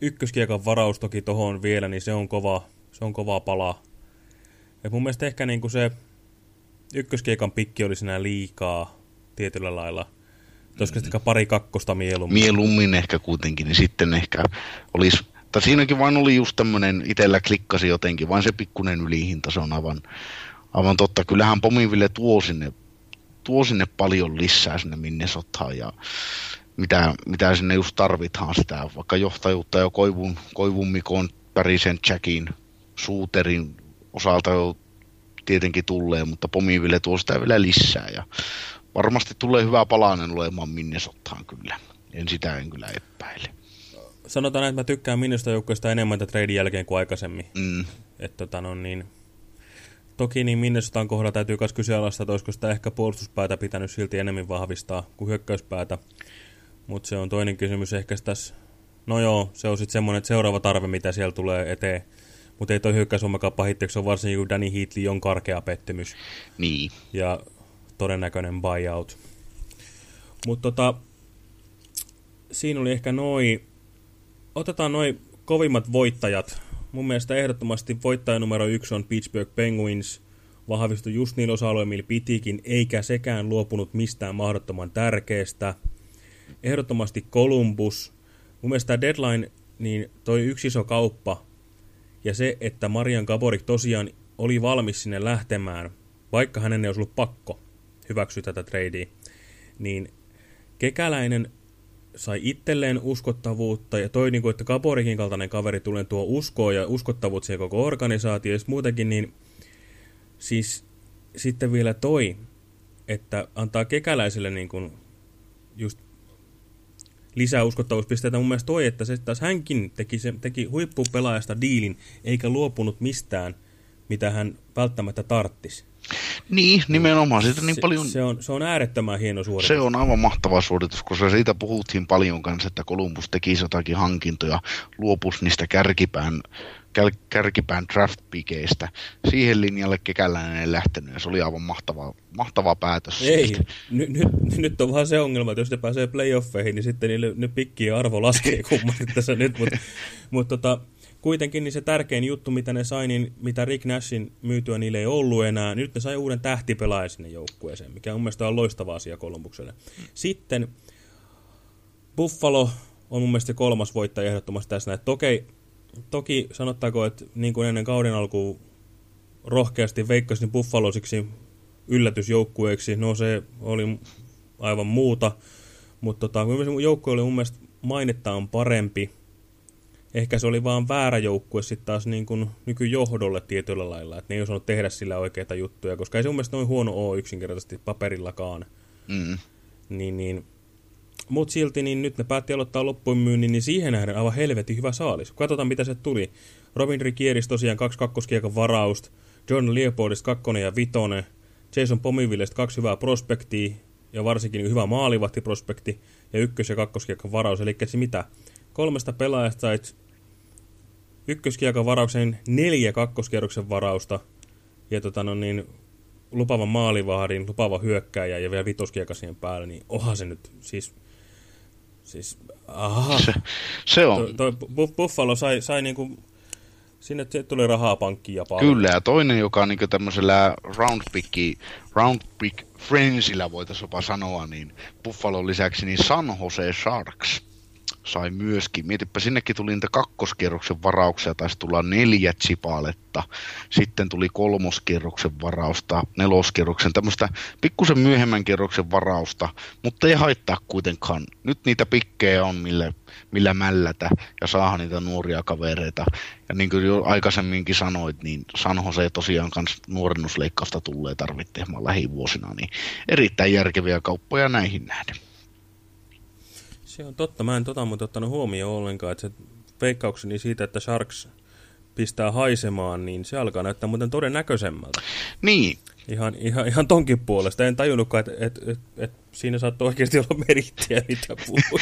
Ykköskiekan varaus toki tohon vielä, niin se on kova, se on kova pala. Et mun mielestä ehkä niinku se ykköskiekan pikki oli siinä liikaa tietyllä lailla. Olisiko sitten pari kakkosta mieluummin? Mieluummin ehkä kuitenkin, niin sitten ehkä olisi... Tai siinäkin vain oli just tämmöinen, itellä klikkasi jotenkin, vain se pikkunen ylihinta, se on aivan, aivan totta. Kyllähän Pomiville tuo sinne, tuo sinne paljon lisää sinne Minnesotaan ja mitä, mitä sinne just tarvitaan sitä, vaikka johtajuutta jo Koivun, Koivun Mikon, Pärisen Jackin, Suuterin osalta jo tietenkin tulee, mutta Pomiville tuo sitä vielä lisää ja varmasti tulee hyvä palanen olemaan Minnesotaan kyllä. En sitä en kyllä epäile. Sanotaan, että mä tykkään Minnesota joukkueesta enemmän tämän treidin jälkeen kuin aikaisemmin. Mm. Et, tota, no, niin, toki niin Minnesotan kohdalla täytyy myös kyseenalaistaa, että olisiko sitä ehkä puolustuspäätä pitänyt silti enemmän vahvistaa kuin hyökkäyspäätä. Mutta se on toinen kysymys ehkä tässä. No joo, se on sitten semmoinen seuraava tarve, mitä siellä tulee eteen. Mutta ei toi hyökkäysommakaan pahitteeksi, on varsinkin kun Danny Heatley on karkea pettymys. Niin. Ja todennäköinen buyout. Mutta tota, siinä oli ehkä noin otetaan noin kovimmat voittajat. Mun mielestä ehdottomasti voittaja numero yksi on Pittsburgh Penguins. Vahvistui just niillä osa-alueilla, millä pitikin, eikä sekään luopunut mistään mahdottoman tärkeästä. Ehdottomasti Columbus. Mun mielestä deadline, niin toi yksi iso kauppa, ja se, että Marian Gaborik tosiaan oli valmis sinne lähtemään, vaikka hänen ei olisi ollut pakko hyväksyä tätä tradea, niin kekäläinen sai itselleen uskottavuutta ja toi, niin kuin, että Kaborikin kaltainen kaveri tulee tuo uskoa ja uskottavuutta siihen koko organisaatio ja muutenkin, niin siis sitten vielä toi, että antaa kekäläiselle niin kuin just lisää uskottavuuspisteitä. Mun mielestä toi, että se taas hänkin teki, se, teki huippupelaajasta diilin, eikä luopunut mistään, mitä hän välttämättä tarttisi. Niin, nimenomaan. Siitä niin se, paljon... se, on, se on äärettömän hieno suoritus. Se on aivan mahtava suoritus, koska siitä puhuttiin paljon kanssa, että Columbus teki jotakin hankintoja, luopus niistä kärkipään, kär, kärkipään draft-pikeistä. Siihen linjalle kekäläinen ei lähtenyt ja se oli aivan mahtava, mahtava päätös. Ei, nyt, nyt, nyt on vaan se ongelma, että jos ne pääsee playoffeihin, niin sitten niille, ne pikkien arvo laskee [laughs] kummasti tässä nyt, mutta mut, tota, kuitenkin niin se tärkein juttu, mitä ne sai, niin mitä Rick Nashin myytyä niille ei ollut enää. Nyt ne sai uuden tähtipelaajan sinne joukkueeseen, mikä mun mielestä on loistava asia Kolumbukselle. Sitten Buffalo on mun mielestä kolmas voittaja ehdottomasti tässä. Että toki, toki sanottaako, että niin kuin ennen kauden alkuun rohkeasti veikkasin Buffalosiksi yllätysjoukkueeksi, no se oli aivan muuta, mutta tota, joukkue oli mun mielestä mainettaan parempi, ehkä se oli vaan väärä joukkue sitten taas niin kuin nykyjohdolle tietyllä lailla, että ne ei osannut tehdä sillä oikeita juttuja, koska ei se mun mielestä noin huono ole yksinkertaisesti paperillakaan. Mm. Niin, niin. Mutta silti niin nyt ne päätti aloittaa loppuun myynnin, niin siihen nähden aivan helvetin hyvä saalis. Katsotaan mitä se tuli. Robin Rikieris tosiaan kaksi kakkoskiekan varausta, John Leopoldista kakkonen ja vitonen, Jason Pomivillesta kaksi hyvää prospektia ja varsinkin hyvä maalivahtiprospekti ja ykkös- ja kakkoskiekan varaus. Eli mitä? kolmesta pelaajasta sait ykköskiekan varauksen neljä kakkoskierroksen varausta ja tota, no niin, lupavan maalivahdin, lupava hyökkääjä ja vielä vitoskieka siihen päälle, niin oha se nyt siis... Siis, aha. Se, se on. Toi Buffalo sai, sai niinku, sinne tuli rahaa pankkiin ja paljon. Kyllä, ja toinen, joka on niinku tämmöisellä round picki, round pick friendsillä voitaisiin jopa sanoa, niin Buffalo lisäksi niin San Jose Sharks sai myöskin. Mietipä, sinnekin tuli niitä kakkoskierroksen varauksia, taisi tulla neljä chipaletta. Sitten tuli kolmoskierroksen varausta, neloskierroksen, tämmöistä pikkusen myöhemmän kierroksen varausta, mutta ei haittaa kuitenkaan. Nyt niitä pikkejä on, millä, millä mällätä ja saada niitä nuoria kavereita. Ja niin kuin jo aikaisemminkin sanoit, niin San Jose tosiaan kans nuorennusleikkausta tulee tarvitteemaan lähivuosina, niin erittäin järkeviä kauppoja näihin nähden. Se on totta. Mä en tota mutta ottanut huomioon ollenkaan, että se veikkaukseni siitä, että Sharks pistää haisemaan, niin se alkaa näyttää muuten todennäköisemmältä. Niin. Ihan, ihan, ihan tonkin puolesta. En tajunnutkaan, että et, et, et siinä saattoi oikeasti olla merittiä, mitä puhuu.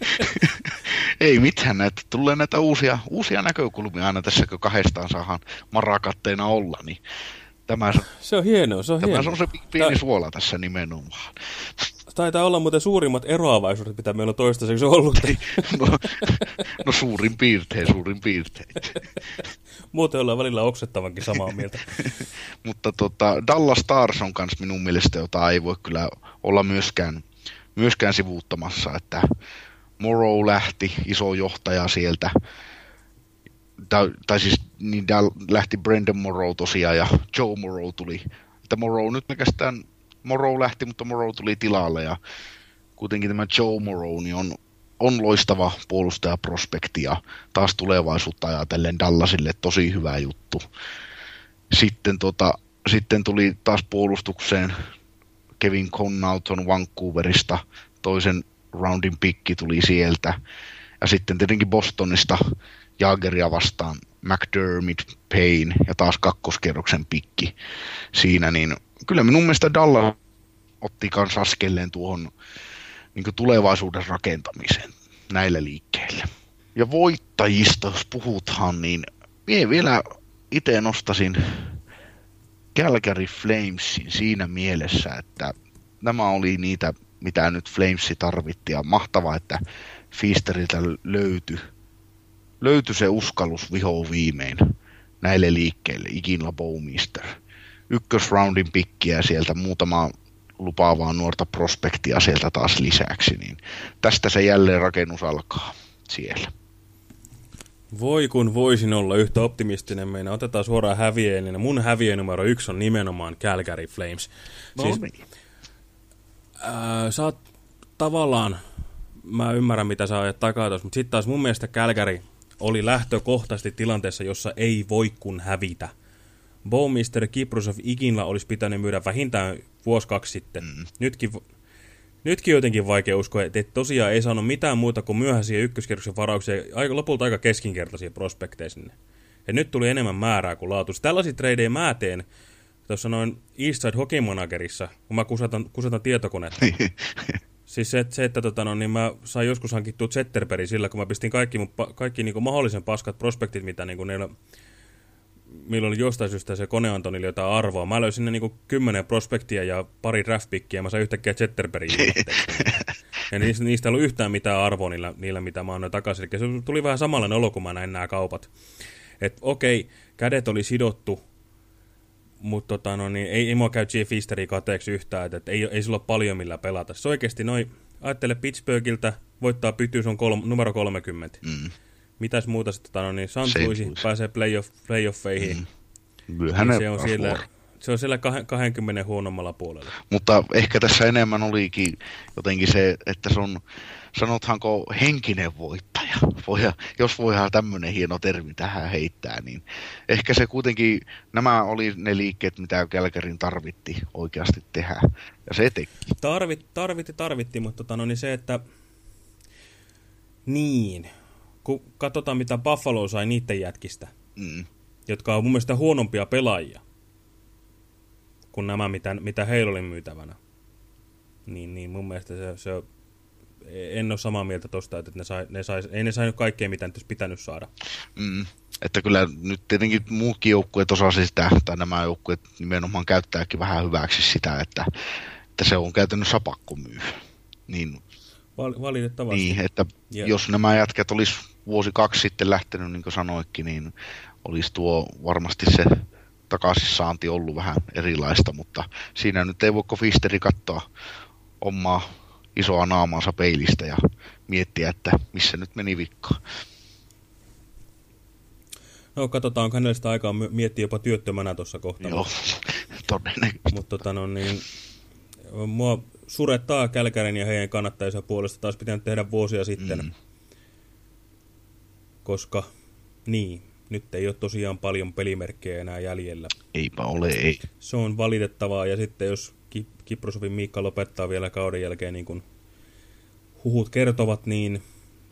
[laughs] Ei mitään, näitä tulee näitä uusia, uusia näkökulmia aina tässä, kun kahdestaan saadaan marakatteena olla, niin tämä, se on hienoa, se on tämä hienoa. on se pieni suola tässä nimenomaan. Taitaa olla muuten suurimmat eroavaisuudet, mitä meillä on toistaiseksi ollut. no, no suurin piirtein, suurin piirtein. Muuten ollaan välillä oksettavankin samaa mieltä. [laughs] Mutta tota, Dallas Stars on myös minun mielestä, jota ei voi kyllä olla myöskään, myöskään sivuuttamassa, että Morrow lähti, iso johtaja sieltä, tai, tai siis niin lähti Brendan Morrow tosiaan ja Joe Morrow tuli. Että Morrow nyt pelkästään Morrow lähti, mutta Morrow tuli tilalle ja kuitenkin tämä Joe Morrow niin on, on loistava puolustajaprospekti ja taas tulevaisuutta ajatellen Dallasille tosi hyvä juttu. Sitten, tota, sitten tuli taas puolustukseen Kevin Connaughton Vancouverista, toisen roundin pikki tuli sieltä. Ja sitten tietenkin Bostonista Jageria vastaan McDermott, Payne ja taas kakkoskerroksen pikki siinä, niin kyllä minun mielestä Dallas otti kanssa askelleen tuohon niin tulevaisuuden rakentamiseen näillä liikkeillä. Ja voittajista, jos puhutaan, niin minä vielä itse nostasin Calgary Flamesin siinä mielessä, että nämä oli niitä, mitä nyt Flamesi tarvitti. Ja mahtavaa, että Fisteriltä löytyi löytyi se uskallus vihoon viimein näille liikkeille, Iginla Bowmister. Ykkösroundin pikkiä sieltä muutama lupaavaa nuorta prospektia sieltä taas lisäksi, niin tästä se jälleen rakennus alkaa siellä. Voi kun voisin olla yhtä optimistinen, meina otetaan suoraan hävieen, niin mun hävieen numero yksi on nimenomaan Calgary Flames. No siis, niin. ää, sä oot tavallaan, mä ymmärrän mitä sä ajat takaa mutta sitten taas mun mielestä Calgary oli lähtökohtaisesti tilanteessa, jossa ei voi kun hävitä. Bowmister Kiprusov ikinä olisi pitänyt myydä vähintään vuosi kaksi sitten. Mm. Nytkin, nytkin jotenkin vaikea uskoa, että tosiaan ei saanut mitään muuta kuin myöhäisiä ykköskierroksen varauksia, aika, lopulta aika keskinkertaisia prospekteja sinne. Ja nyt tuli enemmän määrää kuin laatu. Tällaisia tradeja mä teen, tuossa noin Eastside Hockey Managerissa, kun mä kusatan, kusatan tietokonetta. [laughs] Siis se, se että tota, no, niin mä sain joskus hankittua Zetterbergin sillä, kun mä pistin kaikki, mun, kaikki niin kuin mahdollisen paskat prospektit, mitä niin kuin neillä, milloin oli jostain syystä se kone antoi niille jotain arvoa. Mä löysin ne niin kuin kymmenen prospektia ja pari draftpickia ja mä sain yhtäkkiä Zetterbergin Ja niistä, niistä ei ollut yhtään mitään arvoa niillä, niillä mitä mä annoin takaisin. Eli se tuli vähän samanlainen olo, kun mä näin nämä kaupat. Että okei, kädet oli sidottu mutta tota, no, niin, ei, ei mua käy Jeff Easteria kateeksi yhtään, että, että ei, ei sulla ole paljon millä pelata. Se oikeasti noin, ajattele Pittsburghiltä, voittaa pytyys on kolm, numero 30. Mm. Mitäs muuta sitten, tota, no, niin St. Louis pääsee playoff, playoffeihin. Mm. Niin se on siellä, se on siellä 20 huonommalla puolella. Mutta ehkä tässä enemmän olikin jotenkin se, että se on sanothanko henkinen voittaja, Voiha, jos voidaan tämmöinen hieno termi tähän heittää, niin ehkä se kuitenkin, nämä oli ne liikkeet, mitä Kälkärin tarvitti oikeasti tehdä, ja se teki. Tarvit, tarvitti, tarvitti, mutta tota, no niin se, että niin, kun katsotaan mitä Buffalo sai niiden jätkistä, mm. jotka on mun mielestä huonompia pelaajia kuin nämä, mitä, mitä heillä oli myytävänä. Niin, niin mun mielestä se, se en ole samaa mieltä tuosta, että ne sai, ne sai, ei ne saanut kaikkea, mitä nyt olisi pitänyt saada. Mm. Että kyllä nyt tietenkin muukin joukkueet osasi sitä, tai nämä joukkueet nimenomaan käyttääkin vähän hyväksi sitä, että, että se on käytännössä pakko myy. Niin, Val valitettavasti. Niin, että yeah. jos nämä jätkät olisi vuosi kaksi sitten lähtenyt, niin kuin sanoikin, niin olisi tuo varmasti se takaisinsaanti ollut vähän erilaista, mutta siinä nyt ei voi Fisteri katsoa omaa isoa naamaansa peilistä ja miettiä, että missä nyt meni vikka. No katsotaan, onko hänellä sitä aikaa miettiä jopa työttömänä tuossa kohtaa. Joo, [laughs] todennäköisesti. Mutta tota no niin, mua surettaa Kälkärin ja heidän kannattajansa puolesta taas pitänyt tehdä vuosia sitten. Mm. Koska, niin, nyt ei ole tosiaan paljon pelimerkkejä enää jäljellä. Eipä ole, ei. Se on valitettavaa ja sitten jos Kiprosovin Miikka lopettaa vielä kauden jälkeen niin kuin huhut kertovat, niin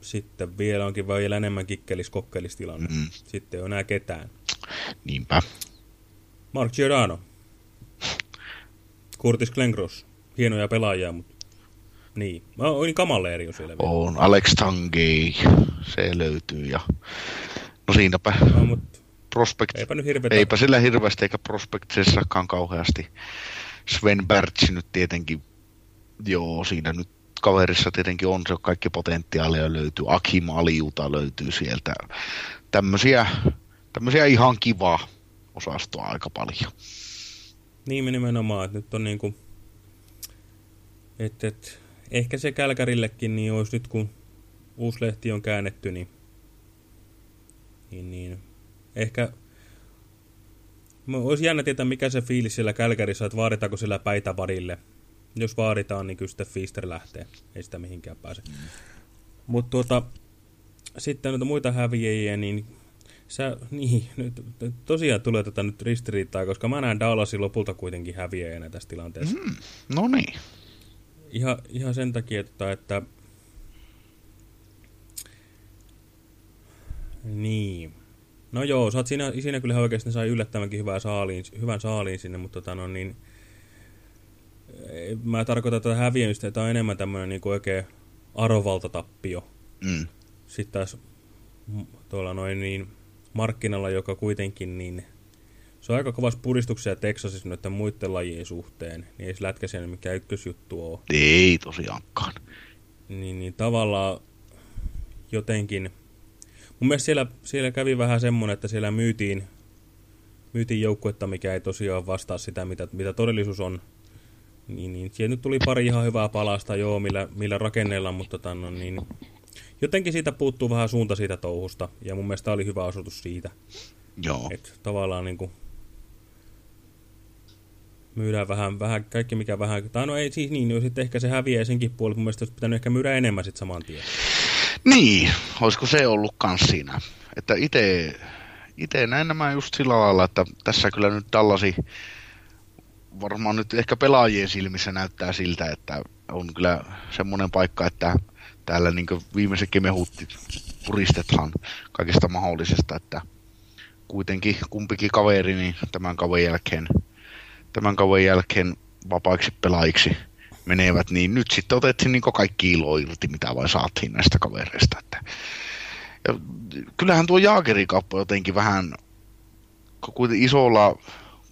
sitten vielä onkin vielä enemmän kikkelis tilanne. Mm. Sitten ei ole enää ketään. Niinpä. Mark Giordano. Curtis Glencross. Hienoja pelaajia, mutta niin. Mä olin kamalleeri jo siellä vielä. On. Alex Tangei. Se löytyy ja no siinäpä. No, mutta Prospect. Eipä nyt. Eipä sillä hirveästi eikä prospektisessakaan kauheasti. Sven Bertsi nyt tietenkin Joo, siinä nyt kaverissa tietenkin on se kaikki potentiaalia löytyy. Akim Aliuta löytyy sieltä. Tämmöisiä, tämmöisiä ihan kivaa osastoa aika paljon. Niin nimenomaan, että nyt on niinku, että et, ehkä se Kälkärillekin niin olisi nyt kun uusi lehti on käännetty, niin, niin, niin ehkä olisi jännä tietää, mikä se fiilis siellä Kälkärissä, että vaaditaanko sillä päitä varille. Jos vaaditaan, niin kyllä sitten Fister lähtee. Ei sitä mihinkään pääse. Mutta tuota, sitten noita muita häviäjiä, niin sä, niin, nyt, tosiaan tulee tätä nyt ristiriitaa, koska mä näen Dallasin lopulta kuitenkin häviäjänä tässä tilanteessa. Mm, no niin. Ihan, ihan sen takia, että, että niin. No joo, sä oot siinä, siinä kyllä oikeasti sai yllättävänkin hyvää saaliin, hyvän saaliin sinne, mutta tota, no, niin, mä tarkoitan tätä häviämistä, että on enemmän tämmöinen niin oikein arvovaltatappio. Mm. Sitten taas tuolla noin niin markkinalla, joka kuitenkin niin, se on aika kovas puristuksia Texasissa noiden muiden lajien suhteen, niin ei se lätkä siellä mikään ykkösjuttu ole. Ei tosiaankaan. Niin, niin tavallaan jotenkin, mun mielestä siellä, siellä kävi vähän semmoinen, että siellä myytiin, myytiin joukkuetta, mikä ei tosiaan vastaa sitä, mitä, mitä todellisuus on. Niin, niin siellä nyt tuli pari ihan hyvää palasta, joo, millä, millä rakennellaan, mutta tota, no, niin, jotenkin siitä puuttuu vähän suunta siitä touhusta, ja mun mielestä oli hyvä osoitus siitä. Joo. Että tavallaan niin kuin, myydään vähän, vähän, kaikki mikä vähän, tai no ei siis niin, no sitten ehkä se häviää senkin puolella, mun mielestä olisi pitänyt ehkä myydä enemmän sitten saman tien. Niin, olisiko se ollut kans siinä, että itse itse näen nämä just sillä lailla, että tässä kyllä nyt tällaisia varmaan nyt ehkä pelaajien silmissä näyttää siltä, että on kyllä semmoinen paikka, että täällä niin viimeisetkin mehut puristetaan kaikesta mahdollisesta, että kuitenkin kumpikin kaveri niin tämän kauden jälkeen, tämän kauden jälkeen vapaiksi pelaajiksi menevät, niin nyt sitten otettiin niin kaikki ilo irti, mitä vain saatiin näistä kavereista. Että, ja kyllähän tuo Jaagerikauppa jotenkin vähän isolla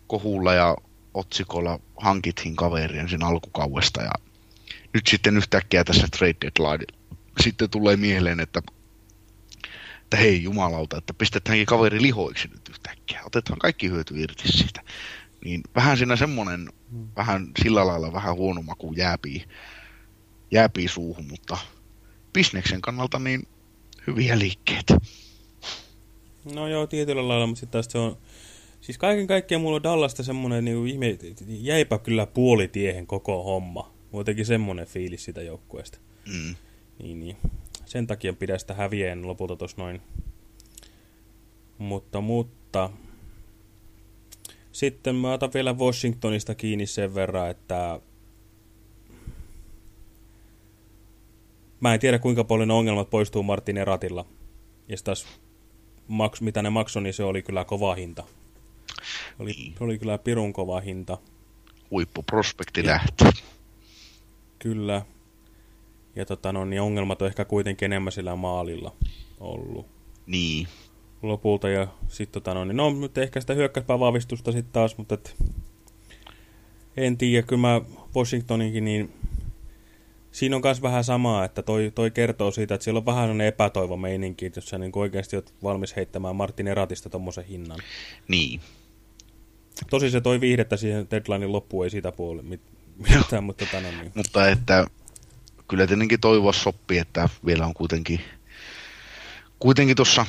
kohulla ja otsikolla hankittiin kaverien sen alkukaudesta ja nyt sitten yhtäkkiä tässä trade deadline sitten tulee mieleen, että, että hei jumalauta, että pistetäänkin kaveri lihoiksi nyt yhtäkkiä. Otetaan kaikki hyöty irti siitä. Niin vähän siinä semmonen, vähän sillä lailla vähän huono maku jääpii, jääpii suuhun, mutta bisneksen kannalta niin hyviä liikkeitä. No joo, tietyllä lailla, mutta sitten taas se on Siis kaiken kaikkiaan mulla on Dallasta semmoinen niin ihme, jäipä kyllä puolitiehen koko homma. Muutenkin semmoinen fiilis sitä joukkueesta. Mm. Niin, niin. Sen takia pidä sitä hävieen lopulta tuossa noin. Mutta, mutta... Sitten mä otan vielä Washingtonista kiinni sen verran, että... Mä en tiedä kuinka paljon ongelmat poistuu Martin Eratilla. Ja taas, maks, mitä ne maksoi, niin se oli kyllä kova hinta. Oli, niin. oli kyllä pirun kova hinta. Huippuprospekti lähti. Kyllä. Ja tota, no, niin ongelmat on ehkä kuitenkin enemmän sillä maalilla ollut. Niin. Lopulta ja sitten tota, no, niin, no, nyt ehkä sitä hyökkäyspää vahvistusta sitten taas, mutta et, en tiedä, kyllä mä Washingtoninkin, niin siinä on myös vähän samaa, että toi, toi kertoo siitä, että siellä on vähän epätoivo meininki, jos sä niin oikeasti oot valmis heittämään Martin Eratista tommosen hinnan. Niin. Tosi se toi viihdettä siihen deadlinein loppuun, ei siitä puolelle mit, mitään, mutta tota, no niin. Mutta että kyllä tietenkin toivoa sopii, että vielä on kuitenkin, kuitenkin tuossa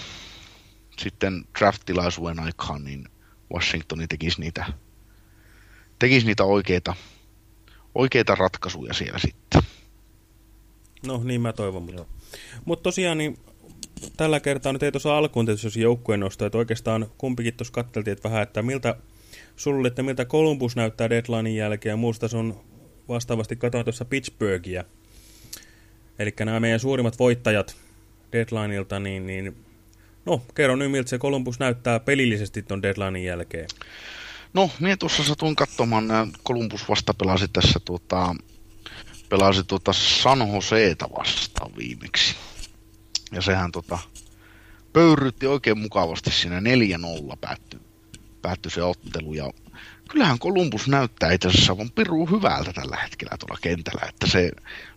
sitten draft-tilaisuuden aikaan, niin Washingtoni tekisi niitä, tekisi niitä oikeita, oikeita ratkaisuja siellä sitten. No niin mä toivon, mutta, mutta tosiaan niin tällä kertaa nyt ei tuossa alkuun tietysti joukkueen nosto, että oikeastaan kumpikin tuossa katteltiin, että vähän, että miltä sulle, että miltä Columbus näyttää deadlinein jälkeen, ja muusta se on vastaavasti katsoin tuossa Pittsburghia. Eli nämä meidän suurimmat voittajat deadlineilta, niin, niin no, kerro nyt miltä se Columbus näyttää pelillisesti tuon deadlinein jälkeen. No, minä tuossa satuin katsomaan, Columbus vasta pelasi tässä tuota, pelasi tuota San Joseeta vastaan viimeksi. Ja sehän tota, pöyrytti oikein mukavasti siinä 4-0 päättyi päättyi se ottelu. Ja kyllähän Columbus näyttää itse asiassa on piru hyvältä tällä hetkellä tuolla kentällä, että se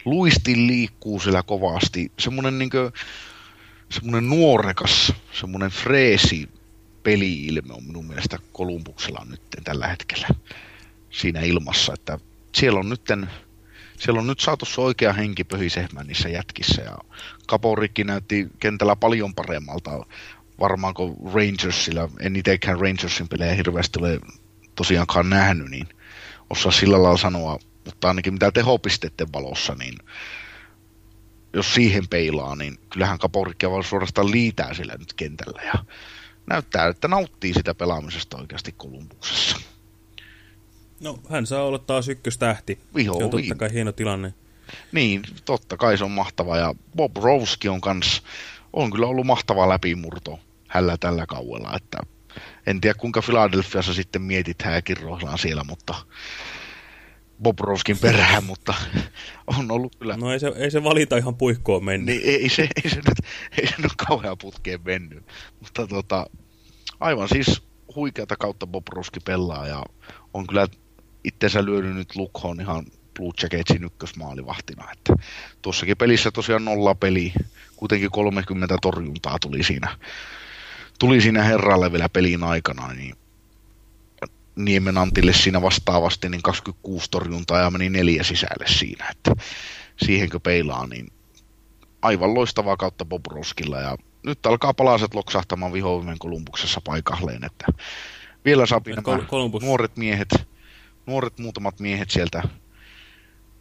luisti liikkuu sillä kovasti. Semmoinen niin semmoinen nuorekas, semmoinen freesi peli-ilme on minun mielestä Kolumbuksella nyt tällä hetkellä. Siinä ilmassa, että siellä on nytten siellä on nyt saatu se oikea henki pöhisemään niissä jätkissä ja Kaporikki näytti kentällä paljon paremmalta. Varmaan kuin Rangersilla, en itsekään Rangersin pelejä hirveästi ole tosiaankaan nähnyt, niin osaa sillä lailla sanoa, mutta ainakin mitä tehopisteiden valossa, niin jos siihen peilaa, niin kyllähän Kaporikki vaan suorastaan liitää sillä nyt kentällä ja näyttää, että nauttii sitä pelaamisesta oikeasti Kolumbuksessa. No, hän saa olla taas ykköstähti. Viho, se on totta kai hieno tilanne. Niin, totta kai se on mahtava. Ja Bob Rowski on kans, on kyllä ollut mahtava läpimurto hällä tällä kauella. Että en tiedä kuinka Philadelphiassa sitten mietit hääkirroillaan siellä, mutta Bob Rowskin perään, mutta on ollut kyllä... No ei se, ei se valita ihan puikkoon mennyt. Niin, ei, se, ei, se nyt, ei se nyt kauhean putkeen mennyt. Mutta tota, aivan siis huikeata kautta Bob Rowski pelaa ja on kyllä itsensä lyönyt nyt lukhoon ihan Blue Jacketsin ykkösmaalivahtina. Että tuossakin pelissä tosiaan nolla peli, kuitenkin 30 torjuntaa tuli siinä, tuli siinä herralle vielä pelin aikana, niin Niemen Antille siinä vastaavasti niin 26 torjuntaa ja meni neljä sisälle siinä, että siihenkö peilaa, niin aivan loistavaa kautta Bob Roskilla. Ja nyt alkaa palaset loksahtamaan vihoimen Kolumbuksessa paikalleen, että vielä saa nämä Kolumbus. nuoret miehet nuoret muutamat miehet sieltä,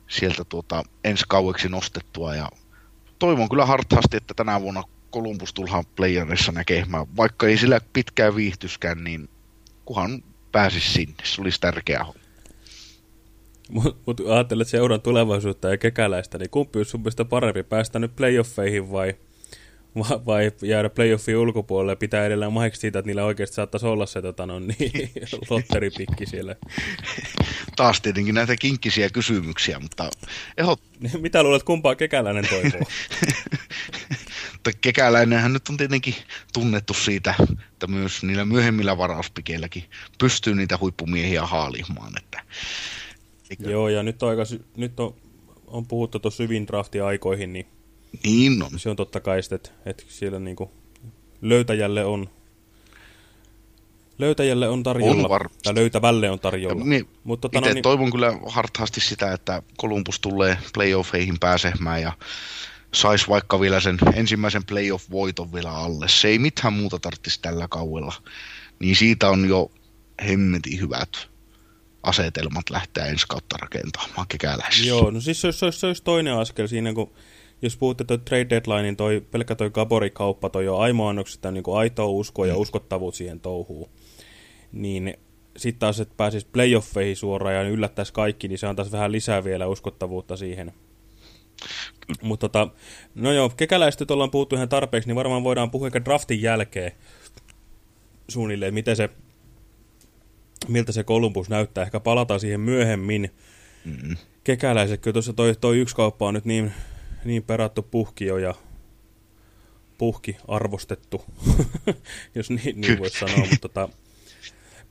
sieltä tuota, ensi kaueksi nostettua. Ja toivon kyllä hartaasti, että tänä vuonna Columbus tullaan playerissa näkemään, vaikka ei sillä pitkään viihtyskään, niin kuhan pääsisi sinne, se olisi tärkeä homma. Mutta mut ajattelet seuran tulevaisuutta ja kekäläistä, niin kumpi olisi sun mielestä parempi, päästä nyt playoffeihin vai vai jäädä playoffin ulkopuolelle ja pitää edelleen mahiksi siitä, että niillä oikeasti saattaisi olla se tota, no, niin, [laughs] lotteripikki siellä. Taas tietenkin näitä kinkkisiä kysymyksiä, mutta ehot... Mitä luulet, kumpaa kekäläinen toivoo? [laughs] kekäläinenhän nyt on tietenkin tunnettu siitä, että myös niillä myöhemmillä varauspikeilläkin pystyy niitä huippumiehiä haalimaan. Että... Joo, ja nyt on, aika, nyt on, on puhuttu tuossa syvin drafti-aikoihin, niin niin on. Se on totta kai sitten, että, että siellä niinku löytäjälle on löytäjälle on tarjolla, on tai löytävälle on tarjolla. Niin, Mutta tota, no, niin... toivon kyllä hartaasti sitä, että Columbus tulee playoffeihin pääsemään ja saisi vaikka vielä sen ensimmäisen playoff-voiton vielä alle. Se ei mitään muuta tarvitsisi tällä kauella. Niin siitä on jo hemmetin hyvät asetelmat lähteä ensi kautta rakentamaan kekäläisissä. Joo, no siis se olisi, se olisi, se olisi toinen askel siinä, kun jos puhutte toi trade deadlinein, toi, pelkkä toi Gabori-kauppa toi jo aimoannoksesta niin aitoa uskoa ja mm. uskottavuus siihen touhuun, niin sitten taas, että pääsisi playoffeihin suoraan ja yllättäisi kaikki, niin se antaisi vähän lisää vielä uskottavuutta siihen. Mutta tota, no joo, kekäläistä ollaan puhuttu ihan tarpeeksi, niin varmaan voidaan puhua ehkä draftin jälkeen suunnilleen, miten se, miltä se Columbus näyttää. Ehkä palataan siihen myöhemmin. Mm -hmm. Kekäläiset, kyllä tuossa toi, toi yksi kauppa on nyt niin niin perattu puhki jo ja puhki arvostettu, [laughs] jos niin, niin voisi sanoa. Mutta tota,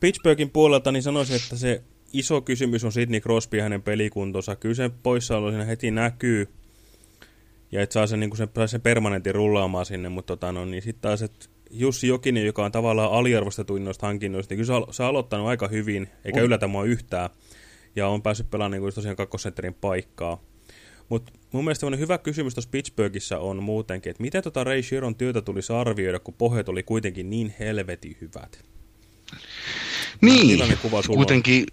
Pittsburghin puolelta niin sanoisin, että se iso kysymys on Sidney Crosby ja hänen pelikuntonsa. Kyllä se poissaolo siinä heti näkyy. Ja että saa sen, niin sen, sen permanentin rullaamaan sinne, mutta tota, no, niin sitten taas, että Jussi Jokinen, joka on tavallaan aliarvostetuin noista hankinnoista, niin kyllä se, on aloittanut aika hyvin, eikä yllätä mua yhtään. Ja on päässyt pelaamaan niin kuin tosiaan kakkosentterin paikkaa. Mutta mun mielestä hyvä kysymys tuossa Pittsburghissa on muutenkin, että miten tota Ray Shiron työtä tulisi arvioida, kun pohjat oli kuitenkin niin helvetin hyvät? Niin, kuitenkin,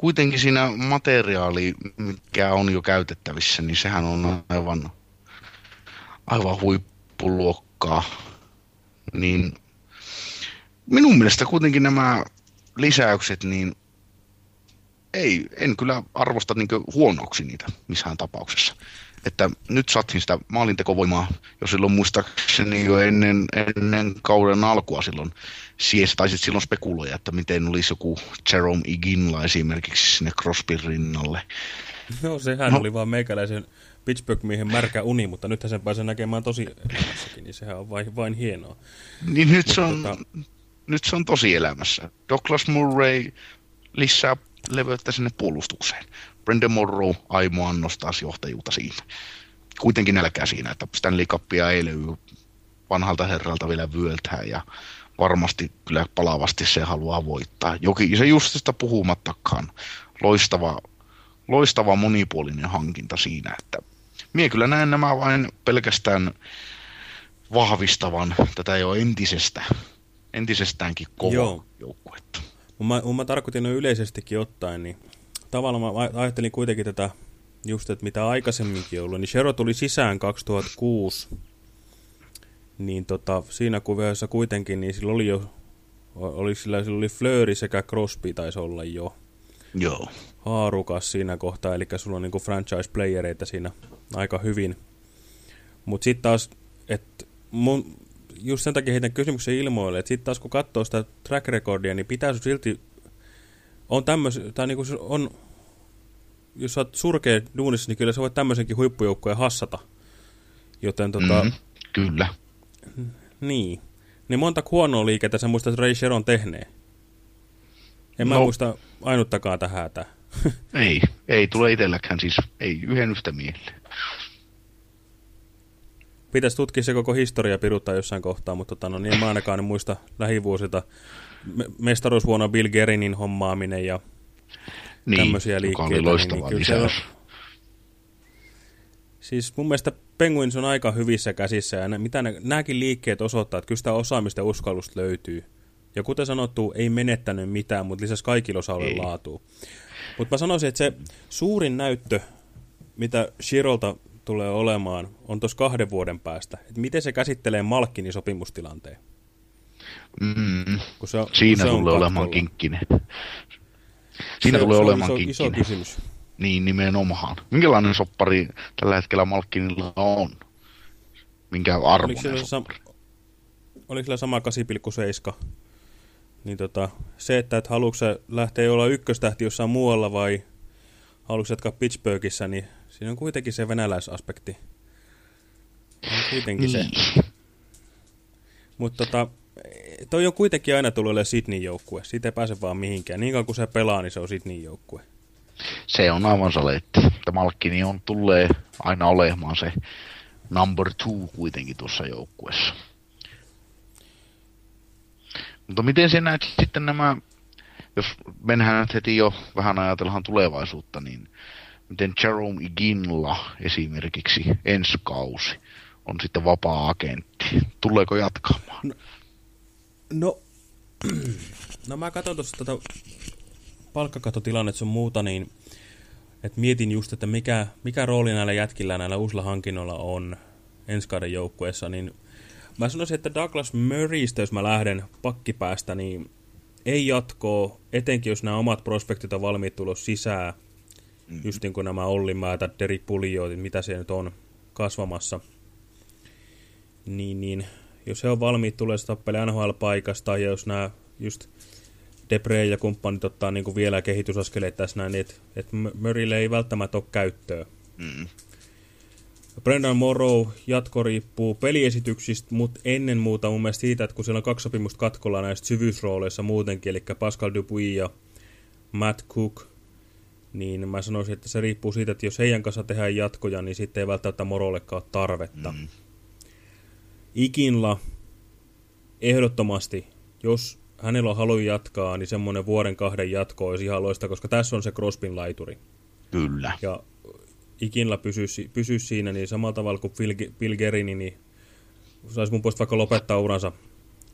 kuitenkin siinä materiaali, mikä on jo käytettävissä, niin sehän on aivan, aivan huippuluokkaa. Niin minun mielestä kuitenkin nämä lisäykset, niin ei, en kyllä arvosta niin huonoksi niitä missään tapauksessa. Että nyt saatiin sitä maalintekovoimaa, jo silloin muistaakseni jo ennen, ennen kauden alkua silloin sies, tai silloin spekuloja, että miten olisi joku Jerome Iginla esimerkiksi sinne Crosbyn rinnalle. No sehän no. oli vaan meikäläisen Pittsburgh-miehen märkä uni, mutta nythän sen pääsee näkemään tosi elämässäkin, niin sehän on vain, vain hienoa. Niin nyt se on, tota... nyt se on tosi elämässä. Douglas Murray lisää leveyttä sinne puolustukseen. Morrow aimoaan nostaa johtajuutta siinä. Kuitenkin nälkää siinä, että Stanley Cupia ei löydy vanhalta herralta vielä vyöltää ja varmasti kyllä palavasti se haluaa voittaa. Joki, se just sitä puhumattakaan. Loistava, loistava monipuolinen hankinta siinä, että mie kyllä näen nämä vain pelkästään vahvistavan tätä jo entisestä, entisestäänkin kovaa joukkuetta. Mä, mä tarkoitin yleisestikin ottaen, niin tavallaan mä ajattelin kuitenkin tätä just, että mitä aikaisemminkin ollut, niin Shero tuli sisään 2006, niin tota, siinä kuvioissa kuitenkin, niin sillä oli jo, oli sillä, sillä oli Flööri sekä Crosby taisi olla jo. Joo. Haarukas siinä kohtaa, eli sulla on niinku franchise-playereita siinä aika hyvin. Mutta sitten taas, että mun, just sen takia heitän kysymyksen ilmoille, että sitten taas kun katsoo sitä track recordia, niin pitää silti, on tämmöis, tai niinku on, jos sä oot surkea duunissa, niin kyllä sä voit tämmöisenkin huippujoukkoja hassata. Joten tota... Mm, kyllä. Niin. Niin monta huonoa liikettä sä muistat Ray Sheron tehneen? En no. mä muista ainuttakaan tähän hätää. [laughs] ei, ei tule itselläkään siis, ei yhden yhtä mieleen. Pitäisi tutkia se koko historia piruttaa jossain kohtaa, mutta tota, no, niin en mä ainakaan en muista lähivuosilta mestaruusvuonna Bill Gerinin hommaaminen ja niin, tämmöisiä liikkeitä. Loistava niin, niin on, Siis mun mielestä Penguins on aika hyvissä käsissä ja mitä nämäkin liikkeet osoittaa, että kyllä sitä osaamista ja uskallusta löytyy. Ja kuten sanottu, ei menettänyt mitään, mutta lisäksi kaikilla osa laatua. Mutta mä sanoisin, että se suurin näyttö, mitä Shirolta tulee olemaan, on tuossa kahden vuoden päästä. Että miten se käsittelee Malkkinin sopimustilanteen. Mm, kun se, siinä kun se tulee olemaan kinkkinen. Siinä se, tulee se olemaan iso, kinkkinen. iso kysymys. Niin, nimenomaan. Minkälainen soppari tällä hetkellä Malkkinilla on? Minkä arvoinen oliko soppari? Sam oliko sillä sama 8,7? Niin tota, se, että et haluatko lähteä olla ykköstähti jossain muualla vai haluatko jatkaa Pittsburghissa, niin siinä on kuitenkin se venäläisaspekti. On kuitenkin niin. se. Mutta tota, toi on kuitenkin aina tullut olemaan Sydneyn joukkue. Siitä ei pääse vaan mihinkään. Niin kauan kuin se pelaa, niin se on Sydneyn joukkue. Se on aivan saletti. Että Malkkini on tulee aina olemaan se number two kuitenkin tuossa joukkueessa. Mutta miten se näet sitten nämä, jos mennään nyt heti jo vähän ajatellaan tulevaisuutta, niin miten Jerome Iginla esimerkiksi ensi kausi on sitten vapaa-agentti. Tuleeko jatkamaan? No, no, [clears throat] no mä katson tuossa tota palkkakatotilannetta sun muuta, niin että mietin just, että mikä, mikä rooli näillä jätkillä näillä uusilla hankinnoilla on ensi kauden joukkueessa, niin mä sanoisin, että Douglas Murraystä, jos mä lähden pakkipäästä, niin ei jatkoa, etenkin jos nämä omat prospektit on valmiit tulos sisään, mm -hmm. just niin kuin nämä Olli Määtä, Derek Pulioitit, mitä se nyt on kasvamassa, niin, niin jos he on valmiit tulee tappele NHL-paikasta, ja jos nämä just Debre ja kumppanit ottaa niin kuin vielä kehitysaskeleita tässä näin, että, että Murraylle ei välttämättä ole käyttöä. Mm. Brendan Morrow jatko riippuu peliesityksistä, mutta ennen muuta mun mielestä siitä, että kun siellä on kaksi sopimusta katkolla näistä syvyysrooleissa muutenkin, eli Pascal Dupuis ja Matt Cook, niin mä sanoisin, että se riippuu siitä, että jos heidän kanssa tehdään jatkoja, niin sitten ei välttämättä Morollekaan tarvetta. Mm. Ikinla ehdottomasti, jos hänellä on halu jatkaa, niin semmoinen vuoden kahden jatko olisi ihan loista, koska tässä on se Crospin laituri. Kyllä. Ja ikinla pysyisi, pysyisi siinä, niin samalla tavalla kuin Phil, Phil Gerini, niin saisi mun puolesta vaikka lopettaa uransa,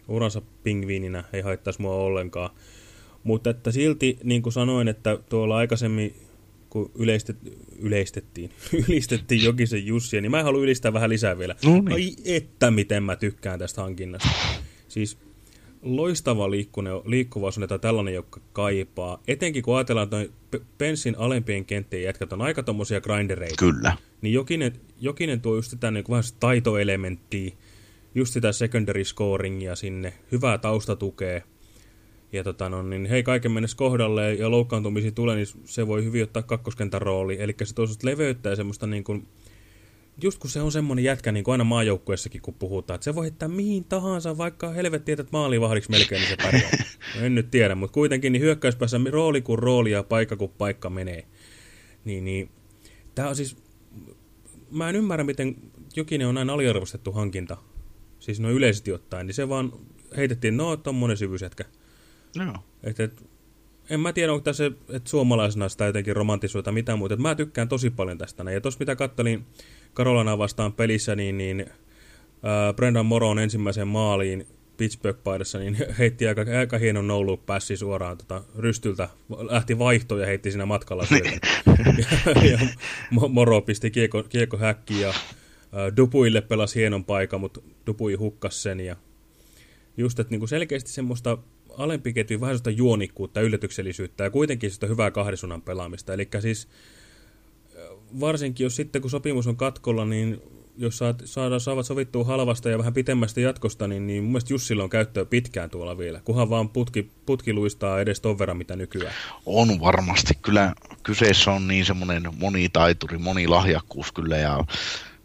uransa pingviininä, ei haittaisi mua ollenkaan. Mutta että silti, niin kuin sanoin, että tuolla aikaisemmin, kun yleistet, yleistettiin, [laughs] ylistettiin Jokisen Jussia, niin mä haluan ylistää vähän lisää vielä. No niin. Ai että miten mä tykkään tästä hankinnasta. Siis loistava liikkuvuus on, että tällainen, joka kaipaa. Etenkin kun ajatellaan, että Pensin alempien kenttien jätkät on aika tommosia grindereita. Kyllä. Niin jokinen, jokinen tuo just sitä niin vähän taitoelementtiä, just sitä secondary scoringia sinne, hyvää taustatukea. Ja tota, no, niin hei kaiken mennessä kohdalle ja loukkaantumisia tulee, niin se voi hyvin ottaa kakkoskentän rooli. Eli se toisaalta leveyttää semmoista niin kuin just kun se on semmoinen jätkä, niin kuin aina maajoukkuessakin kun puhutaan, että se voi heittää mihin tahansa, vaikka helvetti, että maalivahdiksi melkein, niin se pärjää. No, en nyt tiedä, mutta kuitenkin niin hyökkäyspäässä rooli kuin rooli ja paikka kuin paikka menee. Niin, niin. Tämä on siis, mä en ymmärrä, miten Jokinen on näin aliarvostettu hankinta. Siis noin yleisesti ottaen, niin se vaan heitettiin, no, tommonen syvyysjätkä. Joo. Et, et, en mä tiedä, onko tässä, että suomalaisena sitä jotenkin romantisoita mitään muuta. Et mä tykkään tosi paljon tästä. Ja tuossa mitä kattelin Karolana vastaan pelissä, niin, niin äh, Brendan Moron ensimmäiseen maaliin Pittsburgh-paidassa, niin [laughs] heitti aika, aika hienon no pääsi suoraan tota, rystyltä, lähti vaihtoon ja heitti siinä matkalla [laughs] sieltä. ja, ja Moro pisti kiekko, kiekko häkkiin ja äh, Dupuille pelasi hienon paikan, mutta Dupui hukkas sen. Ja just, että niinku selkeästi semmoista alempi ketju, vähän sellaista juonikkuutta, yllätyksellisyyttä ja kuitenkin sitä hyvää kahdisunan pelaamista. Eli siis varsinkin jos sitten kun sopimus on katkolla, niin jos saat, saada, saavat sovittua halvasta ja vähän pitemmästä jatkosta, niin, niin mun mielestä Jussilla on käyttöä pitkään tuolla vielä, kunhan vaan putki, putki luistaa edes ton verran, mitä nykyään. On varmasti. Kyllä kyseessä on niin semmoinen monitaituri, monilahjakkuus kyllä ja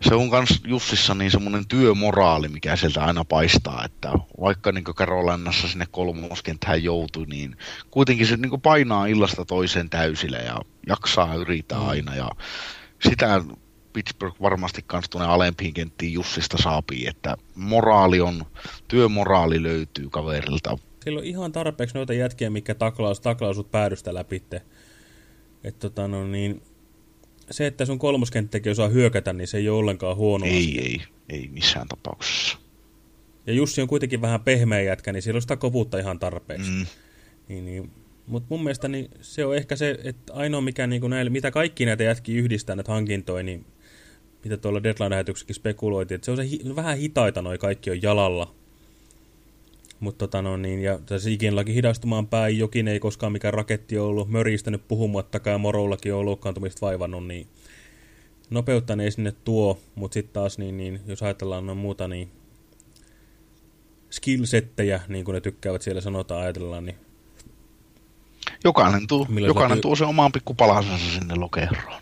se on myös Jussissa niin semmoinen työmoraali, mikä sieltä aina paistaa, että vaikka niin Karolannassa sinne kolmoskentähän joutui, niin kuitenkin se niin painaa illasta toiseen täysille ja jaksaa yrittää mm. aina ja sitä Pittsburgh varmasti kans tuonne alempiin kenttiin Jussista saapii, että moraali on, työmoraali löytyy kaverilta. Siellä on ihan tarpeeksi noita jätkiä, mikä taklaus, taklausut päädystä läpi. Että tota no niin, se, että sun kolmoskenttäkin osaa hyökätä, niin se ei ole ollenkaan huono Ei, asia. ei, ei missään tapauksessa. Ja Jussi on kuitenkin vähän pehmeä jätkä, niin siellä on sitä kovuutta ihan tarpeeksi. Mm. Niin, niin. Mutta mun mielestä niin se on ehkä se, että ainoa mikä niin näille, mitä kaikki näitä jätkiä yhdistää näitä hankintoja, niin mitä tuolla deadline-lähetyksessäkin spekuloitiin, että se on se hi vähän hitaita noi kaikki on jalalla. Mutta tota no niin, ja tässä ikinlaki hidastumaan päin, jokin ei koskaan mikään raketti ollut, möristä nyt puhumattakaan, ja moroullakin on loukkaantumista vaivannut, niin nopeutta ne ei sinne tuo, mutta sitten taas, niin, niin, jos ajatellaan noin muuta, niin skillsettejä, niin kuin ne tykkäävät siellä sanotaan, ajatellaan, niin Jokainen tuo, jokainen tuo sen omaan pikku palasensa sinne lokeroon.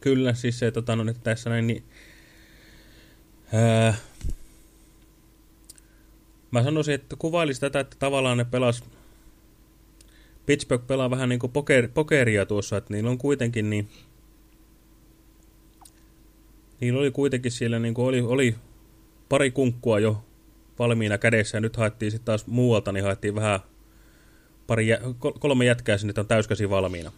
Kyllä, siis se, tota, no, nyt tässä näin, niin, ää, Mä sanoisin, että kuvailisi tätä, että tavallaan ne pelas... Pittsburgh pelaa vähän niin kuin poker, pokeria tuossa, että niillä on kuitenkin niin... Niillä oli kuitenkin siellä niin kuin oli, oli pari kunkkua jo valmiina kädessä ja nyt haettiin sitten taas muualta, niin haettiin vähän pari, kolme jätkää sinne, että on täyskäsi valmiina.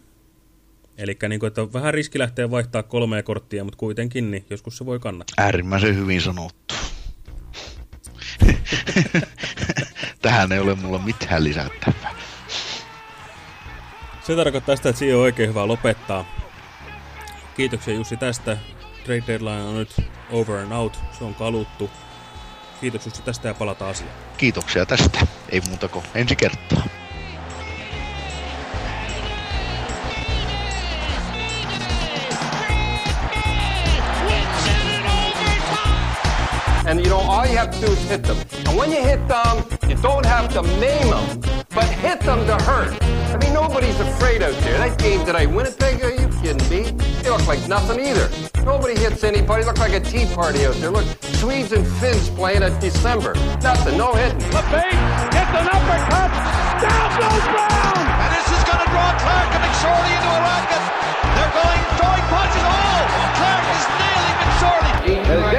Eli niin kuin, että vähän riski lähtee vaihtaa kolmea korttia, mutta kuitenkin niin joskus se voi kannattaa. Äärimmäisen hyvin sanottu. [laughs] Tähän ei ole mulla mitään lisättävää. Se tarkoittaa sitä, että siinä on oikein hyvä lopettaa. Kiitoksia Jussi tästä. Trade deadline on nyt over and out. Se on kaluttu. Kiitos Jussi tästä ja palataan asiaan. Kiitoksia tästä. Ei muuta kuin ensi kertaa. And you know, all you have to do is hit them. And when you hit them, you don't have to maim them, but hit them to hurt. I mean, nobody's afraid out there. That game today, Winnipeg, are you kidding me? They look like nothing either. Nobody hits anybody. Look like a tea party out there. Look, Swedes and Finns playing at December. Nothing, no hitting. LeBate gets an uppercut. Down goes Brown. And this is going to draw Clark and McSorley into a racket. They're going, throwing punches. Oh, Clark is nailing McSorley.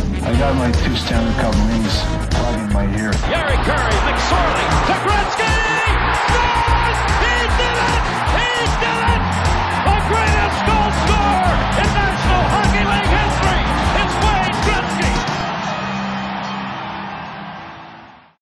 I got my two Stanley Cup rings plugged in my ear. Gary Curry, McSorley, to Gretzky! No!